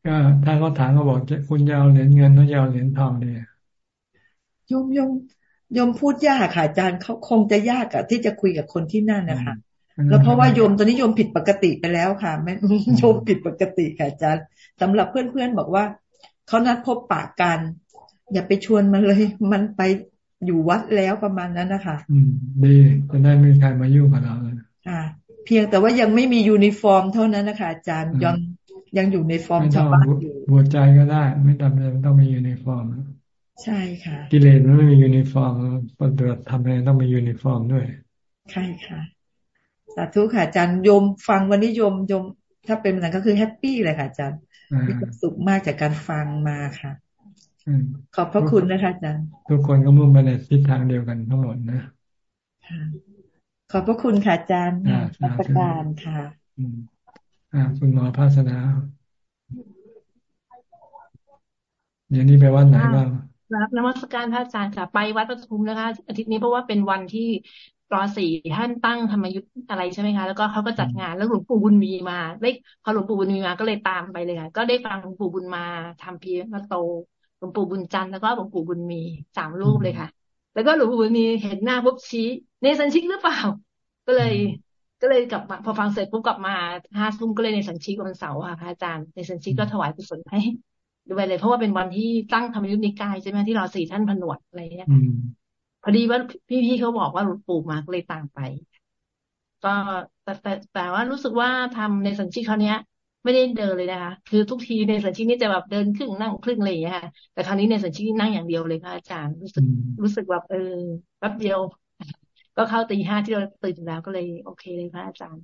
ก็ถ้าเขาถามเขาบอกคุณยาวเหรียญเงินต้องยาวเหรียญทองเนี่ย ยมยมยมพูดยากค่ะอาจารย์เขาคงจะยากอะที่จะคุยกับคนที่นั่นนะคะแล้วเพราะว่าโยมตอนนี้โยมผิดปกติไปแล้วค่ะแม่โยมผิดปกติค่ะอาจารย์สำหรับเพื่อนๆบอกว่าเขานัดพบปะกัน อย่าไปชวนมันเลย มันไปอยู่วัดแล้วประมาณนั้นนะคะอืมดีจะได้ไม่มีใครมายุ่งกับเราเลยอ่า เพียงแต่ว่ายังไม่มียูนิฟอร์มเท่านั้นนะคะอาจารย์ยังยังอยู่ในฟอร์มชาวบ้านอยู่หัวใจก็ได้ ไม่จำเป็นต้องมียูนิฟอร์ม ใช่ค่ะ กิเลสมันไม่มียูนิฟอร์มปฏิบัติธรรมอะไรต้องมียูนิฟอร์มด้วย ใช่ค่ะ สาธุค่ะอาจารย์โยมฟังวันนี้โยมโยม ถ้าเป็นแบบนั้นก็คือแฮปปี้เลยค่ะอาจารย์มีความสุขมากจากการฟังมาค่ะขอบพระคุณนะคะอาจารย์ ทุกคนก็มุ่งไปในทิศทางเดียวกันทั้งหมดนะขอบพระคุณค่ะอาจารย์ประการค่ะอ่าคุณหมอภาสนาเดี๋ยวนี้ไปวัดไหนบ้าง รับนมัสการพระอาจารย์ค่ะ ไปวัดปทุมนะคะ อาทิตย์นี้เพราะว่าเป็นวันที่รอสี่ท่านตั้งธรรมยุทธ์อะไรใช่ไหมคะ แล้วก็เขาก็จัดงานแล้วหลวงปู่บุญมีมาได้พอหลวงปู่บุญมีมาก็เลยตามไปเลยค่ะ ก็ได้ฟังหลวงปู่บุญมาทำพีมาโตหลวงปู่บุญจันทร์แล้วก็หลวงปู่บุญมีสามรูปเลยค่ะ แล้วก็หลวงปู่บุญมีเห็นหน้าปุ๊บชี้เนสันชิกหรือเปล่า ก็เลย ก็เลยกลับมาพอฟังเสร็จปุ๊บกลับมาห้าทุ่มก็เลยในสันชิกวันเสาร์ค่ะพระอาจารย์ในสันชิกก็ถวายกุศลให้ ด้วยเลย เพราะว่าเป็นวันที่ตั้งธรรมยุทธนิกายใช่ไหมที่เราสี่ท่านผนวดอะไรเงี้ยพอดีว่าพี่ๆเขาบอกว่าหลวงปู่มาก็เลยตามไป ก็แต่แต่แต่ว่ารู้สึกว่าทำในสัญชีเขาเนี้ย ไม่ได้เดินเลยนะคะ คือทุกทีในสัญชีนี่จะแบบเดินครึ่งนั่งครึ่งอะไรอย่างเงี้ยค่ะแต่คราวนี้ในสัญชีนั่งอย่างเดียวเลยค่ะอาจารย์รู้สึกรู้สึกแบบเออแป๊บเดียว ก็เข้าตีห้าที่เราตื่นแล้วก็เลย โอเคเลยค่ะอาจารย์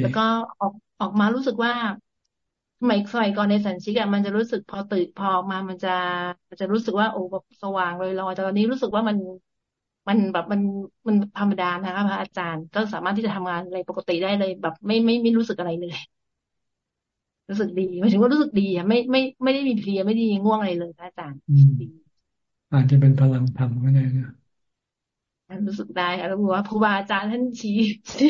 แล้วก็ออกออกมารู้สึกว่า สมัยสมัยก่อนในสันชิกอะมันจะรู้สึกพอตื่นพอมา มันจะมันจะรู้สึกว่าโอ้แบบสว่างเลยลอยแต่ตอนนี้รู้สึกว่ามันมันแบบมันมันธรรมดานะคะพระอาจารย์ ก็สามารถที่จะทำงานอะไรปกติได้เลย แบบไม่ไม่ไม่รู้สึกอะไรเลย รู้สึกดีหมายถึงว่ารู้สึกดีอะไม่ไม่ไม่ได้มีเพลียไม่ได้ง่วงอะไรเลยพระอาจารย์อาจจะเป็นพลังธรรมก็ได้นะรู้สึกได้แล้วบอกว่าครูบาอาจารย์ท่านชี้ชี้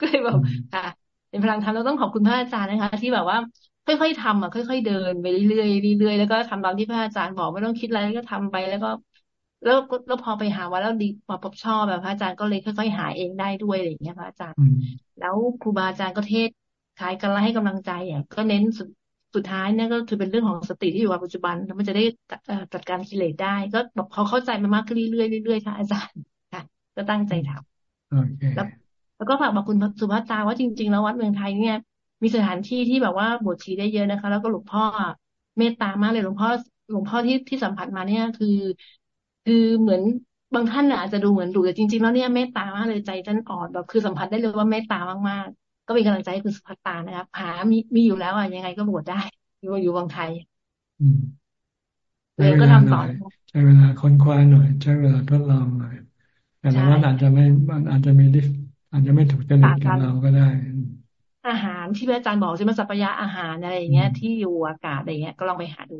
ก็เลยบอกค่ะ เป็นพลังธรรมเราต้องขอบคุณพระอาจารย์นะคะ ที่แบบว่า ค่อยๆทำอะค่อย ๆ เดินไปเรื่อยๆเรื่อยๆแล้วก็ทำตามที่พระอาจารย์บอกไม่ต้องคิดอะไรก็ทำไปแล้วก็ แล้วแล้วพอไปหาว่าแล้วดีพอพบชอบแบบพระอาจารย์ก็เลยค่อย ๆ หาเองได้ด้วยอะไรอย่างเงี้ยพระอาจารย์ แล้วครูบาอาจารย์ก็เทศคล้ายกันแล้วให้กำลังใจอะก็เน้นสุดสุดท้ายเนี่ยก็คือเป็นเรื่องของสติที่อยู่กับปัจจุบันแล้วมันจะได้จัดการกิเลสได้ ก็แบบเขาเข้าใจมามากขึ้นเรื่อยๆเรื่อยๆค่ะอาจารย์ค่ะ ก็ตั้งใจทำแล้วแล้วก็ฝากบอกคุณสุภัตราว่าจริง ๆ แล้ววัดเมืองไทยเนี่ย มีสถานที่ที่แบบว่าบวชชีได้เยอะนะคะ แล้วก็หลวงพ่อเมตตามากเลยหลวงพ่อหลวงพ่อที่ที่สัมผัสมาเนี่ยคือคือเหมือนบางท่านอาจจะดูเหมือนดุแต่จริงๆแล้วเนี่ยเมตตามากเลยใจท่านอ่อนแบบคือสัมผัสได้เลยว่าเมตตามากๆ ก็เป็นกำลังใจให้คุณสุภัตตานะครับหามีมีอยู่แล้วอะยังไงก็บวชได้ อยู่อยู่บางไทยเลยก็ทำต่อใช้เวลาค้นคว้าหน่อย ใช้เวลาทดลองหน่อยแต่ละวันอาจจะไม่อาจจะมีดิอาจจะไม่ถูกจริตกับเราก็ได้ อาหารที่อาจารย์บอกใช่ไหมสัพยาอาหารอะไรอย่างเงี้ย ที่อยู่อากาศอะไรเงี้ย ก็ลองไปหาดู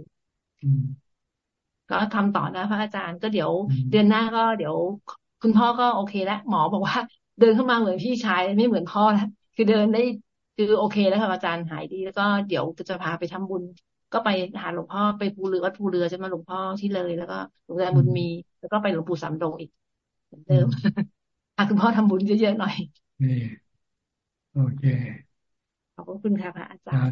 ก็ทำต่อนะ พระอาจารย์ก็เดี๋ยวเดือนหน้าก็เดี๋ยว คุณพ่อก็โอเคแล้วหมอบอกว่า เดินเข้ามาเหมือนพี่ชายไม่เหมือนพ่อแล้วคือเดินได้คือโอเคแล้วค่ะอาจารย์หายดี แล้วก็เดี๋ยวจะพาไปทำบุญ ก็ไปหาหลวงพ่อไปภูเรือวัดภูเรือจะมาหลวงพ่อที่เลย แล้วก็หลวงพ่อบุญมี แล้วก็ไปหลวงปู่สามดงอีกเหมือนเดิมพาคุณพ่อทำบุญเยอะๆหน่อยนี่โอเคข อบคุณค่ะพระอาจารย์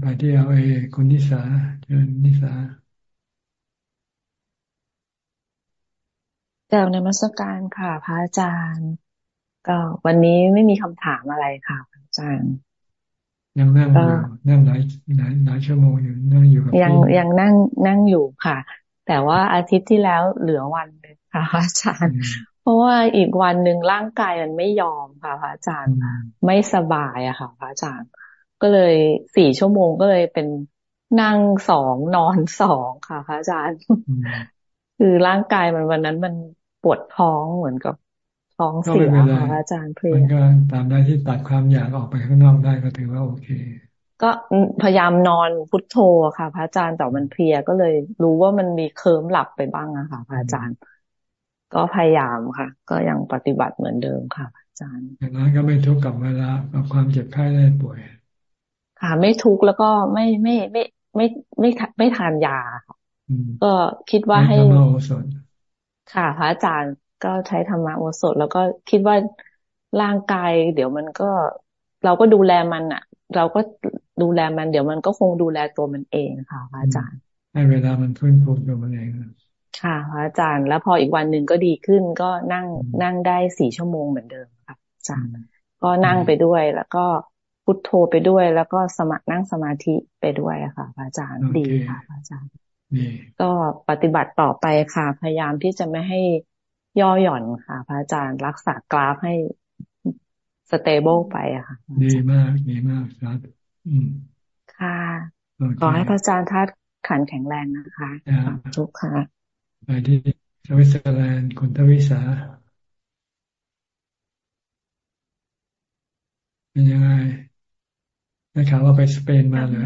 ไปที่เอาเอคุณนิสาเชิญนิสากล่าวนมัสการค่ะ พระอาจารย์ ก็วันนี้ไม่มีคำถามอะไรค่ะพระอาจารย์ ยังนั่งอยู่นั่งหลายหลายหลายชั่วโมงอยู่นั่งอยู่ยังยังนั่งนั่งอยู่ค่ะ แต่ว่าอาทิตย์ที่แล้วเหลือวันเลยค่ะพระอาจารย์ เพราะว่าอีกวันหนึ่งร่างกายมันไม่ยอมค่ะพระอาจารย์ ไม่สบายอะค่ะพระอาจารย์ ก็เลยสี่ชั่วโมงก็เลยเป็นนั่งสองนอนสองค่ะพระอาจารย์ คือร่างกายมันวันนั้นมันปวดท้องเหมือนกับท้องเสียค่ะอาจารย์เพลียมันก็ตามได้ที่ตัดความอยากออกไปข้างนอกได้ก็ถือว่าโอเค ก็พยายามนอนพุทโธค่ะ พระอาจารย์แต่มันเพลียก็เลยรู้ว่ามันมีเคิมหลับไปบ้างอะค่ะ พระอาจารย์ ก็พยายามค่ะ ก็ยังปฏิบัติเหมือนเดิมค่ะ อาจารย์อย่างนั้นก็ไม่ทุกข์กับเวลากับความเจ็บไข้ได้ป่วย ค่ะ ไม่ทุกข์แล้วก็ไม่ไม่ไม่ไม่ไม่ไม่ทานยาค่ะก็คิดว่าให้ธรรมโอสถค่ะ พระอาจารย์ก็ใช้ธรรมโอสถ แล้วก็คิดว่าร่างกาย เดี๋ยวมันก็เราก็ดูแลมันอะ เราก็ดูแลมัน เดี๋ยวมันก็คงดูแลตัวมันเองค่ะพระอาจารย์ให้เวลามันฟื้นฟูตัวมันเอง ค่ะพระอาจารย์ แล้วพออีกวันหนึ่งก็ดีขึ้น ก็นั่งนั่งได้สี่ชั่วโมงเหมือนเดิมค่ะอาจารย์ก็นั่งไปด้วยแล้วก็พุทโธไปด้วย แล้วก็สมัครนั่งสมาธิไปด้วยค่ะพระอาจารย์ดีค่ะพระอาจารย์ก็ปฏิบัติต่อไปค่ะ พยายามที่จะไม่ให้ย่อหย่อนค่ะ พระอาจารย์รักษากราฟให้ stable ไปอะค่ะดีมากดีมากครับค่ะขอให้พระอาจารย์ธาตุขันธ์แข็งแรงนะคะทุกค่ะ ไปที่สวิตเซอร์แลนด์คุณทวิสาเป็นยังไงได้ข่าวว่าไปสเปนมาเลย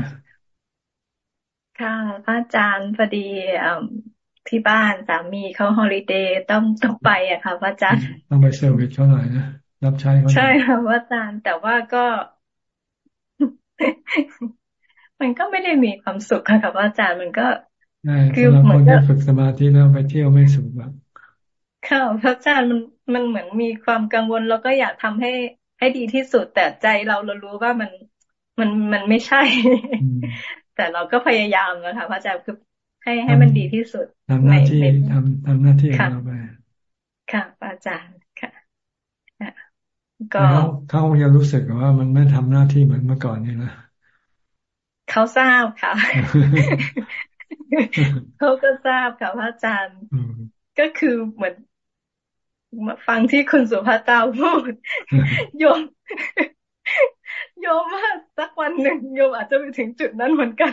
ค่ะอาจารย์พอดีที่บ้านสามีเขา holiday ต้องต้องไปอะค่ะพระอาจารย์ต้องไป service เขาหน่อยนะรับใช้เขาใช่ค่ะพระอาจารย์แต่ว่าก็ มันก็ไม่ได้มีความสุขค่ะพระอาจารย์มันก็ คือเหมือนกับฝึกสมาธิแล้วไปเที่ยวไม่สุขแบบค่ะพระอาจารย์มันมันเหมือนมีความกังวลแล้วก็อยากทำให้ให้ดีที่สุด แต่ใจเราเรารู้ว่ามันมันมันไม่ใช่ แต่เราก็พยายามนะคะพระอาจารย์คือให้ให้มันดีที่สุดทำหน้าที่ทำทำหน้าที่ของเราไปค่ะอาจารย์ค่ะก็เขาคงจะรู้สึกว่ามันไม่ทำหน้าที่เหมือนเมื่อก่อนนี่นะเขาทราบค่ะ เขาก็ทราบค่ะพระอาจารย์ก็คือเหมือนมาฟังที่คุณสุภาตาพูดโยมโยมว่าสักวันหนึ่งโยมอาจจะไปถึงจุดนั้นเหมือนกัน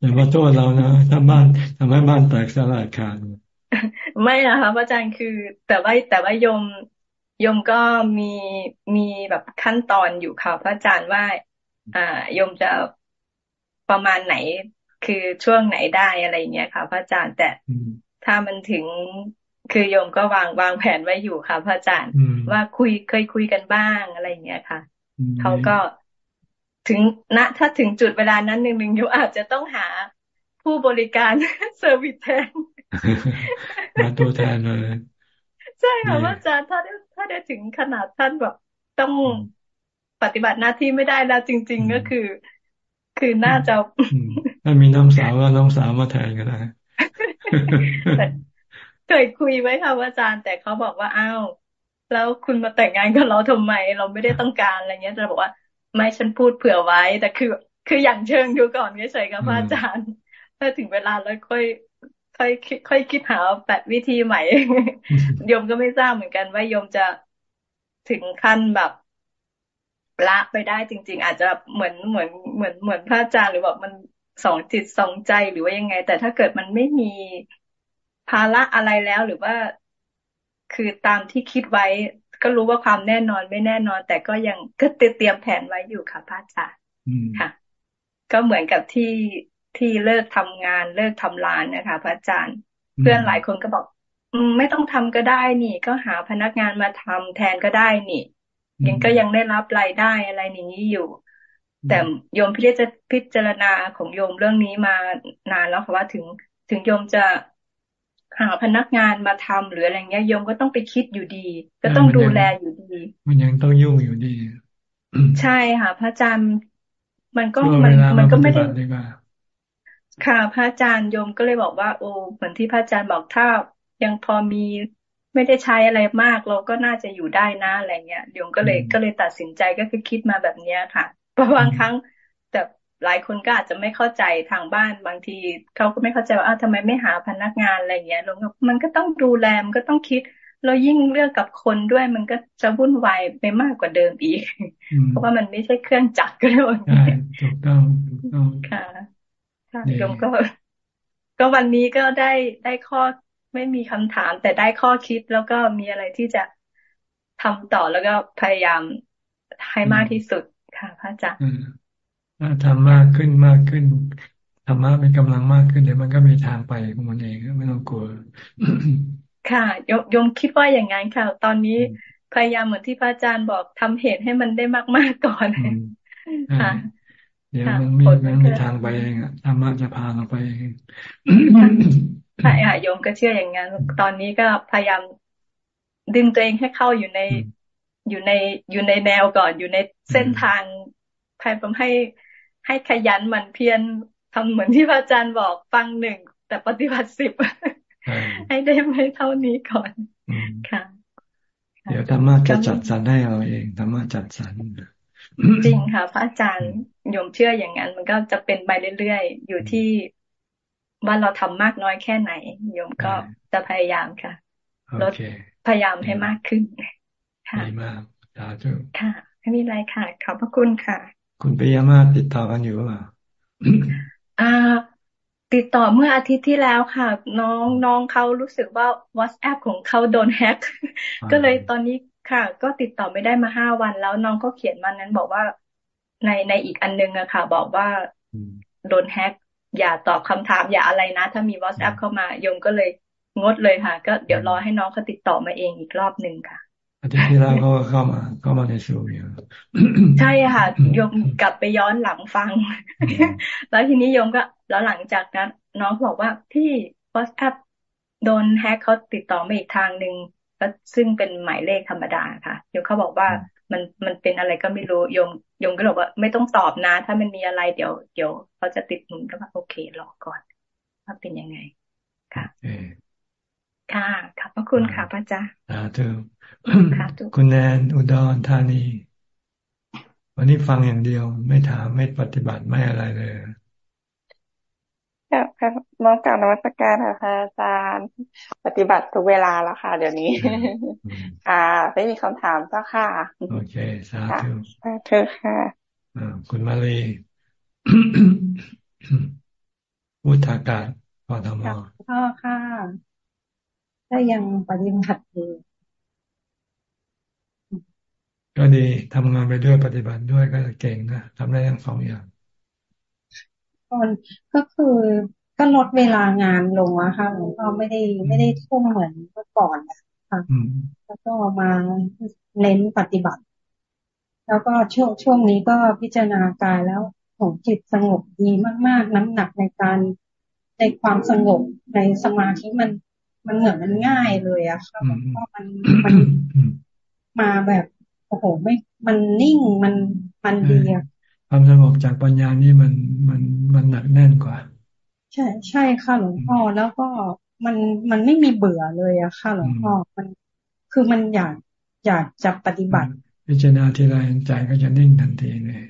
อย่ามาโทษเรานะถ้าบ้านทำให้บ้านแตกสลายขาดไม่อะค่ะอาจารย์คือ แต่ว่าแต่ว่าโยมโยมก็มีมีแบบขั้นตอนอยู่ค่ะพระอาจารย์ว่า อ่าโยมจะ ประมาณไหนคือช่วงไหนได้อะไรเงี้ยค่ะ พระอาจารย์แต่ถ้ามันถึงคือโยมก็วางวางแผนไว้อยู่ค่ะ พระอาจารย์ว่าคุยเคยคุยกันบ้างอะไรอย่างเงี้ยค่ะเขาก็ถึงณถ้าถึงจุดเวลานั้นหนึ่งหนึ่งโยมอาจจะต้องหาผู้บริการ service แทนมาตัวแทนเลยใช่ค่ะพระอาจารย์ถ้าได้ถ้าได้ถึงขนาดท่านแบบต้องปฏิบัติหน้าที่ไม่ได้แล้วจริง ๆ ก็คือ คือน่าจะถ้ามีน้องสาวก็น้องสาวมาแทนก็ได้เคยคุยไว้ค่ะอาจารย์ แต่เขาบอกว่าอ้าวแล้วคุณมาแต่งงานกับเราทำไม เราไม่ได้ต้องการอะไรเงี้ยจะบอกว่า ไม่ฉันพูดเผื่อไว้ แต่คือ คืออย่างเชิงดูก่อนเฉยๆกับอาจารย์ถ้าถึงเวลาแล้วค่อยค่อยค่อยคิดหาแบบวิธีใหม่โยมก็ไม่ทราบเหมือนกันว่าโยมจะถึงขั้นแบบ ละไปได้จริง ๆ อาจจะเหมือนเหมือนเหมือนเหมือนพระอาจารย์หรือแบบมันสองจิตสองใจหรือว่ายังไง แต่ถ้าเกิดมันไม่มีภาระอะไรแล้วหรือว่าคือตามที่คิดไว้ ก็รู้ว่าความแน่นอนไม่แน่นอน แต่ก็ยังก็เตรียมแผนไว้อยู่ค่ะพระอาจารย์ค่ะ ก็เหมือนกับที่ที่เลิกทำงานเลิกทำร้านนะคะพระอาจารย์ เพื่อนหลายคนก็บอกอืมไม่ต้องทำก็ได้นี่ ก็หาพนักงานมาทำแทนก็ได้นี่ ยังก็ยังได้รับรายได้อะไรอย่างนี้อยู่ แต่โยมพิจพิจารณาของโยมเรื่องนี้มานานแล้วค่ะว่าถึงถึงโยมจะหาพนักงานมาทำหรืออะไรเงี้ยโยมก็ต้องไปคิดอยู่ดี ก็ต้องดูแลอยู่ดี มันยังต้องยุ่งอยู่ดี ใช่ค่ะ พระอาจารย์มันก็มันมันก็ไม่ได้ค่ะ พระอาจารย์โยมก็เลยบอกว่า โอ้เหมือนที่พระอาจารย์บอกถ้ายังพอมี ไม่ได้ใช้อะไรมาก เราก็น่าจะอยู่ได้นะอะไรเงี้ยโยมก็เลยก็เลยตัดสินใจก็คือคิดมาแบบเนี้ยค่ะเพราะบางครั้งแต่หลายคนก็อาจจะไม่เข้าใจทางบ้านบางทีเขาก็ไม่เข้าใจว่าอ้าวทำไมไม่หาพนักงานอะไรเงี้ยลงมันก็ต้องดูแลมันก็ต้องคิดเรายิ่งเรื่องกับคนด้วยมันก็จะวุ่นวายไปมากกว่าเดิมอีก เพราะว่ามันไม่ใช่เครื่องจักรก็เลยถูกต้องถูกต้องค่ะค่ะโยมก็ ก็วันนี้ก็ได้ได้ข้อ ไม่มีคำถาม แต่ได้ข้อคิดแล้วก็มีอะไรที่จะทำต่อแล้วก็พยายามให้มากที่สุดค่ะพระอาจารย์ถ้าทำมากขึ้นมากขึ้นธรรมะมีกำลังมากขึ้นเดี๋ยวมันก็มีทางไปของมันเองไม่ต้องกลัว ค่ะยมยมคิดว่าอย่างนั้นค่ะ ตอนนี้พยายามเหมือนที่พระอาจารย์บอกทำเหตุให้มันได้มากๆก่อนค่ะเดี๋ยวมันมีมันมีทางไปเองอะธรรมะจะพาเราไปเอง ใช่ค่ะโยมก็เชื่ออย่างนั้นตอนนี้ก็พยายามดึงตัวเองให้เข้าอยู่ในอยู่ในอยู่ในแนวก่อน อยู่ในเส้นทางพยายามให้ให้ขยันหมั่นเพียรทำเหมือนที่พระอาจารย์บอกฟังหนึ่งแต่ปฏิบัติสิบให้ได้ไม่เท่านี้ก่อนค่ะ เดี๋ยวธรรมะจะจัดสรรให้เราเองธรรมะจัดสรรจริงค่ะ พระอาจารย์โยมเชื่ออย่างนั้น มันก็จะเป็นไปเรื่อยๆ อยู่ที่ ว่าเราทำมากน้อยแค่ไหนโยมก็จะพยายามค่ะลดพยายามให้มากขึ้นค่ะดีมากสาธุค่ะไม่มีอะไรค่ะ ขอบพระคุณค่ะ คุณปิยมาติดต่อกันอยู่หรือเปล่าอ่า ติดต่อเมื่ออาทิตย์ที่แล้วค่ะ น้องน้องเขารู้สึกว่า WhatsApp ของเขาโดนแฮ็กก็เลยตอนนี้ค่ะ ก็ติดต่อไม่ได้มาห้าวันแล้วน้องก็เขียนมานั้นบอกว่าในในอีกอันนึงอะค่ะ บอกว่าโดนแฮ็ก อย่าตอบคำถามอย่าอะไรนะ ถ้ามีวอทแอปเข้ามาโยมก็เลยงดเลยค่ะ ก็เดี๋ยวรอให้น้องเขาติดต่อมาเองอีกรอบหนึ่งค่ะอาทิตย์ที่แล้วเขาเข้ามาเข้ามาในซูมอยู่ใช่ค่ะโยมกลับไปย้อนหลังฟัง แล้วทีนี้โยมก็ แล้วหลังจากนั้น น้องบอกว่าพี่วอทแอปโดนแฮกเขาติดต่อมาอีกทางหนึ่งแล้วซึ่งเป็นหมายเลขธรรมดาค่ะโยมเขาบอกว่า มันมันเป็นอะไรก็ไม่รู้โยมโยมก็บอกว่าไม่ต้องตอบนะ ถ้ามันมีอะไรเดี๋ยวเดี๋ยวเขาจะติดหนุนก็ว่าโอเครอก่อนว่าเป็นยังไง ค่ะค่ะขอบพระคุณค่ะพระอาจารย์สาธุคุณแนนอุดรธานี วันนี้ฟังอย่างเดียว ไม่ถามไม่ปฏิบัติไม่อะไรเลย ครับครับน้องกล่าวนวัตการค่ะอาจารย์ ปฏิบัติทุกเวลาแล้วค่ะ เดี๋ยวนี้อ่าไม่มีคำถามเจ้าค่ะ โอเค สาธุสาธุค่ะคุณมาลีวุฒากาศพอทมพ่อค่ะถ้ายังปฏิบัติอยู่ก็ดีทำงานไปด้วยปฏิบัติด้วยก็เก่งนะทำได้ทั้งสองอย่าง นก็คือก็ลดเวลางานลงอะค่ะหลวงพ่อไม่ได้ไม่ได้ทุ่มเหมือนเมื่อก่อนนะคะแล้วก็มาเน้นปฏิบัติ แล้วก็ช่วงช่วงนี้ก็พิจารณากายแล้วของจิตสงบดีมาก ๆ น้ำหนักในการในความสงบในสมาธิมันมันเหมือนมันง่ายเลยอะค่ะเพราะมันมันมาแบบโอ้โหไม่มันนิ่งมันมันดีอะ ความสงบจากปัญญานี่มันมันมันหนักแน่นกว่า ใช่ใช่ค่ะหลวงพ่อแล้วก็มันมันไม่มีเบื่อเลยอะค่ะหลวงพ่อมันคือมันอยากอยากจะปฏิบัติ พิจารณาทีไรใจก็จะนิ่งทันทีเลย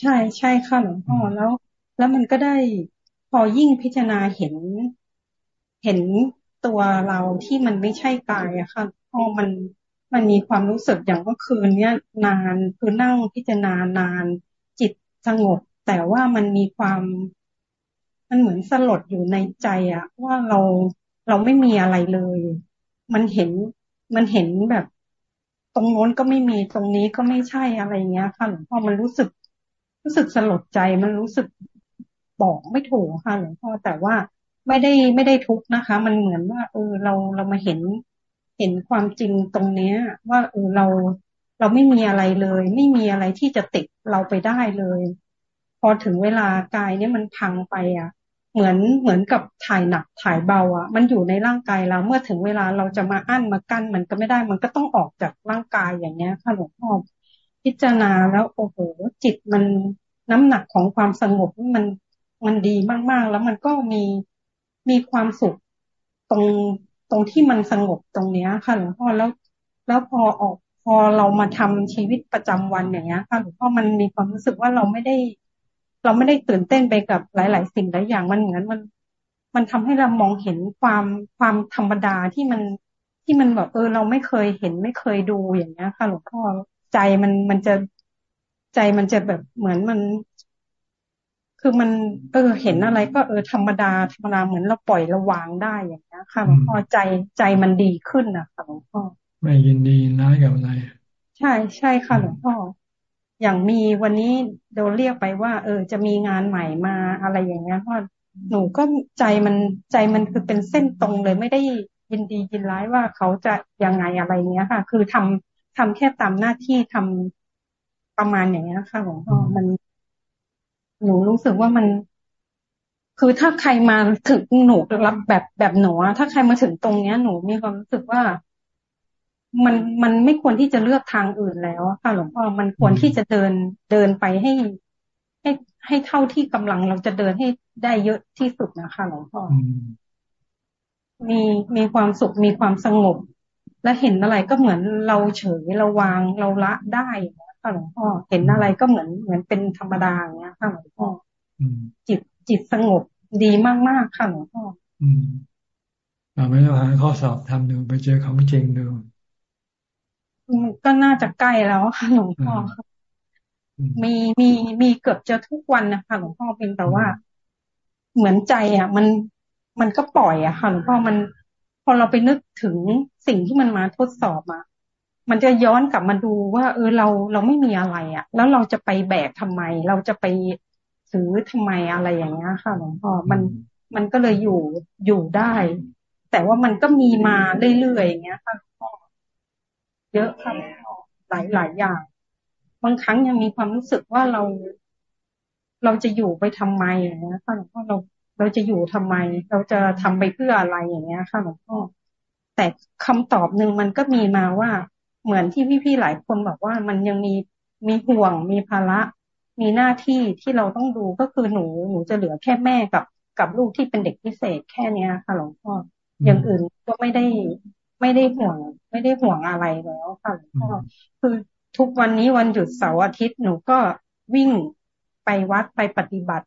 ใช่ใช่ค่ะหลวงพ่อแล้ว แล้วมันก็ได้พอยิ่งพิจารณาเห็นเห็นตัวเราที่มันไม่ใช่กายอะค่ะพอมันมันมีความรู้สึกอย่างเมื่อคืนเนี้ยนานคือนั่งพิจารณานาน สงบ แต่ว่ามันมีความมันเหมือนสลดอยู่ในใจอะว่าเราเราไม่มีอะไรเลย มันเห็นมันเห็นแบบ ตรงโน้นก็ไม่มีตรงนี้ก็ไม่ใช่อะไรเงี้ยค่ะหลวงพ่อมันรู้สึก รู้สึกสลดใจมันรู้สึกบอกไม่ถูกค่ะหลวงพ่อแต่ว่าไม่ได้ไม่ได้ทุกนะคะ มันเหมือนว่า เออเราเรามาเห็นเห็นความจริงตรงเนี้ย ว่าเออเรา เราไม่มีอะไรเลย ไม่มีอะไรที่จะติดเราไปได้เลย พอถึงเวลากายเนี่ยมันพังไปอะ เหมือนเหมือนกับถ่ายหนักถ่ายเบาอะ มันอยู่ในร่างกายเราเมื่อถึงเวลาเราจะมาอั้นมากั้นมันก็ไม่ได้ มันก็ต้องออกจากร่างกายอย่างเงี้ยค่ะหลวงพ่อพิจารณาแล้วโอ้โหจิตมันน้ำหนักของความสงบมันมันดีมาก ๆ แล้วมันก็มีมีความสุขตรงตรงที่มันสงบตรงเนี้ยค่ะหลวงพ่อแล้ว แล้วพอออก พอเรามาทำชีวิตประจำวันอย่างเงี้ยค่ะหลวงพ่อมันมีความรู้สึกว่าเราไม่ได้ เราไม่ได้ตื่นเต้นไปกับหลาย ๆ สิ่งหลายอย่างมันเหมือนมัน มันทำให้เรามองเห็นความความธรรมดาที่มันที่มันแบบเออเราไม่เคยเห็นไม่เคยดูอย่างเงี้ยค่ะหลวงพ่อใจมันมันจะใจมันจะแบบเหมือนมัน คือมันเออเห็นอะไร ก็เออธรรมดาธรรมดาเหมือนเราปล่อยระวางได้อย่างเงี้ยค่ะหลวงพ่อใจใจมันดีขึ้นนะค่ะหลวงพ่อ ไม่ยินดีร้ายกับอะไร ใช่ใช่ค่ะหลวงพ่อ อย่างมีวันนี้โดนเรียกไปว่า เออ จะมีงานใหม่มาอะไรอย่างเงี้ยพ่อหนูก็ใจมันใจมันคือเป็นเส้นตรงเลยไม่ได้ยินดียินร้ายว่าเขาจะยังไงอะไรเงี้ยค่ะ คือทำทำแค่ตามหน้าที่ทำประมาณอย่างเงี้ยค่ะหลวงพ่อมัน หนูรู้สึกว่ามัน คือถ้าใครมาถึงหนูรับแบบแบบหนูถ้าใครมาถึงตรงเนี้ย หนูมีความรู้สึกว่า มันมันไม่ควรที่จะเลือกทางอื่นแล้วค่ะหลวงพ่อมันควรที่จะเดินเดินไปให้ ให้ให้เท่าที่กำลังเราจะเดินให้ได้เยอะที่สุดนะคะหลวงพ่อมีมีความสุขมีความสงบ และเห็นอะไรก็เหมือนเราเฉยเราวางเราละได้ค่ะหลวงพ่อเห็นอะไรก็เหมือนเหมือนเป็นธรรมดาอย่างเงี้ยค่ะหลวงพ่อจิตจิตสงบดีมากๆค่ะหลวงพ่อเราไม่ต้องหาข้อสอบทำดูไปเจอของจริงดู ก็น่าจะใกล้แล้วค่ะหลวงพ่อมีมีมีเกือบจะทุกวันนะคะหลวงพ่อเป็นแต่ว่า เหมือนใจอะ มันมันก็ปล่อยอะค่ะหลวงพ่อมันพอเราไปนึกถึงสิ่งที่มันมาทดสอบอะมันจะย้อนกลับมาดูว่า เออเราเราไม่มีอะไรอะแล้วเราจะไปแบกทำไม เราจะไปถือทำไมอะไรอย่างเงี้ยค่ะหลวงพ่อมันมันก็เลยอยู่อยู่ได้ แต่ว่ามันก็มีมาเรื่อยๆอย่างเงี้ยค่ะหลวงพ่อ เยอะค่ะหลายหลายอย่าง บางครั้งยังมีความรู้สึกว่าเรา เราจะอยู่ไปทำไมอย่างเงี้ยค่ะหลวงพ่อเราเราจะอยู่ทำไม เราจะทำไปเพื่ออะไรอย่างเงี้ยค่ะหลวงพ่อแต่คำตอบหนึ่งมันก็มีมาว่าเหมือนที่พี่ๆหลายคนบอกว่ามันยังมีมีห่วงมีภาระ มีหน้าที่ที่เราต้องดูก็คือหนูหนูจะเหลือแค่แม่กับกับลูกที่เป็นเด็กพิเศษแค่เนี้ยค่ะหลวงพ่ออย่างอื่นก็ไม่ได้ ไม่ได้ห่วง ไม่ได้ห่วงอะไรแล้วค่ะหลวงพ่อคือทุกวันนี้วันหยุดเสาร์อาทิตย์หนูก็วิ่งไปวัดไปปฏิบัติ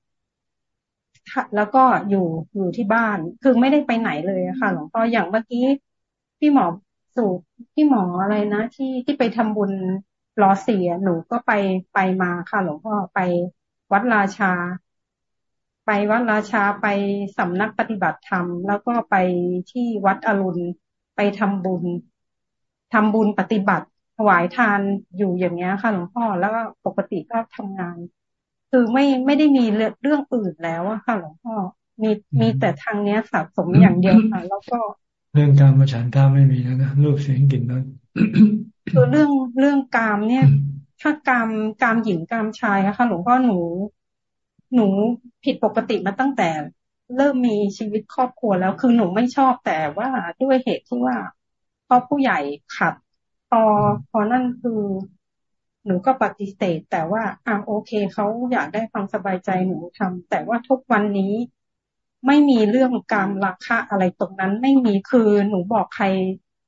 แล้วก็อยู่อยู่ที่บ้าน คือไม่ได้ไปไหนเลยค่ะหลวงพ่ออย่างเมื่อกี้พี่หมอสู่พี่หมออะไรนะที่ที่ไปทำบุญรอเสียหนูก็ไปไปมาค่ะหลวงพ่อไปวัดราชา ไปวัดราชาไปสำนักปฏิบัติธรรม แล้วก็ไปที่วัดอรุณ ไปทำบุญทำบุญปฏิบัติถวายทานอยู่อย่างเงี้ยค่ะ หลวงพ่อแล้วก็ปกติก็ทำงาน คือไม่ไม่ได้มีเรื่องอื่นแล้วอะค่ะ หลวงพ่อมีมีแต่ทางเนี้ยสะสมอย่างเดียวค่ะ แล้วก็ เรื่องการมาฉันทาไม่มีแล้วนะรูปเสียงกลิ่นรสคือเรื่องเรื่องกามเนี่ย ถ้ากามกามหญิงกามชายอะค่ะหลวงพ่อหนู หนูผิดปกติมาตั้งแต่ เริ่มมีชีวิตครอบครัวแล้วคือหนูไม่ชอบแต่ว่าด้วยเหตุที่ว่าพ่อผู้ใหญ่ขัดพอพอนั่นคือ หนูก็ปฏิเสธ แต่ว่าอ่าโอเคเขาอยากได้ความสบายใจหนูทำแต่ว่าทุกวันนี้ไม่มีเรื่องการราคาอะไรตรงนั้น ไม่มีคือหนูบอกใคร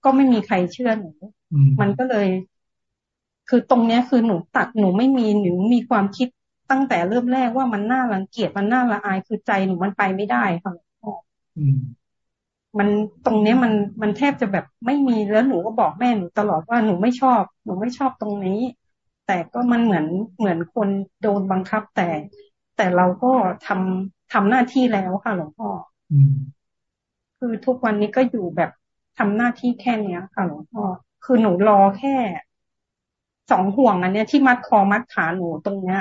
ก็ไม่มีใครเชื่อหนู มันก็เลย คือตรงเนี้ยคือหนูตัดหนูไม่มีหนูมีความคิด ตั้งแต่เริ่มแรกว่ามันน่ารังเกียจมันน่าละอายคือใจหนูมันไปไม่ได้ค่ะมันตรงเนี้ยมันมันแทบจะแบบไม่มีแล้วหนูก็บอกแม่หนูตลอดว่าหนูไม่ชอบ หนูไม่ชอบตรงนี้ แต่ก็มันเหมือนเหมือนคนโดนบังคับแต่ แต่เราก็ทำทำหน้าที่แล้วค่ะหลวงพ่อคือทุกวันนี้ก็อยู่แบบทำหน้าที่แค่เนี้ยค่ะหลวงพ่อคือหนูรอแค่สองห่วงอันเนี้ยที่มัดคอมัดขาหนูตรงเนี้ย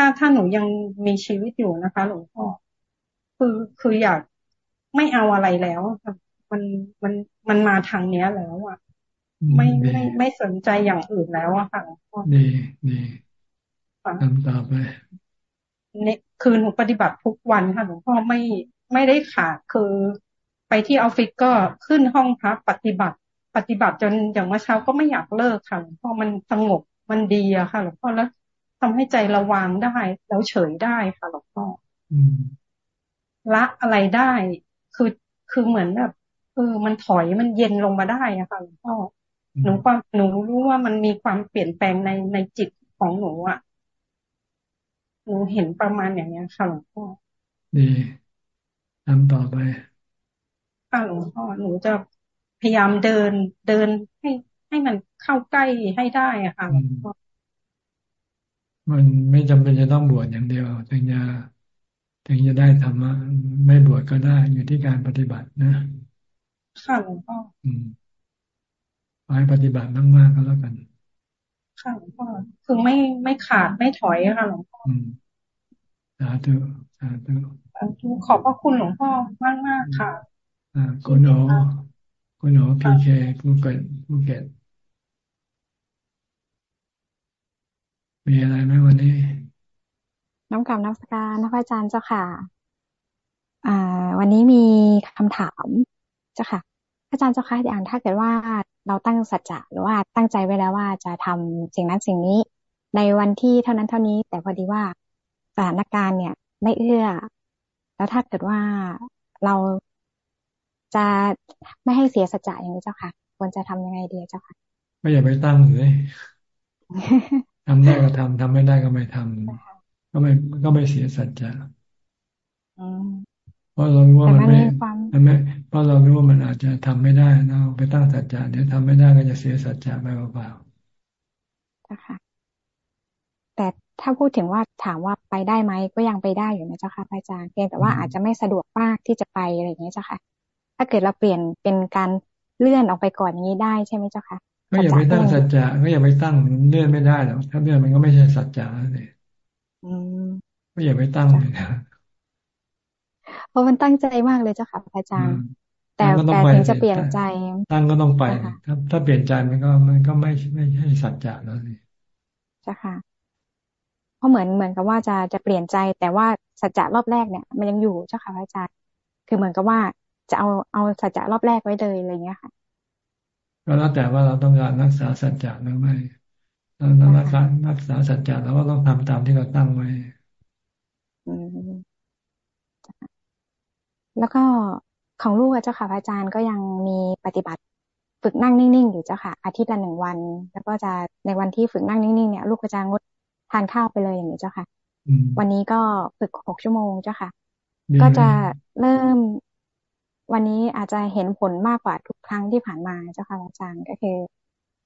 ถ้าถ้าหนูยังมีชีวิตอยู่นะคะหลวงพ่อคือคืออยากไม่เอาอะไรแล้วค่ะมันมันมันมาทางเนี้ยแล้วอะ ไม่ไม่ไม่สนใจอย่างอื่นแล้วอะค่ะหลวงพ่อดีดีทำต่อไปเนี่ยคือหนูปฏิบัติทุกวันค่ะหลวงพ่อไม่ไม่ได้ขาดคือไปที่ออฟฟิศก็ขึ้นห้องพักปฏิบัติ ปฏิบัติจนอย่างเมื่อเช้าก็ไม่อยากเลิกค่ะหลวงพ่อมันสงบมันดีอะค่ะหลวงพ่อแล้ว ทำให้ใจระวางได้ แล้วเฉยได้ค่ะหลวงพ่อละอะไรได้ คือคือเหมือนแบบเออมันถอยมันเย็นลงมาได้อะค่ะหลวงพ่อหนูความหนูรู้ว่ามันมีความเปลี่ยนแปลงในในจิตของหนูอะหนูเห็นประมาณอย่างนี้ค่ะหลวงพ่อดีทำต่อไปค่ะหลวงพ่อหนูจะพยายามเดินเดินให้ให้มันเข้าใกล้ให้ได้อะค่ะหลวงพ่อ มันไม่จำเป็นจะต้องบวชอย่างเดียวถึงจะถึงจะได้ธรรมะไม่บวชก็ได้อยู่ที่การปฏิบัตินะค่ะหลวงพ่ออืมไปปฏิบัติมากๆก็แล้วกัน ค่ะหลวงพ่อคือไม่ไม่ขาดไม่ถอยค่ะหลวงพ่อสาธุสาธุขอบพระคุณหลวงพ่อมากมากค่ะอ่าคุณโอคุณโอพีเคภูเก็ตภูเก็ต มีอะไรไหมวันนี้ น้ำกับน้ำสการนะพระอาจารย์เจ้าค่ะ อ่า วันนี้มีคำถามเจ้าค่ะพระอาจารย์เจ้าค่ะอย่างถ้าเกิดว่าเราตั้งสัจจะหรือว่าตั้งใจไว้แล้วว่าจะทำสิ่งนั้นสิ่งนี้ ในวันที่เท่านั้นเท่านี้ แต่พอดีว่าสถานการณ์เนี่ยไม่เอื้อ แล้วถ้าเกิดว่าเราจะไม่ให้เสียสัจจะอย่างนี้เจ้าค่ะ ควรจะทำยังไงดีเจ้าค่ะ ไม่อย่าไปตั้งเลย ทำได้ก็ทำทำไม่ได้ก็ไม่ทำก็ไม่ก็ไม่เสียสัจจะเพราะเรารู้ว่ามันไม่มันไม่เพราะเรารู้ว่ามันอาจจะทำไม่ได้เราไปตั้งสัจจะเดี๋ยวทำไม่ได้ก็จะเสียสัจจะไปเปล่าๆค่ะแต่ถ้าพูดถึงว่าถามว่าไปได้ไหมก็ยังไปได้อยู่นะเจ้าค่ะอาจารย์เพียงแต่ว่าอาจจะไม่สะดวกมากที่จะไปอะไรอย่างนี้เจ้าค่ะ ถ้าเกิดเราเปลี่ยนเป็นการเลื่อนออกไปก่อนอย่างนี้ได้ใช่ไหมเจ้าค่ะ ก็อย่าไปตั้งสัจจะก็อย่าไปตั้งเลื่อนไม่ได้หรอกถ้าเลื่อนมันก็ไม่ใช่สัจจะเลยก็ก็อย่าไปตั้งเลยเพราะมันตั้งใจมากเลยเจ้าค่ะอาจารย์ แต่แต่ถึงจะเปลี่ยนใจ ตั้งก็ต้องไป ถ้าถ้าเปลี่ยนใจมันก็มันก็ไม่ไม่ใช่สัจจะแล้วนี่ใช่ค่ะเพราะเหมือนเหมือนกับว่าจะจะเปลี่ยนใจ แต่ว่าสัจจะรอบแรกเนี่ย มันยังอยู่เจ้าค่ะอาจารย์ คือเหมือนกับว่าจะเอาเอาสัจจะรอบแรกไว้เลยอะไรเงี้ยค่ะ ก็แล้วแต่ว่าเราต้องการรักษาสัจจะหรือไม่เราต้องรักษารักษาสัจจะแล้วก็ต้องทำตามที่เราตั้งไว้แล้วก็ของลูกเจ้าค่ะพระอาจารย์ก็ยังมีปฏิบัติฝึกนั่งนิ่งๆอยู่เจ้าค่ะ อาทิตย์ละหนึ่งวัน แล้วก็จะในวันที่ฝึกนั่งนิ่งๆเนี่ยลูกก็จะงดทานข้าวไปเลยอย่างนี้เจ้าค่ะวันนี้ก็ฝึกหกชั่วโมงเจ้าค่ะ ก็จะเริ่ม วันนี้อาจจะเห็นผลมากกว่าทุกครั้งที่ผ่านมาเจ้าค่ะอาจารย์ก็คือ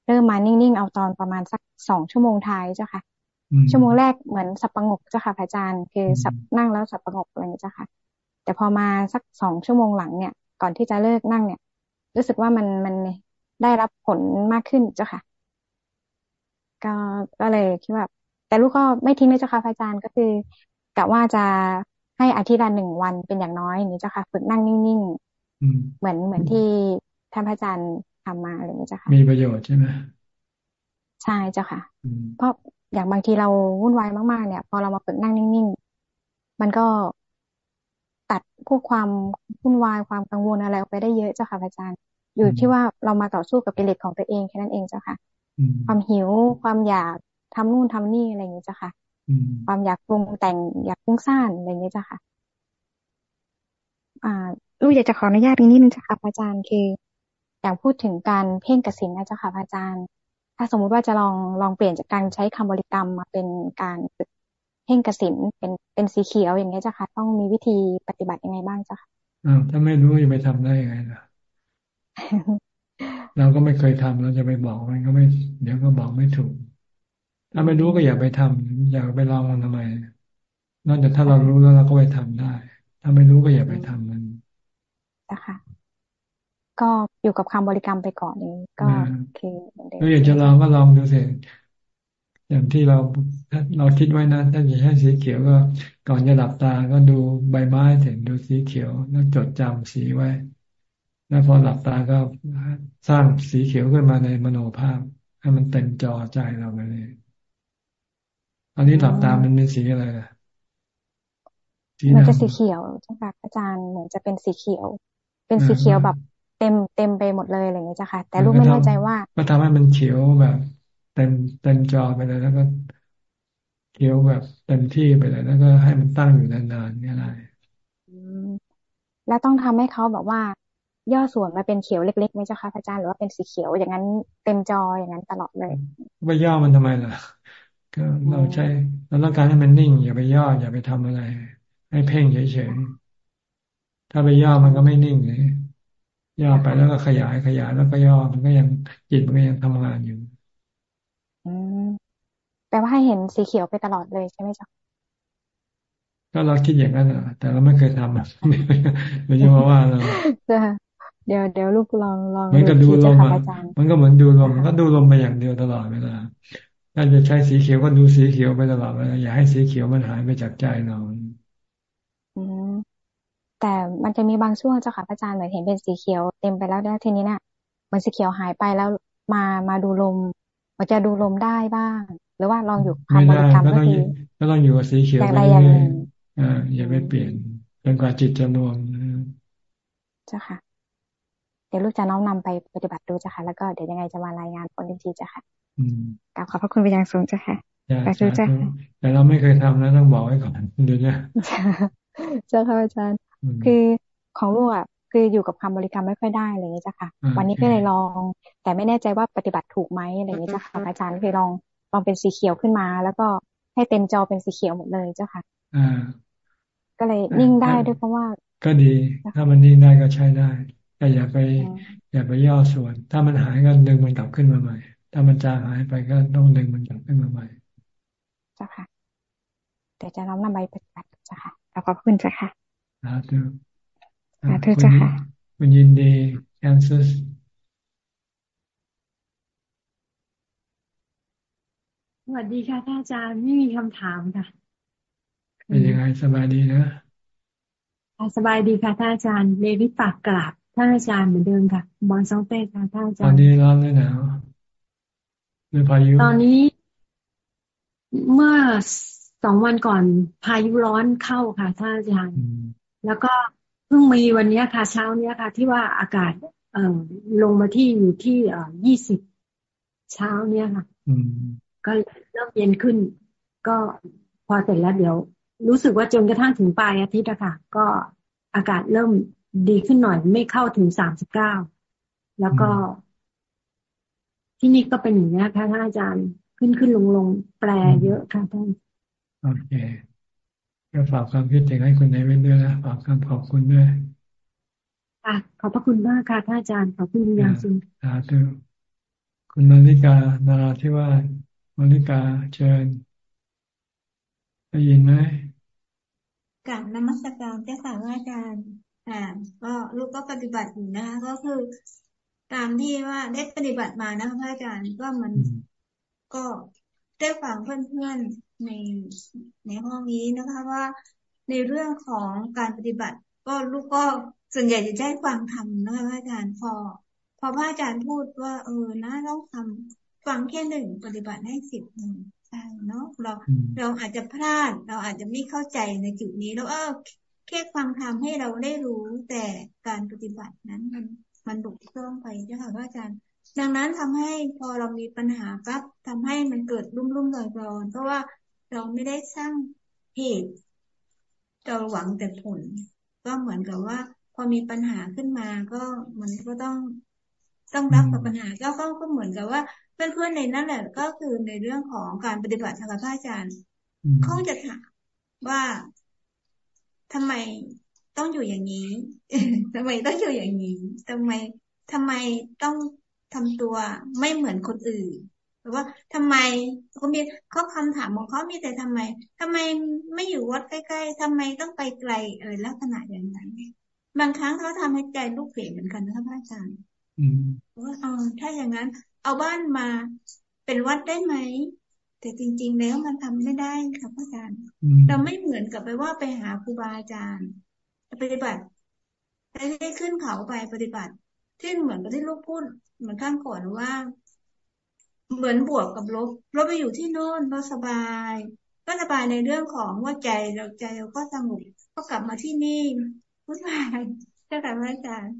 เริ่มมานิ่งๆเอาตอนประมาณสักสองชั่วโมงท้ายเจ้าค่ะ ชั่วโมงแรกเหมือนสับประงกเจ้าค่ะอาจารย์ คือสับนั่งแล้วสับประงกอะไรอย่างนี้เจ้าค่ะ แต่พอมาสักสองชั่วโมงหลังเนี่ย ก่อนที่จะเลิกนั่งเนี่ย รู้สึกว่ามันมันได้รับผลมากขึ้นเจ้าค่ะ ก็ก็เลยคิดว่าแต่ลูกก็ไม่ทิ้งเลยเจ้าค่ะอาจารย์ก็คือกะว่าจะให้อาทิตย์ละหนึ่งวันเป็นอย่างน้อยนี่เจ้าค่ะ ฝึกนั่งนิ่ง เหมือนเหมือนที่ท่านพระอาจารย์ทำมาอะไรอย่างนี้เจ้าค่ะมีประโยชน์ใช่ไหมใช่เจ้าค่ะ เพราะอย่างบางทีเราวุ่นวายมากๆ เนี่ย พอเรามาฝึกนั่งนิ่งๆ มันก็ตัดพวกความวุ่นวายความกังวลอะไรออกไปได้เยอะเจ้าค่ะอาจารย์ อยู่ที่ว่าเรามาต่อสู้กับกิเลสของตัวเองแค่นั้นเองเจ้าค่ะ ความหิวความอยากทำนู่นทำนี่อะไรอย่างนี้เจ้าค่ะความอยากปรุงแต่งอยากฟุ้งซ่านอะไรอย่างนี้เจ้าค่ะ อ่า ลูกอยากจะขออนุญาตนิดนึงจ้ะค่ะอาจารย์คืออยากพูดถึงการเพ่งกสินนะเจ้าค่ะอาจารย์ ถ้าสมมุติว่าจะลองลองเปลี่ยนจากการใช้คำบริกรรมมาเป็นการฝึกเพ่งกสินเป็นเป็นสีเขียวอย่างเงี้ยจ้ะค่ะต้องมีวิธีปฏิบัติยังไงบ้างจ้ะค่ะอ้าวถ้าไม่รู้จะไปทำได้ยังไงล่ะเราก็ไม่เคยทำเราจะไปบอกมันก็ไม่ เดี๋ยวก็บอกไม่ถูก ถ้าไม่รู้ก็อย่าไปทำอย่าไปลองมันทำไมนอกจากถ้าเรารู้แล้วเราก็ไปทำได้ ถ้าไม่รู้ก็อย่าไปทำมันะค่ะ ก็อยู่กับคำบริกรรมไปก่อนเองก็คือเราอยากจะลองก็ลองดูสิอย่างที่เราเราคิดไว้นะถ้าจะให้สีเขียวก็ก่อนจะหลับตาก็ดูใบไม้เห็นดูสีเขียวแล้วจดจำสีไว้ แล้วพอหลับตาก็สร้างสีเขียวขึ้นมาในมโนภาพ ให้มันเต็มจอใจเราไปเลยอันนี้หลับตามันเป็นสีอะไรล่ะมันจะสีเขียวใช่ไหมอาจารย์เหมือนจะเป็นสีเขียว เป็นสีเขียวแบบเต็มเต็มไปหมดเลยอะไรอย่างเงี้ยจ้ะค่ะ แต่ลูกไม่แน่ใจว่า ก็ทำให้มันเขียวแบบ เต็มเต็มจอไปเลยแล้วก็เขียวแบบเต็มที่ไปเลยแล้วก็ให้มันตั้งอยู่นานๆนี่อะไรแล้วต้องทำให้เขาแบบว่า ย่อส่วนมาเป็นเขียวเล็กๆไหมเจ้าค่ะอาจารย์หรือว่าเป็นสีเขียวอย่างนั้นเต็มจออย่างนั้นตลอดเลยไม่ย่อมันทำไมล่ะก็เราใช้เราต้องการให้มันนิ่ง อย่าไปย่ออย่าไปทำอะไร ให้เพ่งเฉยๆ ถ้าไปย่อมันก็ไม่นิ่งเลยย่อไปแล้วก็ขยายขยายแล้วก็ย่อมันก็ยังจิตมันก็ยังทำงานอยู่อืมแปลว่าให้เห็นสีเขียวไปตลอดเลยใช่ไหมจ๊ะก็เราคิดอย่างนั้นอะ แต่เราไม่เคยทำอะไม่ใช่ว่าเราเดี๋ยวเดี๋ยวลูกลองลองมันก็ดูลมอะมันก็เหมือนดูลมก็ดูลมไปอย่างเดียวตลอดเวลาถ้าจะใช้สีเขียวก็ดูสีเขียวไปตลอดเวลาอย่าให้สีเขียวมันหายไปจากใจเราอืม แต่มันจะมีบางช่วงเจ้าค่ะพระอาจารย์เหมือนเห็นเป็นสีเขียวเต็มไปแล้วแล้วทีนี้เนี่ยมันสีเขียวหายไปแล้วมามาดูลมมันจะดูลมได้บ้าง หรือว่าลองอยู่คำบริกรรมก็คือก็ต้องอยู่กับสีเขียวไปเรื่อยๆอ่าอย่าไปเปลี่ยนจนกว่าจิตจะรวมเจ้าค่ะ เดี๋ยวลูกจะน้อมนำไปปฏิบัติดูจ้ะค่ะ แล้วก็เดี๋ยวยังไงจะมารายงานผลทีจ้ะค่ะกลับขอบพระคุณเป็นอย่างสูงจ้ะค่ะแต่ดูจ้ะแต่เราไม่เคยทำนะต้องบอกไว้ก่อนเดี๋ยวนี้ เจ้าค่ะอาจารย์ คือของลูกอะคืออยู่กับคำบริกรรมไม่ค่อยได้อะไรอย่างนี้จ้ะค่ะ วันนี้ก็เลยลอง แต่ไม่แน่ใจว่าปฏิบัติถูกไหมอะไรอย่างนี้จ้ะค่ะอาจารย์คือลองลองเป็นสีเขียวขึ้นมา แล้วก็ให้เต็มจอเป็นสีเขียวหมดเลยเจ้าค่ะอ่าก็เลยนิ่งได้ด้วยเพราะว่า ก็ดี ถ้ามันนิ่งได้ก็ใช้ได้ แต่อย่าไป อย่าไปย่อส่วน ถ้ามันหายก็ดึงมันกลับขึ้นมาใหม่ ถ้ามันจางหายไปก็ต้องดึงมันกลับขึ้นมาใหม่เจ้าค่ะ แต่จะน้อมนำไปปฏิบัติเจ้าค่ะ ขอบคุณเจ้าค่ะสาธุสาธุจ้ะค่ะคุณยินดีแคนซัสสวัสดีค่ะท่านอาจารย์ไม่มีคำถามค่ะ เป็นยังไงสบายดีนะสบายดีค่ะท่านอาจารย์เลวิปากกราบท่านอาจารย์เหมือนเดิมค่ะ บอลซองเป้ค่ะท่านอาจารย์ตอนนี้ร้อนเลยหนาวหรือพายุตอนนี้ เมื่อ สองวันก่อนพายุร้อนเข้าค่ะท่านอาจารย์ แล้วก็เพิ่งมีวันนี้ค่ะ เช้านี้ค่ะ ที่ว่าอากาศ เอ่อลงมาที่อยู่ที่เอ่อยี่สิบเช้าเนี้ยค่ะก็เริ่มเย็นขึ้น ก็พอเสร็จแล้วเดี๋ยว รู้สึกว่าจนกระทั่งถึงปลายอาทิตย์อะค่ะ ก็อากาศเริ่มดีขึ้นหน่อย ไม่เข้าถึงสามสิบเก้าแล้วก็ ที่นี่ก็เป็นอย่างนี้ค่ะท่านอาจารย์ขึ้นขึ้นลงลงแปลเยอะค่ะท่าน โอเคก็ฝากความคิดถึงให้คุณในเว้นด้วยนะฝากคำขอบคุณด้วยค่ะขอบพระคุณมากค่ะท่านอาจารย์ขอบคุณอย่างสูงสาธุคุณมาริกานาราที่ว่ามาริกาเชิญได้ยินไหมกับนมัสการเจ้าค่ะว่าอาจารย์อ่าก็ลูกก็ปฏิบัติอยู่นะคะก็คือตามที่ว่าได้ปฏิบัติมานะคะพระอาจารย์ก็มันก็ได้ฟังเพื่อนๆ ในในห้องนี้นะคะว่าในเรื่องของการปฏิบัติ ก็ลูกก็ส่วนใหญ่จะได้ฟังทำนะคะพระอาจารย์พอพอพระอาจารย์พูดว่า เออนะต้องทำฟังแค่หนึ่งปฏิบัติให้สิบหนึ่งใช่เนาะเราเราอาจจะพลาด เราอาจจะไม่เข้าใจในจุดนี้แล้วเออแค่ฟังทำให้เราได้รู้แต่การปฏิบัตินั้นมันมันดุเครื่องไปเจ้าค่ะพระอาจารย์ ดังนั้นทำให้พอเรามีปัญหาปั๊บทำให้มันเกิดรุ่มรุ่มลอยลอยเพราะว่า เราไม่ได้สร้างเหตุ เราหวังแต่ผล ก็เหมือนกับว่า พอมีปัญหาขึ้นมาก็มันก็ต้องต้องรับกับปัญหาก็ก็ก็เหมือนกับว่าเพื่อนๆในนั้นแหละ ก็คือในเรื่องของการปฏิบัติทางพระอาจารย์เขาจะถามว่าทำไมต้องอยู่อย่างนี้ทำไมต้องอยู่อย่างนี้ทำไมทำไมต้องทำตัวไม่เหมือนคนอื่น หรือว่าทำไมเขามีเขาคำถามของเขามีแต่ทำไมทำไมไม่อยู่วัดใกล้ ๆทำไมต้องไปไกลอะไรลักษณะอย่างนั้นบางครั้งเขาทำให้ใจลูกเปลี่ยนเหมือนกันนะคะพระอาจารย์ว่าเออถ้าอย่างนั้น เอาบ้านมาเป็นวัดได้ไหมแต่จริง ๆ แล้วมันทำไม่ได้ค่ะพระอาจารย์ เราไม่เหมือนกับไปว่าไปหาครูบาอาจารย์ปฏิบัติได้ขึ้นเขาไปปฏิบัติที่เหมือนกับที่ลูกพูดเหมือนข้างก่อนว่า เหมือนบวกกับลบเราไปอยู่ที่โน่นเราสบาย ก็สบายในเรื่องของว่าใจเราใจเราก็สงบก็กลับมาที่นี่พูดไปเจ้าค่ะพระอาจารย์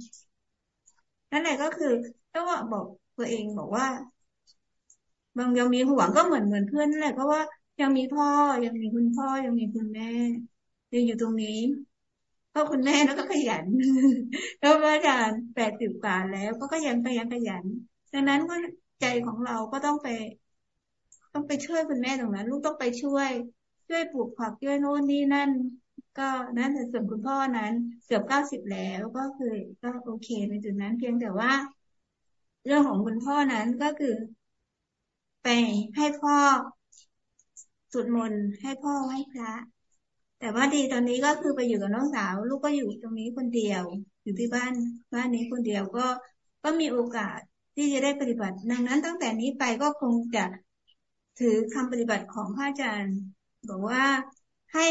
นั่นแหละก็คือต้องบอกตัวเองบอกว่าบางยังมีห่วงก็เหมือนเหมือนเพื่อนนั่นแหละเพราะว่ายังมีพ่อยังมีคุณพ่อยังมีคุณแม่ยังอยู่ตรงนี้พ่อคุณแม่แล้วก็ขยันแล้วอาจารย์แปดสิบกว่าแล้ว ก็ก็ยังไปยังขยันดังนั้นก็ ใจของเราก็ต้องไป ต้องไปช่วยคุณแม่ตรงนั้น ลูกต้องไปช่วย ช่วยปลูกผักช่วยโน่นนี่นั่น ก็นั่นแต่ส่วนคุณพ่อนั้นเกือบเก้าสิบแล้วก็คือก็โอเคในจุดนั้นเพียงแต่ว่า เรื่องของคุณพ่อนั้นก็คือ ไปให้พ่อสวดมนต์ให้พ่อไหว้พระ แต่ว่าดีตอนนี้ก็คือไปอยู่กับน้องสาว ลูกก็อยู่ตรงนี้คนเดียว อยู่ที่บ้านบ้านนี้คนเดียวก็ก็มีโอกาส ที่จะได้ปฏิบัติ ดังนั้นตั้งแต่นี้ไปก็คงจะถือคำปฏิบัติของพระอาจารย์ บอกว่าให้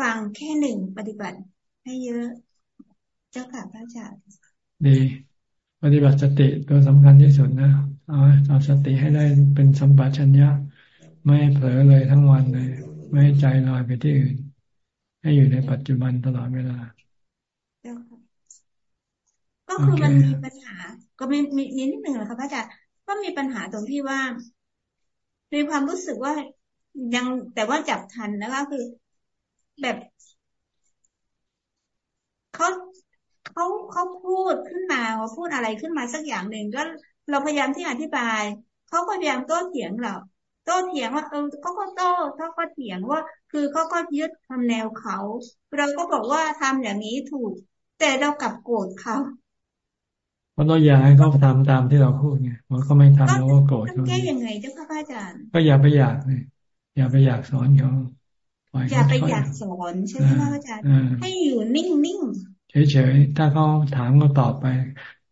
ฟังแค่หนึ่งปฏิบัติ ให้เยอะ เจ้าค่ะพระอาจารย์ดีปฏิบัติสติตัวสำคัญที่สุดนะเอาเอาสติให้ได้เป็นสัมปชัญญะไม่เผลอเลยทั้งวันเลย ไม่ใจลอยไปที่อื่น ให้อยู่ในปัจจุบันตลอดเวลา ก็คือมันมีปัญหา ก็มีมีนิดหนึ่งนะคะพระอาจารย์ก็มีปัญหาตรงที่ว่ามีความรู้สึกว่ายังแต่ว่าจับทันนะคะคือแบบเขาเขาเขาพูดขึ้นมาว่าพูดอะไรขึ้นมาสักอย่างหนึ่งก็เราพยายามที่อธิบายเขาก็พยายามโต้เถียงเราโต้เถียงว่าเออเขาก็โต้เขาก็เถียงว่า คือเขาก็ยึดทำแนวเขา เราก็บอกว่าทำอย่างนี้ถูก แต่เรากลับโกรธเขา ราะเราอยากให้เขาทำตามที่เราพูดไงเพราะเขาไม่ทำเราก็โกรธเขาแก้ยังไงเจ้าค่ะอาจารย์ ก็อย่าไปอยากเลยอย่าไปอยากสอนเขาอย่าไปอยากสอนใช่ไหมคะอาจารย์ ให้อยู่นิ่งนิ่งเฉยๆ ถ้าเขาถามก็ตอบไป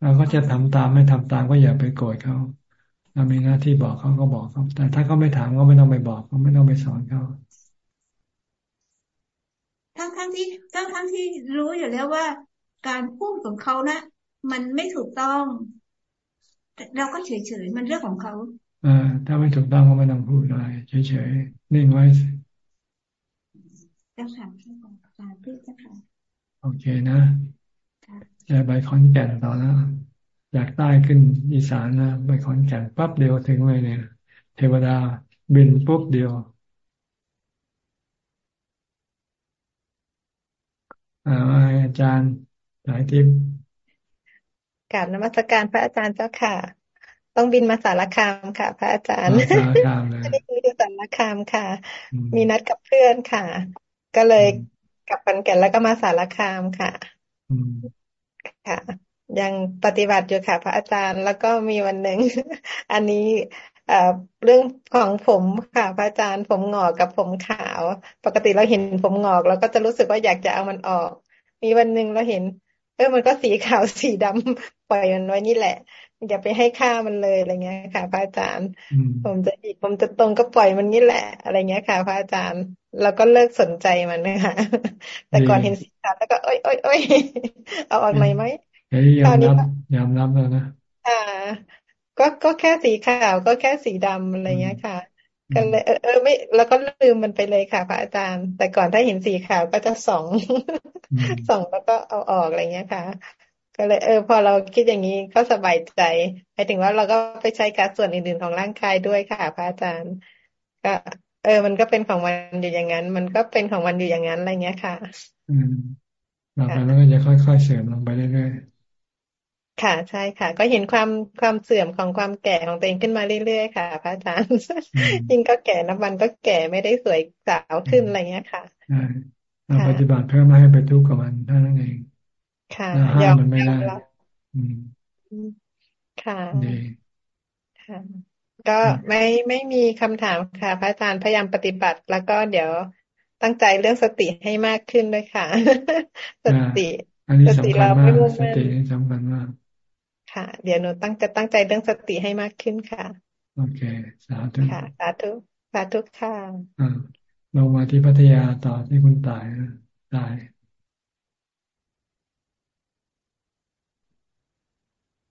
เราก็จะทำตามไม่ทำตามก็อย่าไปโกรธเขาเรามีหน้าที่บอกเขาก็บอกเขาแต่ถ้าเขาไม่ถามก็ไม่ต้องไปบอกเขาไม่ต้องไปสอนเขาที่ทั้งทั้งที่รู้อยู่แล้วว่า การพูดของเขานะ มันไม่ถูกต้อง เราก็เฉยๆมันเรื่องของเขาอ่าถ้าไม่ถูกต้องก็ไม่ต้องพูดอะไรเฉยๆนิ่งไว้เจ้าค่ะสาธุเจ้าค่ะโอเคนะจะไปขอนแก่นต่อแล้วอยากใต้ขึ้นอีสานนะไปขอนแก่นปั๊บเดียวถึงเลยเนี่ย เทวดาบินปุ๊บเดียวอ่าอาจารย์หลายทิพย์ กราบนมัสการพระอาจารย์เจ้าค่ะ ต้องบินมาสารคามค่ะ พระอาจารย์สารคามเลยไม่ได้อยู่สารคามค่ะ มีนัดกับเพื่อนค่ะ ก็เลยกลับปันแก่นแล้วก็มาสารคามค่ะค่ะ ยังปฏิบัติอยู่ค่ะ พระอาจารย์แล้วก็มีวันหนึ่งอันนี้เอ่อเรื่องของผมค่ะพระอาจารย์ผมงอกกับผมขาว ปกติเราเห็นผมงอกเราก็จะรู้สึกว่าอยากจะเอามันออก มีวันหนึ่งเราเห็น เออมันก็สีขาวสีดำปล่อยมันไว้นี่แหละ อย่าไปให้ค่ามันเลยอะไรเงี้ยค่ะพระอาจารย์ ผมจะอีกผมจะตรงก็ปล่อยมันนี่แหละ อะไรเงี้ยค่ะพระอาจารย์เราก็เลิกสนใจมันนะคะแต่ก่อนเห็นสีขาวแล้วก็เอ้ยเอ้ยเอ้ยเอาออกหน่อยไหมยอมรับยอมรับแล้วนะอ่าก็ก็แค่สีขาวก็แค่สีดำอะไรเงี้ยค่ะ ก็เลยเออเออไม่ แล้วก็ลืมมันไปเลยค่ะพระอาจารย์ แต่ก่อนถ้าเห็นสีขาวก็จะส่องส่องแล้วก็เอาออกอะไรเงี้ยค่ะ ก็เลยเออ พอเราคิดอย่างนี้ก็สบายใจหมายถึงว่าเราก็ไปใช้การส่วนอื่นๆของร่างกายด้วยค่ะพระอาจารย์ ก็ เออ มันก็เป็นของมันอยู่อย่างนั้น มันก็เป็นของมันอยู่อย่างนั้นอะไรเงี้ยค่ะ อืมต่อไปมันก็จะค่อยๆเสริมลงไปเรื่อย ค่ะใช่ค่ะ ก็เห็นความความเสื่อมของความแก่ของตัวเองขึ้นมาเรื่อยๆค่ะพระอาจารย์ยิ่งก็แก่นับวันก็แก่ไม่ได้สวยสาวขึ้นอะไรเงี้ยค่ะใช่เราปฏิบัติเพื่อไม่ให้ไปทุกข์กับมันเท่านั้นเองค่ะห้ามมันไม่ได้ค่ะค่ะ ก็ไม่ไม่มีคำถามค่ะ พระอาจารย์พยายามปฏิบัติแล้วก็เดี๋ยวตั้งใจเรื่องสติให้มากขึ้นด้วยค่ะ สติอันนี้สำคัญมากสติสำคัญมาก ค่ะ เดี๋ยวหนูตั้งจะตั้งใจเรื่องสติให้มากขึ้นค่ะ โอเค สาธุค่ะ สาธุสาธุค่ะอ่าลงมาที่พัทยาต่อที่คุณตายนะตาย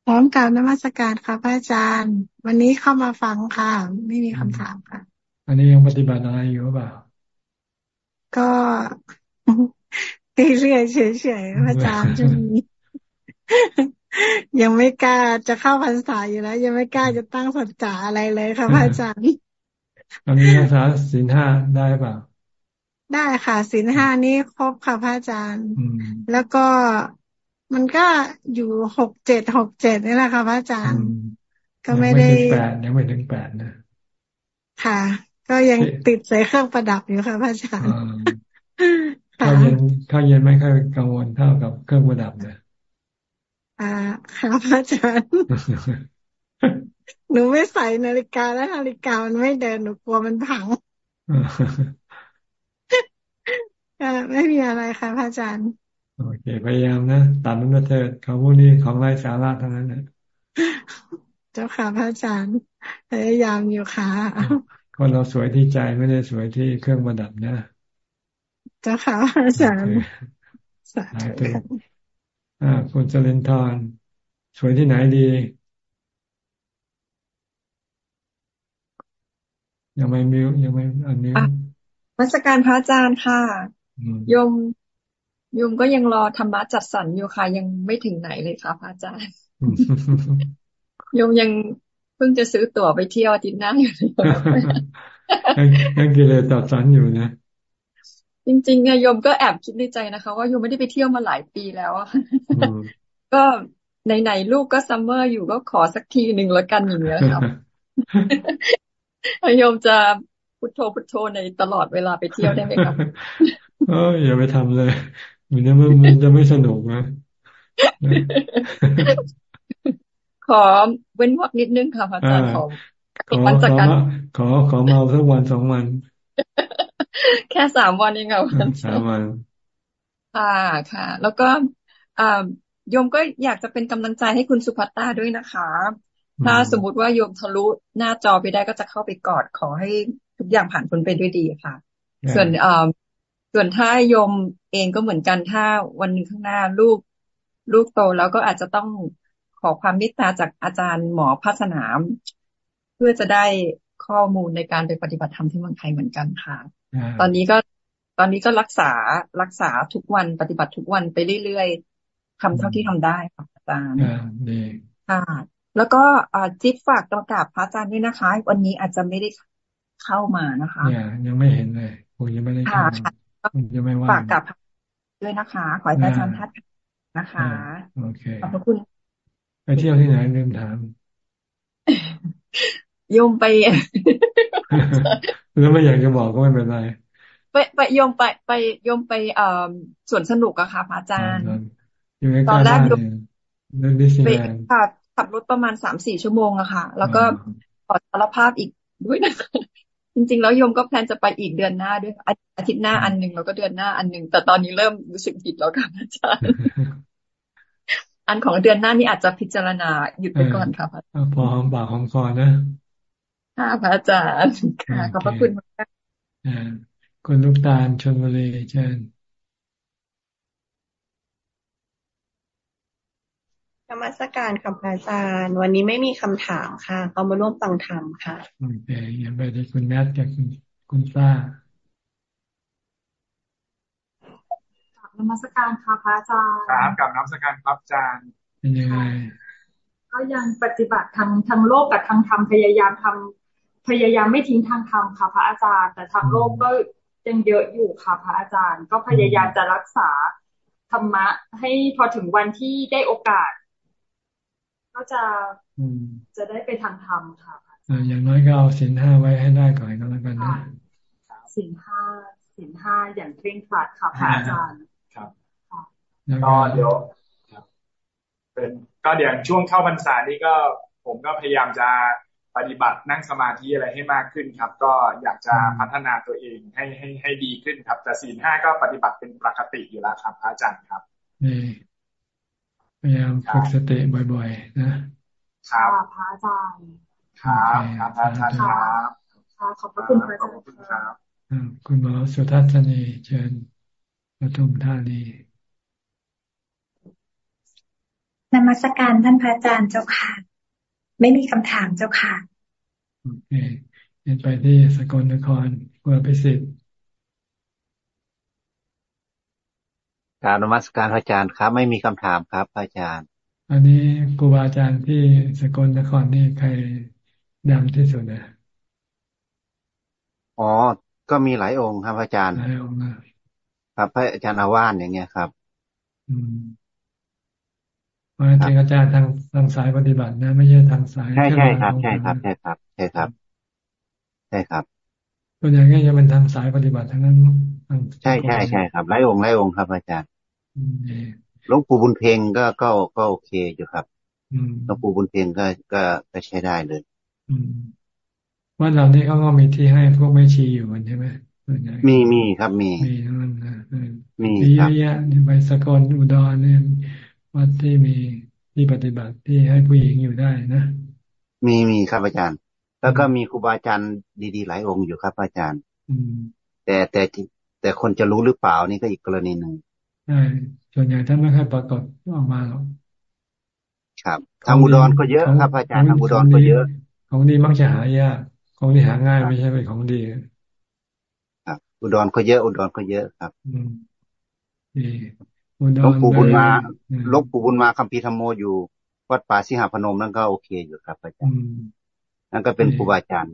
พร้อมกับนมัสการค่ะพระอาจารย์ วันนี้เข้ามาฟังค่ะ ไม่มีคำถามค่ะ อันนี้ยังปฏิบัติอะไรอยู่เปล่า ก็เรื่อยๆเฉยๆพระอาจารย์จะมี ยังไม่กล้าจะเข้าพรรษาอยู่แล้ว ยังไม่กล้าจะตั้งสัจจะอะไรเลยค่ะพระอาจารย์อันนี้รักษาศีลห้าได้เปล่าได้ค่ะศีลห้านี้ครบค่ะพระอาจารย์ แล้วก็มันก็อยู่หกเจ็ดหกเจ็ดนี่แหละค่ะพระอาจารย์ ก็ไม่ได้แปดยังไม่ถึงแปดนะค่ะ ก็ยังติดใส่เครื่องประดับอยู่ค่ะพระอาจารย์ข้าเย็นข้าเย็นไม่ค่อยกังวลเท่ากับเครื่องประดับเลย อ่าค่ะพระอาจารย์หนูไม่ใส่นาฬิกาแล้วนาฬิกามันไม่เดินหนูกลัวมันพังไม่มีอะไรค่ะพระอาจารย์โอเคพยายามนะตัดมันมาเถิดเขาพวกนี้ของไร้สาระทั้งนั้นนะเจ้าค่ะพระอาจารย์พยายามอยู่ค่ะคนเราสวยที่ใจไม่ได้สวยที่เครื่องประดับนะ เจ้าค่ะอาจารย์สาธุอ่า คุณเจริญทรสวยที่ไหนดี ยังไม่มิวยังไม่อันนี้มาสการพระอาจารย์ค่ะโยมโยมก็ยังรอธรรมะจัดสรรอยู่ค่ะยังไม่ถึงไหนเลยค่ะพระอาจารย์โยมยังเพิ่งจะซื้อตั๋วไปเที่ยวอาทิตย์หน้าอยู่เลยยังกิเลสจัดสรรอยู่นะ จริงๆเนี่ยโยมก็แอบคิดในใจนะคะ ว่าโยมไม่ได้ไปเที่ยวมาหลายปีแล้วอะก็ไหนๆลูกก็ซัมเมอร์อยู่ก็ขอสักทีหนึ่งแล้วกันอย่างเงี้ยครับโยมจะพุทโธพุทโธในตลอดเวลาไปเที่ยวได้ไหมครับเอออย่าไปทำเลย มันจะมันมันจะไม่สนุกนะ ขอเว้นวักนิดนึงค่ะพระอาจารย์ขอขอขอขอเมาสักวันสองวัน แค่สามวันเองค่ะสามวันค่ะค่ะ แล้วก็อ่าโยมก็อยากจะเป็นกำลังใจให้คุณสุภัตตาด้วยนะคะ ถ้าสมมุติว่าโยมทะลุหน้าจอไปได้ก็จะเข้าไปกอดขอให้ทุกอย่างผ่านพ้นไปด้วยดีค่ะ ส่วนอ่าส่วนถ้าโยมเองก็เหมือนกันถ้าวันหนึ่งข้างหน้าลูกลูกโตแล้วก็อาจจะต้องขอความเมตตาจากอาจารย์หมอภาสนาม เพื่อจะได้ข้อมูลในการไปปฏิบัติธรรมที่เมืองไทยเหมือนกันค่ะ ตอนนี้ก็ตอนนี้ก็รักษารักษาทุกวันปฏิบัติทุกวันไปเรื่อยๆทำเท่าที่ทำได้ค่ะอาจารย์ค่ะแล้วก็จิ๊บฝากตัวกราบพระอาจารย์ด้วยนะคะ วันนี้อาจจะไม่ได้เข้ามานะคะเนี่ยยังไม่เห็นเลยคงยังไม่ได้เข้าคงยังไม่ว่าฝากกับด้วยนะคะ ขอให้อาจารย์ทัดนะคะโอเคขอบพระคุณ ไปเที่ยวที่ไหนลืมถาม โยมไปแล้วไม่อยากจะบอกก็ไม่เป็นไรไปไปโยมไปไปโยมไปเอ่อสวนสนุกอะค่ะพระอาจารย์ตอนแรกโยมไปขับขับรถประมาณสามสี่ชั่วโมงอะค่ะ แล้วก็ขอสารภาพอีกด้วยนะคะจริงๆแล้วโยมก็แพลนจะไปอีกเดือนหน้าด้วยอาทิตย์หน้าอันหนึ่งแล้วก็เดือนหน้าอันหนึ่งแต่ตอนนี้เริ่มรู้สึกผิดแล้วค่ะอาจารย์อันของเดือนหน้านี้อาจจะพิจารณาหยุดไปก่อนค่ะพระอาจารย์พอหอมปากหอมคอนะ ค่ะพระอาจารย์ค่ะขอบพระคุณมากคุณลูกตาลชนบุรีเชิญธรรมสการค่ะพระอาจารย์ วันนี้ไม่มีคำถามค่ะเขามาร่วมฟังธรรมค่ะโอเคยังไปที่คุณแมทกับคุณคุณฟ้ากับนมัสการค่ะพระอาจารย์ครับกับนมัสการครับอาจารย์เป็นยังไงก็ยังปฏิบัติทางทางโลกกับทางธรรมพยายามทำ พยายามไม่ทิ้งทางธรรมค่ะ พระอาจารย์ แต่ทางโลกก็ยังเยอะอยู่ค่ะ พระอาจารย์ ก็พยายามจะรักษาธรรมะ ให้พอถึงวันที่ได้โอกาส ก็จะจะได้ไปทางธรรมค่ะอย่างน้อยก็เอาสินห้าไว้ให้ได้ก่อนก็แล้วกันนะสินห้าสินห้าอย่างเคร่งครัดค่ะพระอาจารย์ครับก็เดี๋ยวเป็นก็เดี๋ยวช่วงเข้าพรรษานี้ก็ผมก็พยายามจะ ปฏิบัตินั่งสมาธิอะไรให้มากขึ้นครับ ก็อยากจะพัฒนาตัวเองให้ให้ให้ดีขึ้นครับ แต่ศีลห้าก็ปฏิบัติเป็นปกติอยู่แล้วครับ อาจารย์ครับพยายามฝึกสติบ่อย ๆ นะครับพระอาจารย์ครับครับอาจารย์ครับขอบคุณพระอาจารย์ครับคุณหมอสุทัศนีเชิญปทุมธานีนมัสการท่านพระอาจารย์เจ้าค่ะ ไม่มีคำถามเจ้าค่ะ โอเคเดินไปที่สกลนครกวดไปสิทธิ์การนมัสการพระอาจารย์ครับ ไม่มีคำถามครับพระอาจารย์ อันนี้ครูบาอาจารย์ที่สกลนครนี่ใครดังที่สุดนะอ๋อ ก็มีหลายองค์ครับพระอาจารย์หลายองค์ครับพระอาจารย์อาวานอย่างเงี้ยครับ อืม มาจริงอาจารย์ทางทางสายปฏิบัตินะ ไม่ใช่ทางสายใช่ใช่ครับ ใช่ครับ ใช่ครับ ใช่ครับใช่ครับส่วนใหญ่ก็จะเป็นทางสายปฏิบัติทั้งนั้นใช่ใช่ใช่ครับไล่องค์ไล่องค์ครับ อาจารย์หลวงปู่บุญเพงก็ก็ก็โอเคอยู่ครับหลวงปู่บุญเพงก็ก็ก็ใช้ได้เลยว่าเรานี่เขาก็มีที่ให้พวกไม่ชีอยู่กันใช่ไหมมีมีครับมีมีทั้งนั้นนะมีเยอะแยะไปสกลอุดรเนี่ย วัดที่มีที่ปฏิบัติที่ให้ผู้หญิงอยู่ได้นะ มีมีครับอาจารย์ แล้วก็มีครูบาอาจารย์ดีๆหลายองค์อยู่ครับอาจารย์แต่แต่แต่คนจะรู้หรือเปล่านี่ก็อีกกรณีหนึ่งใช่ส่วนใหญ่ท่านไม่ค่อยปรากฏออกมาหรอกครับทางอุดรก็เยอะครับอาจารย์ทางอุดรก็เยอะ ของดีมักจะหายากของดีหาง่ายไม่ใช่เป็นของดีครับอุดรก็เยอะอุดรก็เยอะครับ อืมดี หลวงปู่บุญมาหลวงปู่บุญมาคัมภีร์ธรรมโมอยู่ วัดป่าสิหพนมนั่นก็โอเคอยู่ครับอาจารย์นั่นก็เป็นครูบาอาจารย์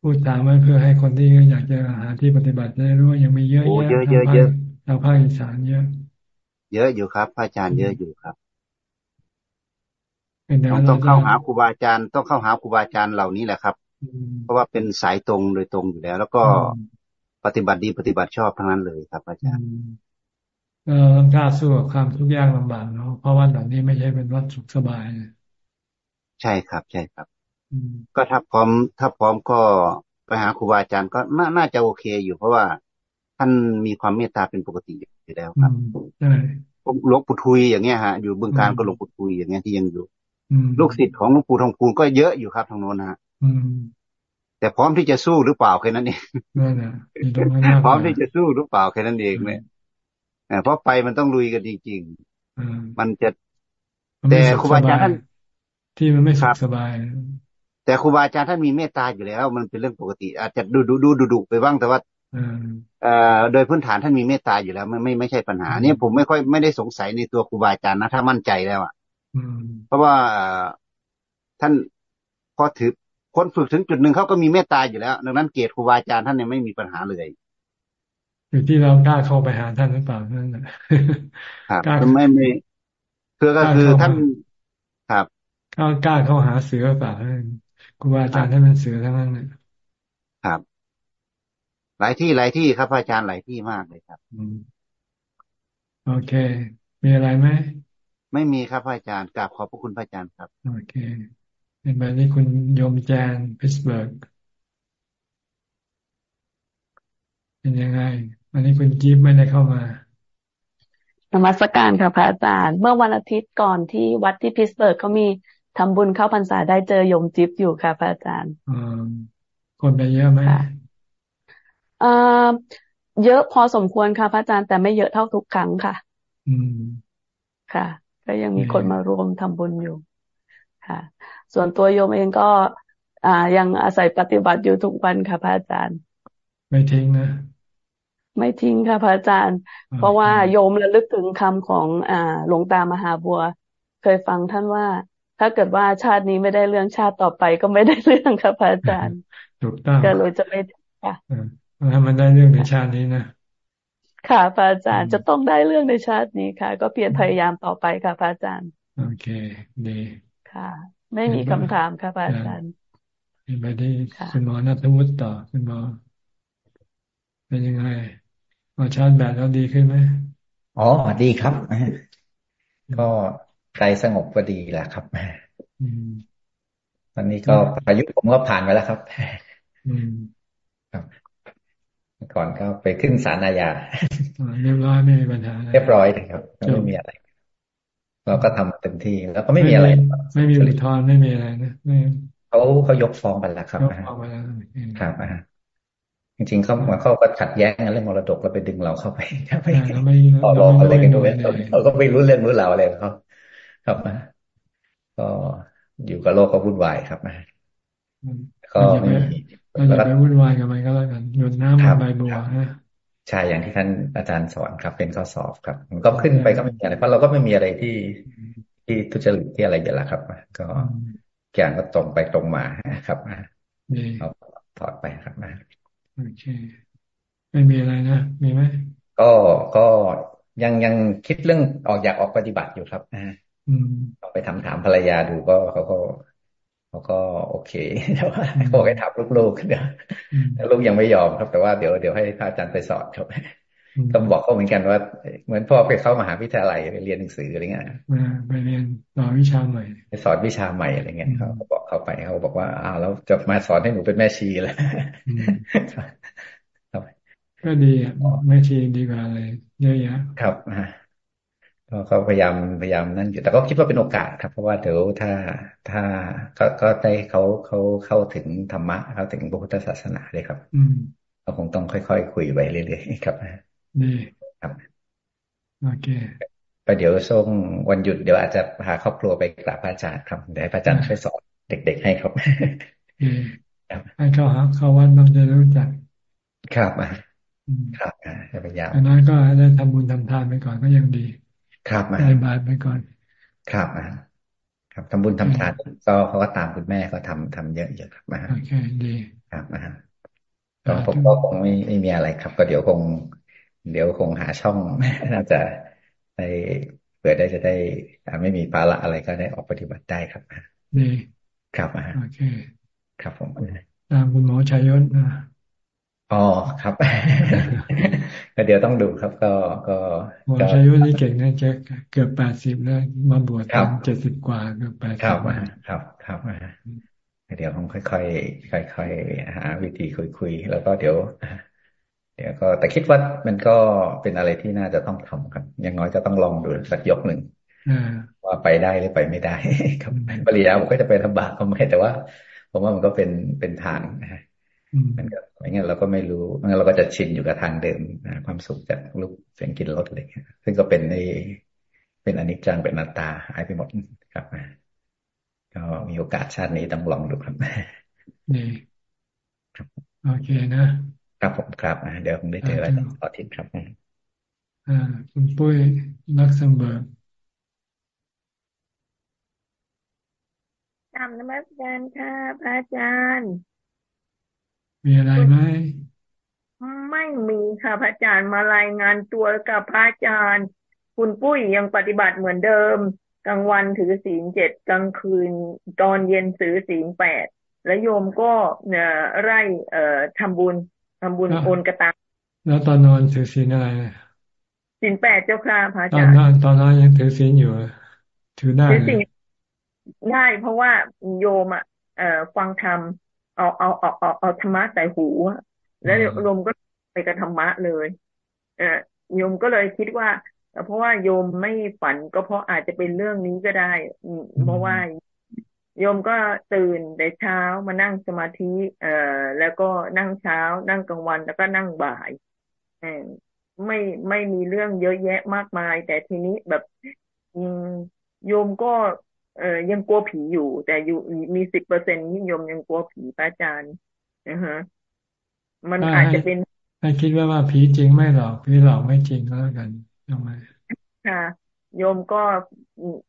พูดตามไว้เพื่อให้คนที่อยากจะหาที่ปฏิบัติได้รู้ว่ายังมีเยอะแยะเยอะเยอะทางภาคอีสานเยอะ เยอะอยู่ครับพระอาจารย์เยอะอยู่ครับต้องต้องเข้าหาครูบาอาจารย์ต้องเข้าหาครูบาอาจารย์เหล่านี้แหละครับ เพราะว่าเป็นสายตรงโดยตรงอยู่แล้ว แล้วก็ปฏิบัติดีปฏิบัติชอบทั้งนั้นเลยครับอาจารย์ ก็กล้าสู้กับความทุกข์ยากลำบากเนาะเพราะว่าแบบนี้ไม่ใช่เป็นวัดสุขสบาย ใช่ครับ ใช่ครับก็ถ้าพร้อม ถ้าพร้อมก็ไปหาครูบาอาจารย์ก็น่าน่าจะโอเคอยู่ เพราะว่าท่านมีความเมตตาเป็นปกติอยู่แล้วครับหลวงปู่ทุยอย่างเงี้ยฮะ อยู่บึงการก็หลวงปู่ทุยอย่างเงี้ยที่ยังอยู่ลูกศิษย์ของหลวงปู่ทองคูณก็เยอะอยู่ครับทางโน้นฮะแแต่พร้อมที่จะสู้หรือเปล่าแค่นั้นเองนั่นนะพร้อมที่จะสู้หรือเปล่าแค่นั้นเองเนี่ย เพราะไปมันต้องลุยกันจริงๆมันจะ แต่ครูบาอาจารย์ท่านที่มันไม่สุขสบาย แต่ครูบาอาจารย์ท่านมีเมตตาอยู่แล้ว มันเป็นเรื่องปกติ อาจจะดูดูดูดูดุไปบ้างแต่ว่าเอ่อโดยพื้นฐานท่านมีเมตตาอยู่แล้วไม่ไม่ไม่ใช่ปัญหาเนี่ยผมไม่ค่อยไม่ได้สงสัยในตัวครูบาอาจารย์นะถ้ามั่นใจแล้วอะเพราะว่าท่านพอถือคนฝึกถึงจุดหนึ่งเขาก็มีเมตตาอยู่แล้ว ดังนั้นเกียรติครูบาอาจารย์ท่านเนี่ยไม่มีปัญหาเลย อยู่ที่เรากล้าเข้าไปหาท่านหรือเปล่านั่นแหละครับไม่ไม่คือก็คือท่านครับกล้ากล้าเข้าหาเสือเปล่าครูบาอาจารย์ท่านเป็นเสือทั้งนั้นเลยครับ หลายที่หลายที่ครับอาจารย์หลายที่มากเลยครับโอเค มีอะไรไหมไม่มีครับอาจารย์กราบขอบพระคุณพระอาจารย์ครับ โอเคเป็นแบบนี้คุณโยมแจนพิสเบิร์กเป็นยังไง วันนี้คุณกิฟไม่ได้เข้ามานมัสการค่ะพระอาจารย์ เมื่อวันอาทิตย์ก่อนที่วัดที่พิสเบิร์กเขามีทำบุญเข้าพรรษาได้เจอโยมจิ๊บอยู่ค่ะพระอาจารย์คนไปเยอะไหมเอ่อเยอะพอสมควรค่ะพระอาจารย์แต่ไม่เยอะเท่าทุกครั้งค่ะ อืม ค่ะ ก็ยังมีคนมารวมทำบุญอยู่ค่ะ ส่วนตัวโยมเองก็ อ่า ยังอาศัยปฏิบัติอยู่ทุกวันค่ะพระอาจารย์ ไม่ทิ้งนะ ไม่ทิ้งค่ะพระอาจารย์ เพราะว่าโยมระลึกถึงคำของอ่าหลวงตามหาบัว เคยฟังท่านว่า ถ้าเกิดว่าชาตินี้ไม่ได้เรื่องชาติต่อไปก็ไม่ได้เรื่องค่ะพระอาจารย์ถูกต้องก็เลยจะไม่ค่ะถ้ามันได้เรื่องในชาตินี้นะค่ะพระอาจารย์จะต้องได้เรื่องในชาตินี้ค่ะ ก็เพียรพยายามต่อไปค่ะพระอาจารย์ โอเคดีค่ะ ไม่มีคำถามค่ะพระอาจารย์ไปที่คุณหมอนัทวุฒิต่อคุณหมอเป็นยังไง พอชาร์จแบตแล้วดีขึ้นไหมอ๋อ ดีครับ ก็ใจสงบก็ดีแหละครับตอนนี้ก็พายุผมก็ผ่านไปแล้วครับครับก่อนก็ไปขึ้นศาลอาญาเรียบร้อยไม่มีปัญหา เรียบร้อยครับไม่มีอะไร เราก็ทำเต็มที่แล้วก็ไม่มีอะไร ไม่มีอุทธรณ์ไม่มีอะไรนะเขาเขายกฟ้องไปแล้วครับยกฟ้องไปแล้วครับอ่า จริงๆเขาเหมือนเขาก็ขัดแย้งกันเรื่องมรดกแล้วไปดึงเราเข้าไปไปต่อรองอะไรกันด้วยเราก็ไม่รู้เรื่องรู้ราวอะไรเขาครับนะก็อยู่กับโลกก็วุ่นวายครับนะก็ไม่มีเราอย่าไปวุ่นวายกับมันก็แล้วกันหยุดน้ำใบบัวนะใช่อย่างที่ท่านอาจารย์สอนครับ เป็นข้อสอบครับ มันก็ขึ้นไปก็ไม่มีอะไรเพราะเราก็ไม่มีอะไรที่ที่ทุจริตที่อะไรอยู่แล้วครับ ก็อย่างก็ตรงไปตรงมาครับเอาถอดไปครับนะ โอเค ไม่มีอะไรนะ มีไหมก็ก็ยังยังคิดเรื่องออกอยากออกปฏิบัติอยู่ครับอ่าไปทำถามภรรยาดูก็เขาก็เขาก็โอเคแต่ว่าเขาให้ถามลูกๆเดี๋ยวลูกยังไม่ยอมครับ แต่ว่าเดี๋ยวเดี๋ยวให้พระอาจารย์ไปสอนครับ ก็บอกเขาเหมือนกันว่า เหมือนพ่อไปเข้ามหาวิทยาลัยไปเรียนหนังสืออะไรเงี้ยไปเรียนสอนวิชาใหม่ไปสอนวิชาใหม่อะไรเงี้ยเขาบอกเขาไปเขาบอกว่าอ้าวแล้วจะมาสอนให้หนูเป็นแม่ชีเลยก็ดีอะแม่ชีดีกว่าอะไรเยอะแยะครับก็เขาพยายามพยายามนั่นอยู่แต่ก็คิดว่าเป็นโอกาสครับ เพราะว่าเดี๋ยวถ้าถ้าก็ก็ได้เขาเขาเข้าถึงธรรมะเข้าถึงพระพุทธศาสนาเลยครับ อืมก็คงต้องค่อยๆคุยไปเรื่อยๆครับ ดีครับโอเคไปเดี๋ยวช่วงวันหยุดเดี๋ยวอาจจะพาครอบครัวไปกราบพระอาจารย์ครับเดี๋ยวพระอาจารย์ช่วยสอนเด็ก ๆ ให้ครับให้เขาหาเขาวันต้องจะรู้จักครับอ่าครับอ่าพยายามอันนั้นก็ได้ทำบุญทำทานไปก่อนก็ยังดี ครับได้บาตไปก่อน ครับอ่าครับทำบุญทำทานก็เขาก็ตามคุณแม่ก็ทำทำเยอะๆครับมาโอเคดีครับอ่าก็ผมก็คงไม่ไม่มีอะไรครับ ก็เดี๋ยวคง เดี๋ยวคงหาช่องน่าจะได้เผื่อได้จะได้ไม่มีภาระอะไรก็ได้ออกปฏิบัติได้ครับดีครับอ่าโอเค ครับผมตามคุณหมอชัยยศนะอ๋อครับ ก็เดี๋ยวต้องดูครับ ก็ก็หมอชัยยศนี่เก่งนะแจ็คเกือบแปดสิบแล้วมาบวชตอนเจ็ดสิบกว่าเกือบแปดสิบครับครับครับเดี๋ยวผมค่อยๆค่อยๆหาวิธีคุยๆแล้วก็เดี๋ยว เดี๋ยวก็แต่คิดว่ามันก็เป็นอะไรที่น่าจะต้องทำครับอย่างน้อยจะต้องลองดูสักยกหนึ่งว่าไปได้หรือไปไม่ได้ ครับปริยาผมก็จะไปลำบากก็ไม่แต่ว่าผมว่ามันก็เป็นเป็นทางมันก็ไม่งั้นเราก็ไม่รู้งั้นเราก็จะชินอยู่กับทางเดิมนะความสุขจากรูปเสียงกลิ่นรสอะไรเงี้ยซึ่งก็เป็นในเป็นอนิจจังเป็นนัตตาหายไปหมดครับก็มีโอกาสชาตินี้ต้องลองดูครับนี่โอเคนะ ครับผมครับเดี๋ยวผมได้เจออะไรต่อทิศครับอ่าคุณปุ้ยนักสัมเบิร์กรรมนมัสการค่ะพระอาจารย์ มีอะไรไหมไม่มีค่ะพระอาจารย์มารายงานตัวกับพระอาจารย์ คุณปุ้ยยังปฏิบัติเหมือนเดิม กลางวันถือศีลเจ็ดกลางคืน ตอนเย็นถือศีลแปดแล้วโยมก็เนี่ยไร่เอ่อทำบุญ ทำบุญโอนกระตังแล้วตอนนอนถือศีลอะไรศีลแปดเจ้าค่ะพระอาจารย์ตอนนอนตอนนอนยังถือศีลอยู่ถือได้ถือศีลได้เพราะว่าโยมอะเอ่อฟังธรรมเอาเอาเอาเอาเอาธรรมะใส่หูแล้วโยมก็ไปกับธรรมะเลย เอ่อโยมก็เลยคิดว่าเพราะว่าโยมไม่ฝันก็เพราะอาจจะเป็นเรื่องนี้ก็ได้ เพราะว่า โยมก็ตื่นแต่เช้ามานั่งสมาธิเอ่อแล้วก็นั่งเช้า นั่งกลางวันแล้วก็นั่งบ่ายอไม่ไม่มีเรื่องเยอะแยะมากมาย แต่ทีนี้แบบโยมก็เอ่อยังกลัวผีอยู่ แต่อยู่มีสิบเปอร์เซ็นต์นิยมยังกลัวผีพระอาจารย์นะฮะมันอาจจะเป็นให้คิดว่าว่าผีจริงไม่หรอกผีหลอกไม่จริงก็แล้วกันทำไมค่ะ โยมก็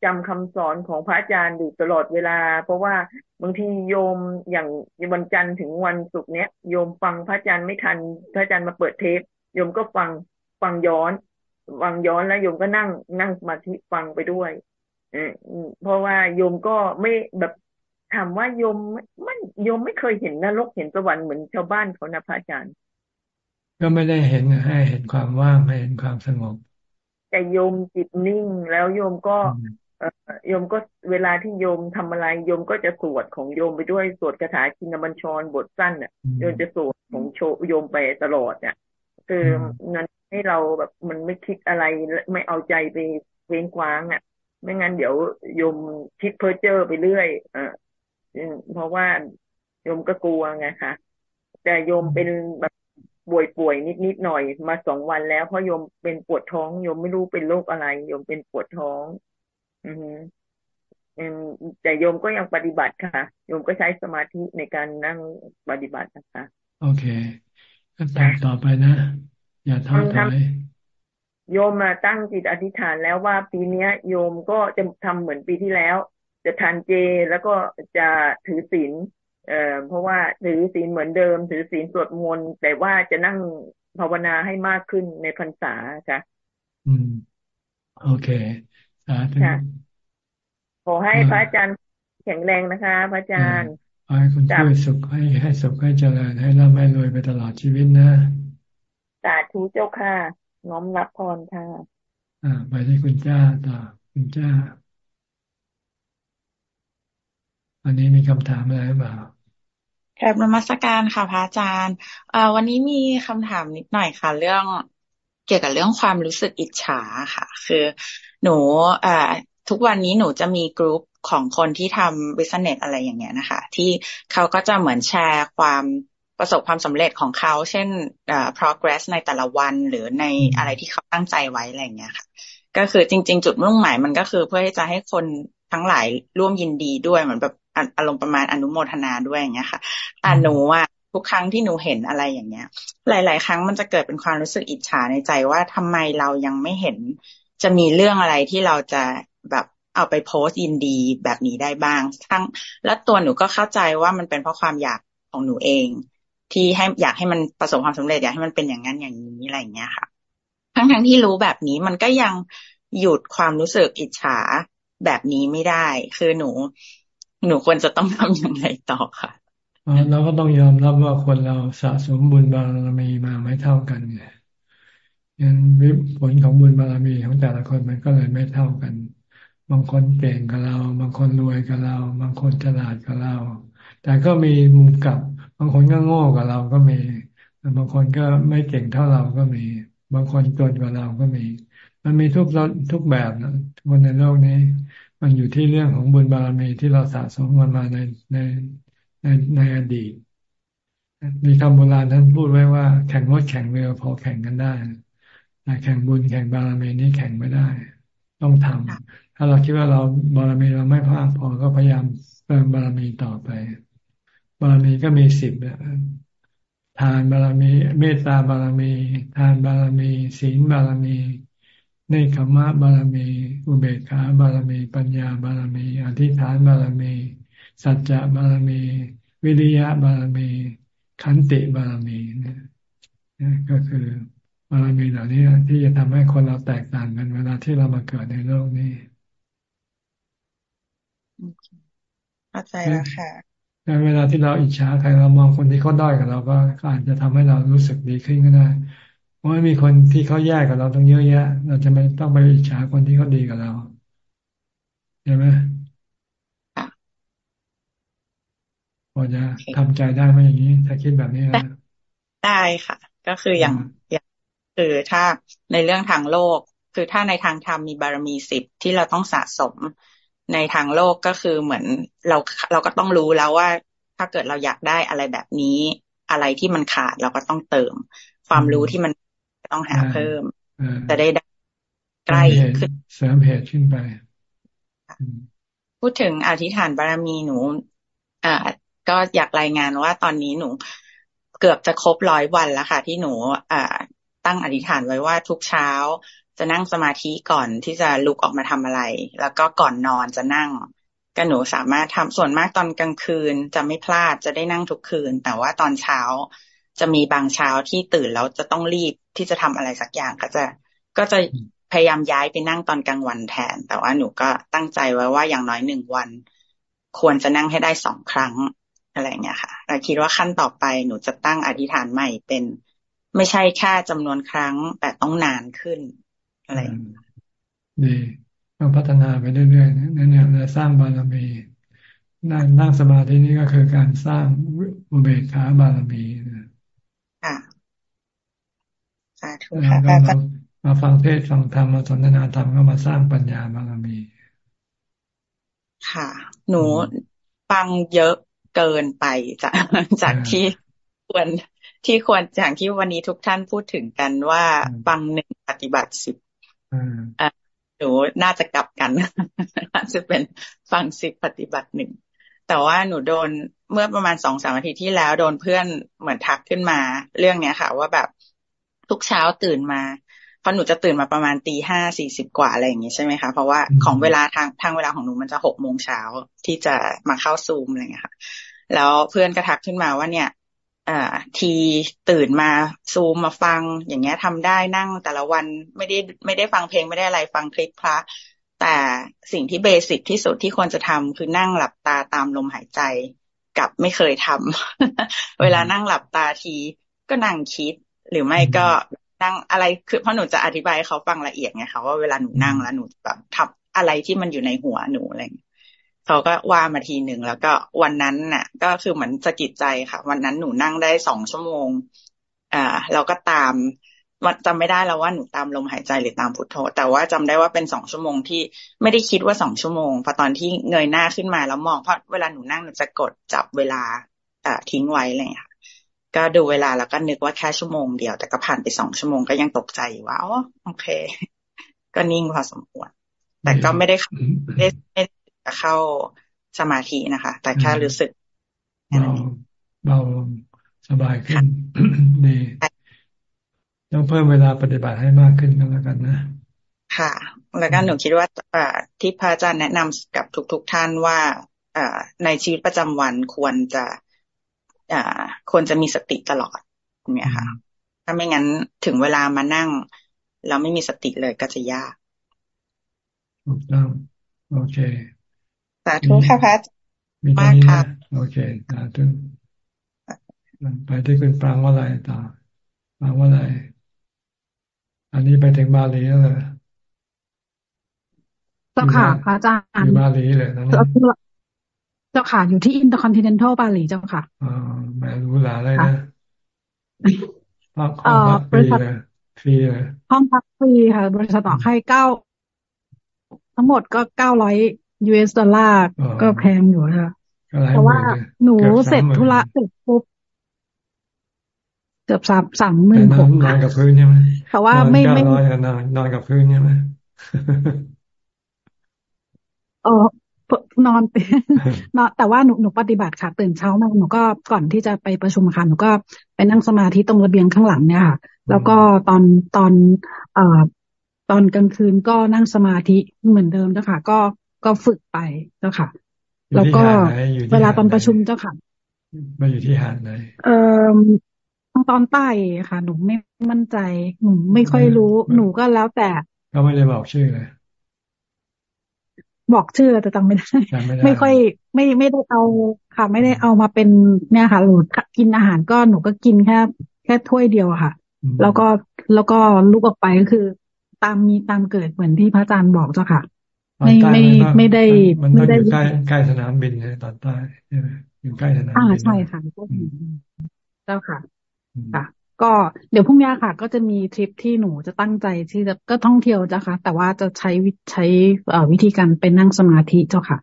จำคำสอนของพระอาจารย์อยู่ตลอดเวลา เพราะว่าบางทีโยมอย่างวันจันทร์ถึงวันศุกร์เนี้ยโยมฟังพระอาจารย์ไม่ทัน พระอาจารย์มาเปิดเทปโยมก็ฟังฟังย้อนฟังย้อนแล้วโยมก็นั่งนั่งสมาธิฟังไปด้วยเออเพราะว่าโยมก็ไม่แบบถามว่าโยมมันโยมไม่เคยเห็นนรกเห็นสวรรค์เหมือนชาวบ้านเขานะพระอาจารย์ ก็ไม่ได้เห็นให้เห็นความว่างให้เห็นความสงบ แต่โยมจิตนิ่ง แล้วโยมก็โยมก็เวลาที่โยมทำอะไรโยมก็จะสวดของโยมไปด้วยสวดคาถาชินบัญชรบทสั้นเนี่ยโยมจะสวดของโชโยมไปตลอดเนี่ยคือนั้นให้เราแบบมันไม่คิดอะไรไม่เอาใจไปเว้นกว้างอะ ไม่งั้นเดี๋ยวโยมคิดเพ้อเจ้อไปเรื่อยเออเพราะว่าโยมก็กลัวไงคะแต่โยมเป็นแบบ ป่วยป่วยนิดนิดหน่อยมาสองวันแล้วเพราะโยมเป็นปวดท้องโยมไม่รู้เป็นโรคอะไรโยมเป็นปวดท้อง อืมแต่โยมก็ยังปฏิบัติค่ะโยมก็ใช้สมาธิในการนั่งปฏิบัตินะคะโอเคก็ตามต่อไปนะ อย่าท้อถอยโยมมาตั้งจิตอธิษฐานแล้วว่าปีนี้โยมก็จะทำเหมือนปีที่แล้ว จะทานเจแล้วก็จะถือศีล เอ่อเพราะว่าถือศีลเหมือนเดิม ถือศีลสวดมนต์แต่ว่าจะนั่งภาวนาให้มากขึ้นในพรรษาจ้ะอืม โอเคสาธุขอให้พระอาจารย์แข็งแรงนะคะ พระอาจารย์ให้คุณช่วยสุขให้ให้สุขให้เจริญให้ร่ำให้รวยไปตลอดชีวิตนะสาธุเจ้าค่ะ น้อมรับพรค่ะ อ่า ไปที่คุณจ้าต่อคุณจ้า อันนี้มีคำถามอะไรหรือเปล่า ครับนมัสการค่ะพระอาจารย์วันนี้มีคำถามนิดหน่อยค่ะ เรื่องเกี่ยวกับเรื่องความรู้สึกอิจฉาค่ะ คือหนูทุกวันนี้หนูจะมีกลุ่มของคนที่ทำบิสเนสอะไรอย่างเงี้ยนะคะ ที่เขาก็จะเหมือนแชร์ความประสบความสำเร็จของเขา เช่น progress ในแต่ละวันหรือในอะไรที่เขาตั้งใจไว้อะไรอย่างเงี้ยค่ะ ก็คือจริง ๆ จุดมุ่งหมายมันก็คือเพื่อที่จะให้คนทั้งหลายร่วมยินดีด้วยเหมือนแบบ อารมณ์ประมาณอนุโมทนาด้วยอย่างเงี้ยค่ะแต่หนูอะทุกครั้งที่หนูเห็นอะไรอย่างเงี้ย หลาย ๆ ครั้งมันจะเกิดเป็นความรู้สึกอิจฉาในใจว่าทำไมเรายังไม่เห็นจะมีเรื่องอะไรที่เราจะแบบเอาไปโพสต์ยินดีแบบนี้ได้บ้าง ทั้ง แล้วตัวหนูก็เข้าใจว่ามันเป็นเพราะความอยากของหนูเอง ที่ให้อยากให้มันประสบความสำเร็จอยากให้มันเป็นอย่างนั้นอย่างนี้อะไรอย่างเงี้ยค่ะ ทั้งทั้งที่รู้แบบนี้มันก็ยังหยุดความรู้สึกอิจฉาแบบนี้ไม่ได้ คือหนู หนูควรจะต้องทำอย่างไรต่อค่ะเราก็ต้องยอมรับว่าคนเราสะสมบุญบารมีมาไม่เท่ากันไงยันผลของบุญบารมีของแต่ละคนมันก็เลยไม่เท่ากัน บางคนเก่งกับเรา บางคนรวยกับเรา บางคนฉลาดกับเรา แต่ก็มีมุมกลับ บางคนก็โง่กับเราก็มี บางคนก็ไม่เก่งเท่าเราก็มี บางคนจนกว่าเราก็มี มันมีทุกทุกแบบนะคนในโลกนี้ มันอยู่ที่เรื่องของบุญบารมีที่เราสะสมกันมาในในในในอดีต มีคำโบราณท่านพูดไว้ว่า แข่งรถแข่งเรือพอแข่งกันได้แต่แข่งบุญแข่งบารมีนี่แข่งไม่ได้ ต้องทำถ้าเราคิดว่าเราบารมีเราไม่พากพอก็พยายามเติมบารมีต่อไป บารมีก็มีสิบทานบารมี เมตตาบารมี ทานบารมี ศีลบารมี เนคขมะบารมี อุเบกขาบารมี ปัญญาบารมี อธิษฐานบารมี สัจจะบารมี วิริยะบารมี ขันติบารมีเนี่ยก็คือบารมีเหล่านี้ที่จะทำให้คนเราแตกต่างกันเวลาที่เรามาเกิดในโลกนี้เข้าใจแล้วค่ะในเวลาที่เราอิจฉาใครเรามองคนที่เขาด้อยกับเราก็อาจจะทำให้เรารู้สึกดีขึ้นก็ได้ เพราะมีคนที่เขาแย่กับเราต้องเยอะแยะ เราจะไม่ต้องไปอิจฉาคนที่เขาดีกับเราใช่ไหมพอจะทำใจได้ไหมอย่างนี้ ถ้าคิดแบบนี้นะได้ค่ะ ก็คืออย่างอย่างคือถ้าในเรื่องทางโลก คือถ้าในทางธรรมมีบารมีสิบที่เราต้องสะสมในทางโลกก็คือเหมือนเราเราก็ต้องรู้แล้วว่า ถ้าเกิดเราอยากได้อะไรแบบนี้ อะไรที่มันขาดเราก็ต้องเติม ความรู้ที่มัน ต้องหาเพิ่มจะได้ใกล้ขึ้นเสริมเหตุขึ้นไป พูดถึงอธิษฐานบารมีหนูอ่าก็อยากรายงานว่าตอนนี้หนูเกือบจะครบร้อยวันแล้วค่ะ ที่หนูอ่าตั้งอธิษฐานไว้ว่าทุกเช้าจะนั่งสมาธิก่อนที่จะลุกออกมาทำอะไร แล้วก็ก่อนนอนจะนั่งก็หนูสามารถทำส่วนมากตอนกลางคืนจะไม่พลาดจะได้นั่งทุกคืน แต่ว่าตอนเช้า จะมีบางเช้าที่ตื่นแล้วจะต้องรีบที่จะทำอะไรสักอย่างก็จะก็จะพยายามย้ายไปนั่งตอนกลางวันแทน แต่ว่าหนูก็ตั้งใจไว้ว่าอย่างน้อยหนึ่งวัน ควรจะนั่งให้ได้สองครั้งอะไรเงี้ยค่ะเราคิดว่าขั้นต่อไปหนูจะตั้งอธิษฐานใหม่เป็น ไม่ใช่แค่จำนวนครั้ง แต่ต้องนานขึ้นอะไรดีต้องพัฒนาไปเรื่อยๆนั่นเนี่ยเราสร้างบารมีนั่งนั่งสมาธินี่ก็คือการสร้างอุเบกขาบารมีค่ะาธุค่ะมามาฟังเทศฟังธรรมมาสนทนาธรรมก็มาสร้างปัญญาบารมี ค่ะ หนูฟังเยอะเกินไปจากจากที่ควรที่ควรอย่างที่วันนี้ทุกท่านพูดถึงกันว่าฟังหนึ่งปฏิบัติสิบหนูน่าจะกลับกันน่าจะเป็นฟังสิบปฏิบัติหนึ่งแต่ว่าหนูโดนเมื่อประมาณสองสามอาทิตย์ที่แล้วโดนเพื่อนเหมือนทักขึ้นมา เรื่องเนี้ยค่ะ ว่าแบบ ทุกเช้าตื่นมาเพราะหนูจะตื่นมาประมาณตีห้าสี่สิบกว่าอะไรอย่างงี้ใช่ไหมคะ เพราะว่าของเวลาทางทางเวลาของหนูมันจะหกโมงเช้าที่จะมาเข้าซูมอะไรเงี้ยค่ะ แล้วเพื่อนก็ทักขึ้นมาว่าเนี่ยอ่าทีตื่นมาซูมมาฟัง อย่างเงี้ยทำได้นั่งแต่ละวันไม่ได้ไม่ได้ฟังเพลงไม่ได้อะไรฟังคลิปพระแต่สิ่งที่เบสิกที่สุดที่ควรจะทำคือนั่งหลับตาตามลมหายใจกับไม่เคยทำเวลานั่งหลับตาทีก็นั่งคิด หรือไม่ก็นั่งอะไรคือเพราะหนูจะอธิบายเขาฟังละเอียดไงคะว่าเวลาหนูนั่งแล้วหนูแบบทำอะไรที่มันอยู่ในหัวหนูอะไรเขาก็ว่ามาทีหนึ่งแล้วก็วันนั้นน่ะ ก็คือเหมือนสะกิดใจค่ะ วันนั้นหนูนั่งได้สองชั่วโมงอ่าเราก็ตามจำไม่ได้แล้วว่าหนูตามลมหายใจหรือตามพุทโธ แต่ว่าจำได้ว่าเป็นสองชั่วโมงที่ไม่ได้คิดว่าสองชั่วโมงพอตอนที่เงยหน้าขึ้นมาแล้วมองเพราะเวลาหนูนั่งหนูจะกดจับเวลาอ่าทิ้งไว้อะไรอย่างเงี้ย ก็ดูเวลาแล้วก็นึกว่าแค่ชั่วโมงเดียว แต่ก็ผ่านไปสองชั่วโมงก็ยังตกใจว่าอ๋อโอเค ก็นิ่งพอสมควร แต่ก็ไม่ได้ไม่ได้เข้าสมาธินะคะ แต่แค่รู้สึกเบาเบาสบายขึ้นดีต้องเพิ่มเวลาปฏิบัติให้มากขึ้นก็แล้วกันนะค่ะ แล้วก็หนูคิดว่าที่พระอาจารย์แนะนำกับทุก ๆทท่านว่าในชีวิตประจำวันควรจะ ควรจะมีสติตลอดเนี่ยค่ะ ถ้าไม่งั้นถึงเวลามานั่ง เราไม่มีสติเลยก็จะยากถูกต้องโอเคสาธุค่ะพระมากค่ะโอเคสาธุไปที่คุณฟังว่าอะไรต่อฟังว่าอะไร อันนี้ไปถึงบาหลีแล้วเลยเจ้าค่ะพระอาจารย์บาหลีเลยนะ เจ้าค่ะ อยู่ที่อินเตอร์คอนติเนนทัลบาหลีเจ้าค่ะอ๋อไม่รู้หลาเลยนะห้องพักฟรีเลยฟรีเลยห้องพักฟรีค่ะ บริษัทต่อให้เก้าทั้งหมดก็เก้าร้อย US ดอลลาร์ก็แพงอยู่นะเพราะว่าหนูเสร็จธุระเสร็จปุ๊บเกือบสามสามหมื่นหกนอนกับพื้นใช่ไหมแต่ว่าไม่ไม่นอนกับนอนนอนกับพื้นใช่ไหมเออ นอนนอนแต่ว่าหนูหนูปฏิบัติค่ะ ตื่นเช้ามาหนูก็ก่อนที่จะไปประชุมค่ะหนูก็ไปนั่งสมาธิตรงระเบียงข้างหลังเนี่ยค่ะ แล้วก็ตอนตอนเอ่อตอนกลางคืนก็นั่งสมาธิเหมือนเดิมเจ้าค่ะ ก็ก็ฝึกไปเจ้าค่ะ แล้วก็เวลาตอนประชุมเจ้าค่ะมาอยู่ที่หาดไหนเอ่อตอนใต้ค่ะ หนูไม่มั่นใจหนูไม่ค่อยรู้ หนูก็แล้วแต่ก็ไม่ได้บอกชื่อเลย บอกชื่อแต่จำไม่ได้ ไม่ค่อย ไม่ไม่ได้เอาค่ะ ไม่ได้เอามาเป็นเนี่ยค่ะหนูกินอาหารก็หนูก็กินแค่แค่ถ้วยเดียวค่ะ แล้วก็แล้วก็ลุกออกไปก็คือ ตามมีตามเกิดเหมือนที่พระอาจารย์บอกเจ้าค่ะ ไม่ไม่ไม่ได้ไม่ได้ใกล้ใกล้สนามบินเลยตอนใต้อยู่ใกล้สนามบินอ่าใช่ค่ะเจ้าค่ะค่ะ ก็เดี๋ยวพรุ่งนี้ค่ะ ก็จะมีทริปที่หนูจะตั้งใจที่จะก็ท่องเที่ยวจ้ะค่ะ แต่ว่าจะใช้ใช้วิธีการเป็นนั่งสมาธิเจ้าค่ะ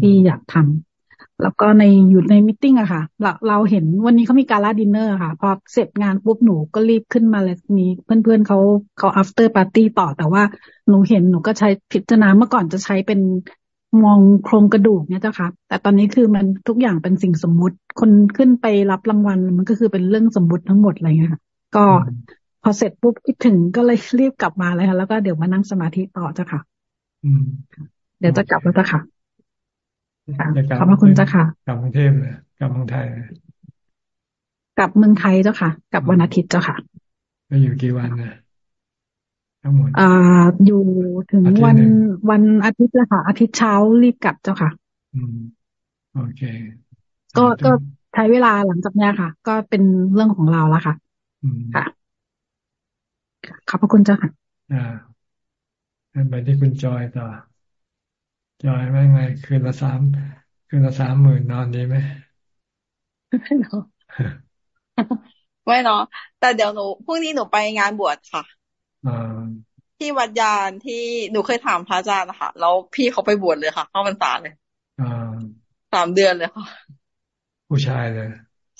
ที่อยากทำแล้วก็ในอยู่ในมิ팅อะค่ะเราเราเห็นวันนี้เขามีการลาดินเนอร์ค่ะ พอเสร็จงานปุ๊บหนูก็รีบขึ้นมาเลยมีเพื่อนเพื่อนเขาเขา after party ต่อแต่ว่าหนูเห็นหนูก็ใช้พิจารณาเมื่อก่อนจะใช้เป็น มองโครงกระดูกเนี่ยเจ้าค่ะ แต่ตอนนี้คือมันทุกอย่างเป็นสิ่งสมมุติ คนขึ้นไปรับรางวัลมันก็คือเป็นเรื่องสมมุติทั้งหมดอะไรเงี้ยค่ะ ก็พอเสร็จปุ๊บคิดถึงก็เลยรีบกลับมาเลยค่ะแล้วก็เดี๋ยวมานั่งสมาธิต่อเจ้าค่ะเดี๋ยวจะกลับแล้วเจ้าค่ะขอบพระคุณเจ้าค่ะกลับกรุงเทพเลยกลับเมืองไทยกลับเมืองไทยเจ้าค่ะ กลับวันอาทิตย์เจ้าค่ะไปอยู่กี่วันนะ ทั้งหมดอ่าอยู่ถึงวันวันอาทิตย์ละค่ะ อาทิตย์เช้ารีบกลับเจ้าค่ะ อืมโอเค ก็ก็ใช้เวลาหลังจากนี้ค่ะ ก็เป็นเรื่องของเราแล้วค่ะค่ะขอบพระคุณเจ้าค่ะ อ่าไปที่คุณจอยต่อ จอยว่าไง คืนละสามคืนละสามหมื่นนอนดีไหมไม่เนาะไม่เนาะแต่เดี๋ยวหนูพรุ่งนี้หนูไปงานบวชค่ะ ที่วัดยานที่หนูเคยถามพระอาจารย์นะคะแล้วพี่เขาไปบวชเลยค่ะเข้าพรรษาเลยสามเดือนเลยค่ะ ผู้ชายเลย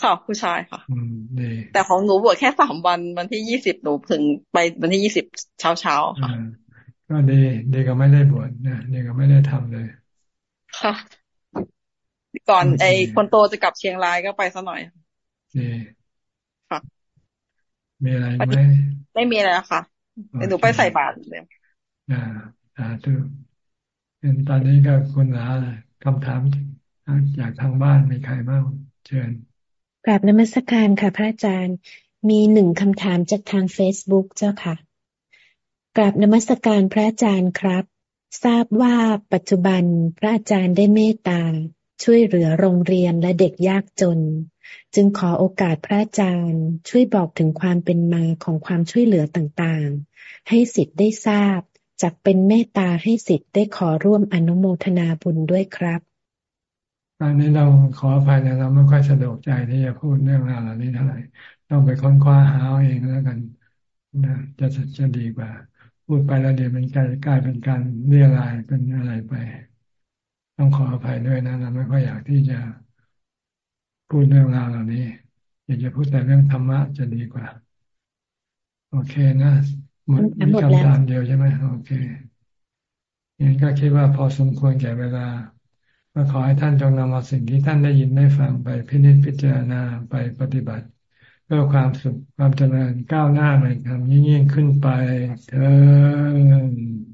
ค่ะผู้ชายค่ะ อืมดีแต่ของหนูบวชแค่สามวันวันที่ยี่สิบหนูถึงไปวันที่ยี่สิบเช้าเช้าค่ะก็ดีดีก็ไม่ได้บวชนะดีก็ไม่ได้ทำเลย ค่ะ ก่อนไอ้คนโตจะกลับเชียงรายก็ไปซะหน่อยดีค่ะมีอะไรไหมไม่มีอะไรค่ะ หนูไปใส่บาตรเลยอ่าสาธุเป็นตอนนี้ก็คุณลาคำถามจากทางบ้านมีใครบ้างเชิญกราบนมัสการค่ะ พระอาจารย์ มีหนึ่งคำถามจากทางเฟซบุ๊กเจ้าค่ะกราบนมัสการพระอาจารย์ครับ ทราบว่าปัจจุบันพระอาจารย์ได้เมตตาช่วยเหลือโรงเรียนและเด็กยากจน จึงขอโอกาสพระอาจารย์ช่วยบอกถึงความเป็นมาของความช่วยเหลือต่างๆ ให้สิทธิ์ได้ทราบจากเป็นเมตตาให้สิทธิ์ได้ขอร่วมอนุโมทนาบุญด้วยครับตอนนี้เราขออภัยนะเราไม่ค่อยสะดวกใจที่จะพูดเรื่องราวเหล่านี้เท่าไหร่ต้องไปค้นคว้าหาเองแล้วกันนะจะจะดีกว่า พูดไปแล้วเดี๋ยวมันกลายกลายเป็นการเรียรายเป็นอะไรไป ต้องขออภัยด้วยนะเราไม่ค่อยอยากที่จะ พูดเรื่องราวเหล่านี้อยากจะพูดแต่เรื่องธรรมะจะดีกว่า โอเคนะหมดมีคำถามเดียวใช่ไหมโอเคงั้นก็คิดว่าพอสมควรแก่เวลาก็ขอให้ท่านจงนำเอาสิ่งที่ท่านได้ยินได้ฟังไปพิจิตพิจารณาไปปฏิบัติ เพื่อความสุขความเจริญก้าวหน้าในธรรมยิ่งยิ่งขึ้นไปเถิด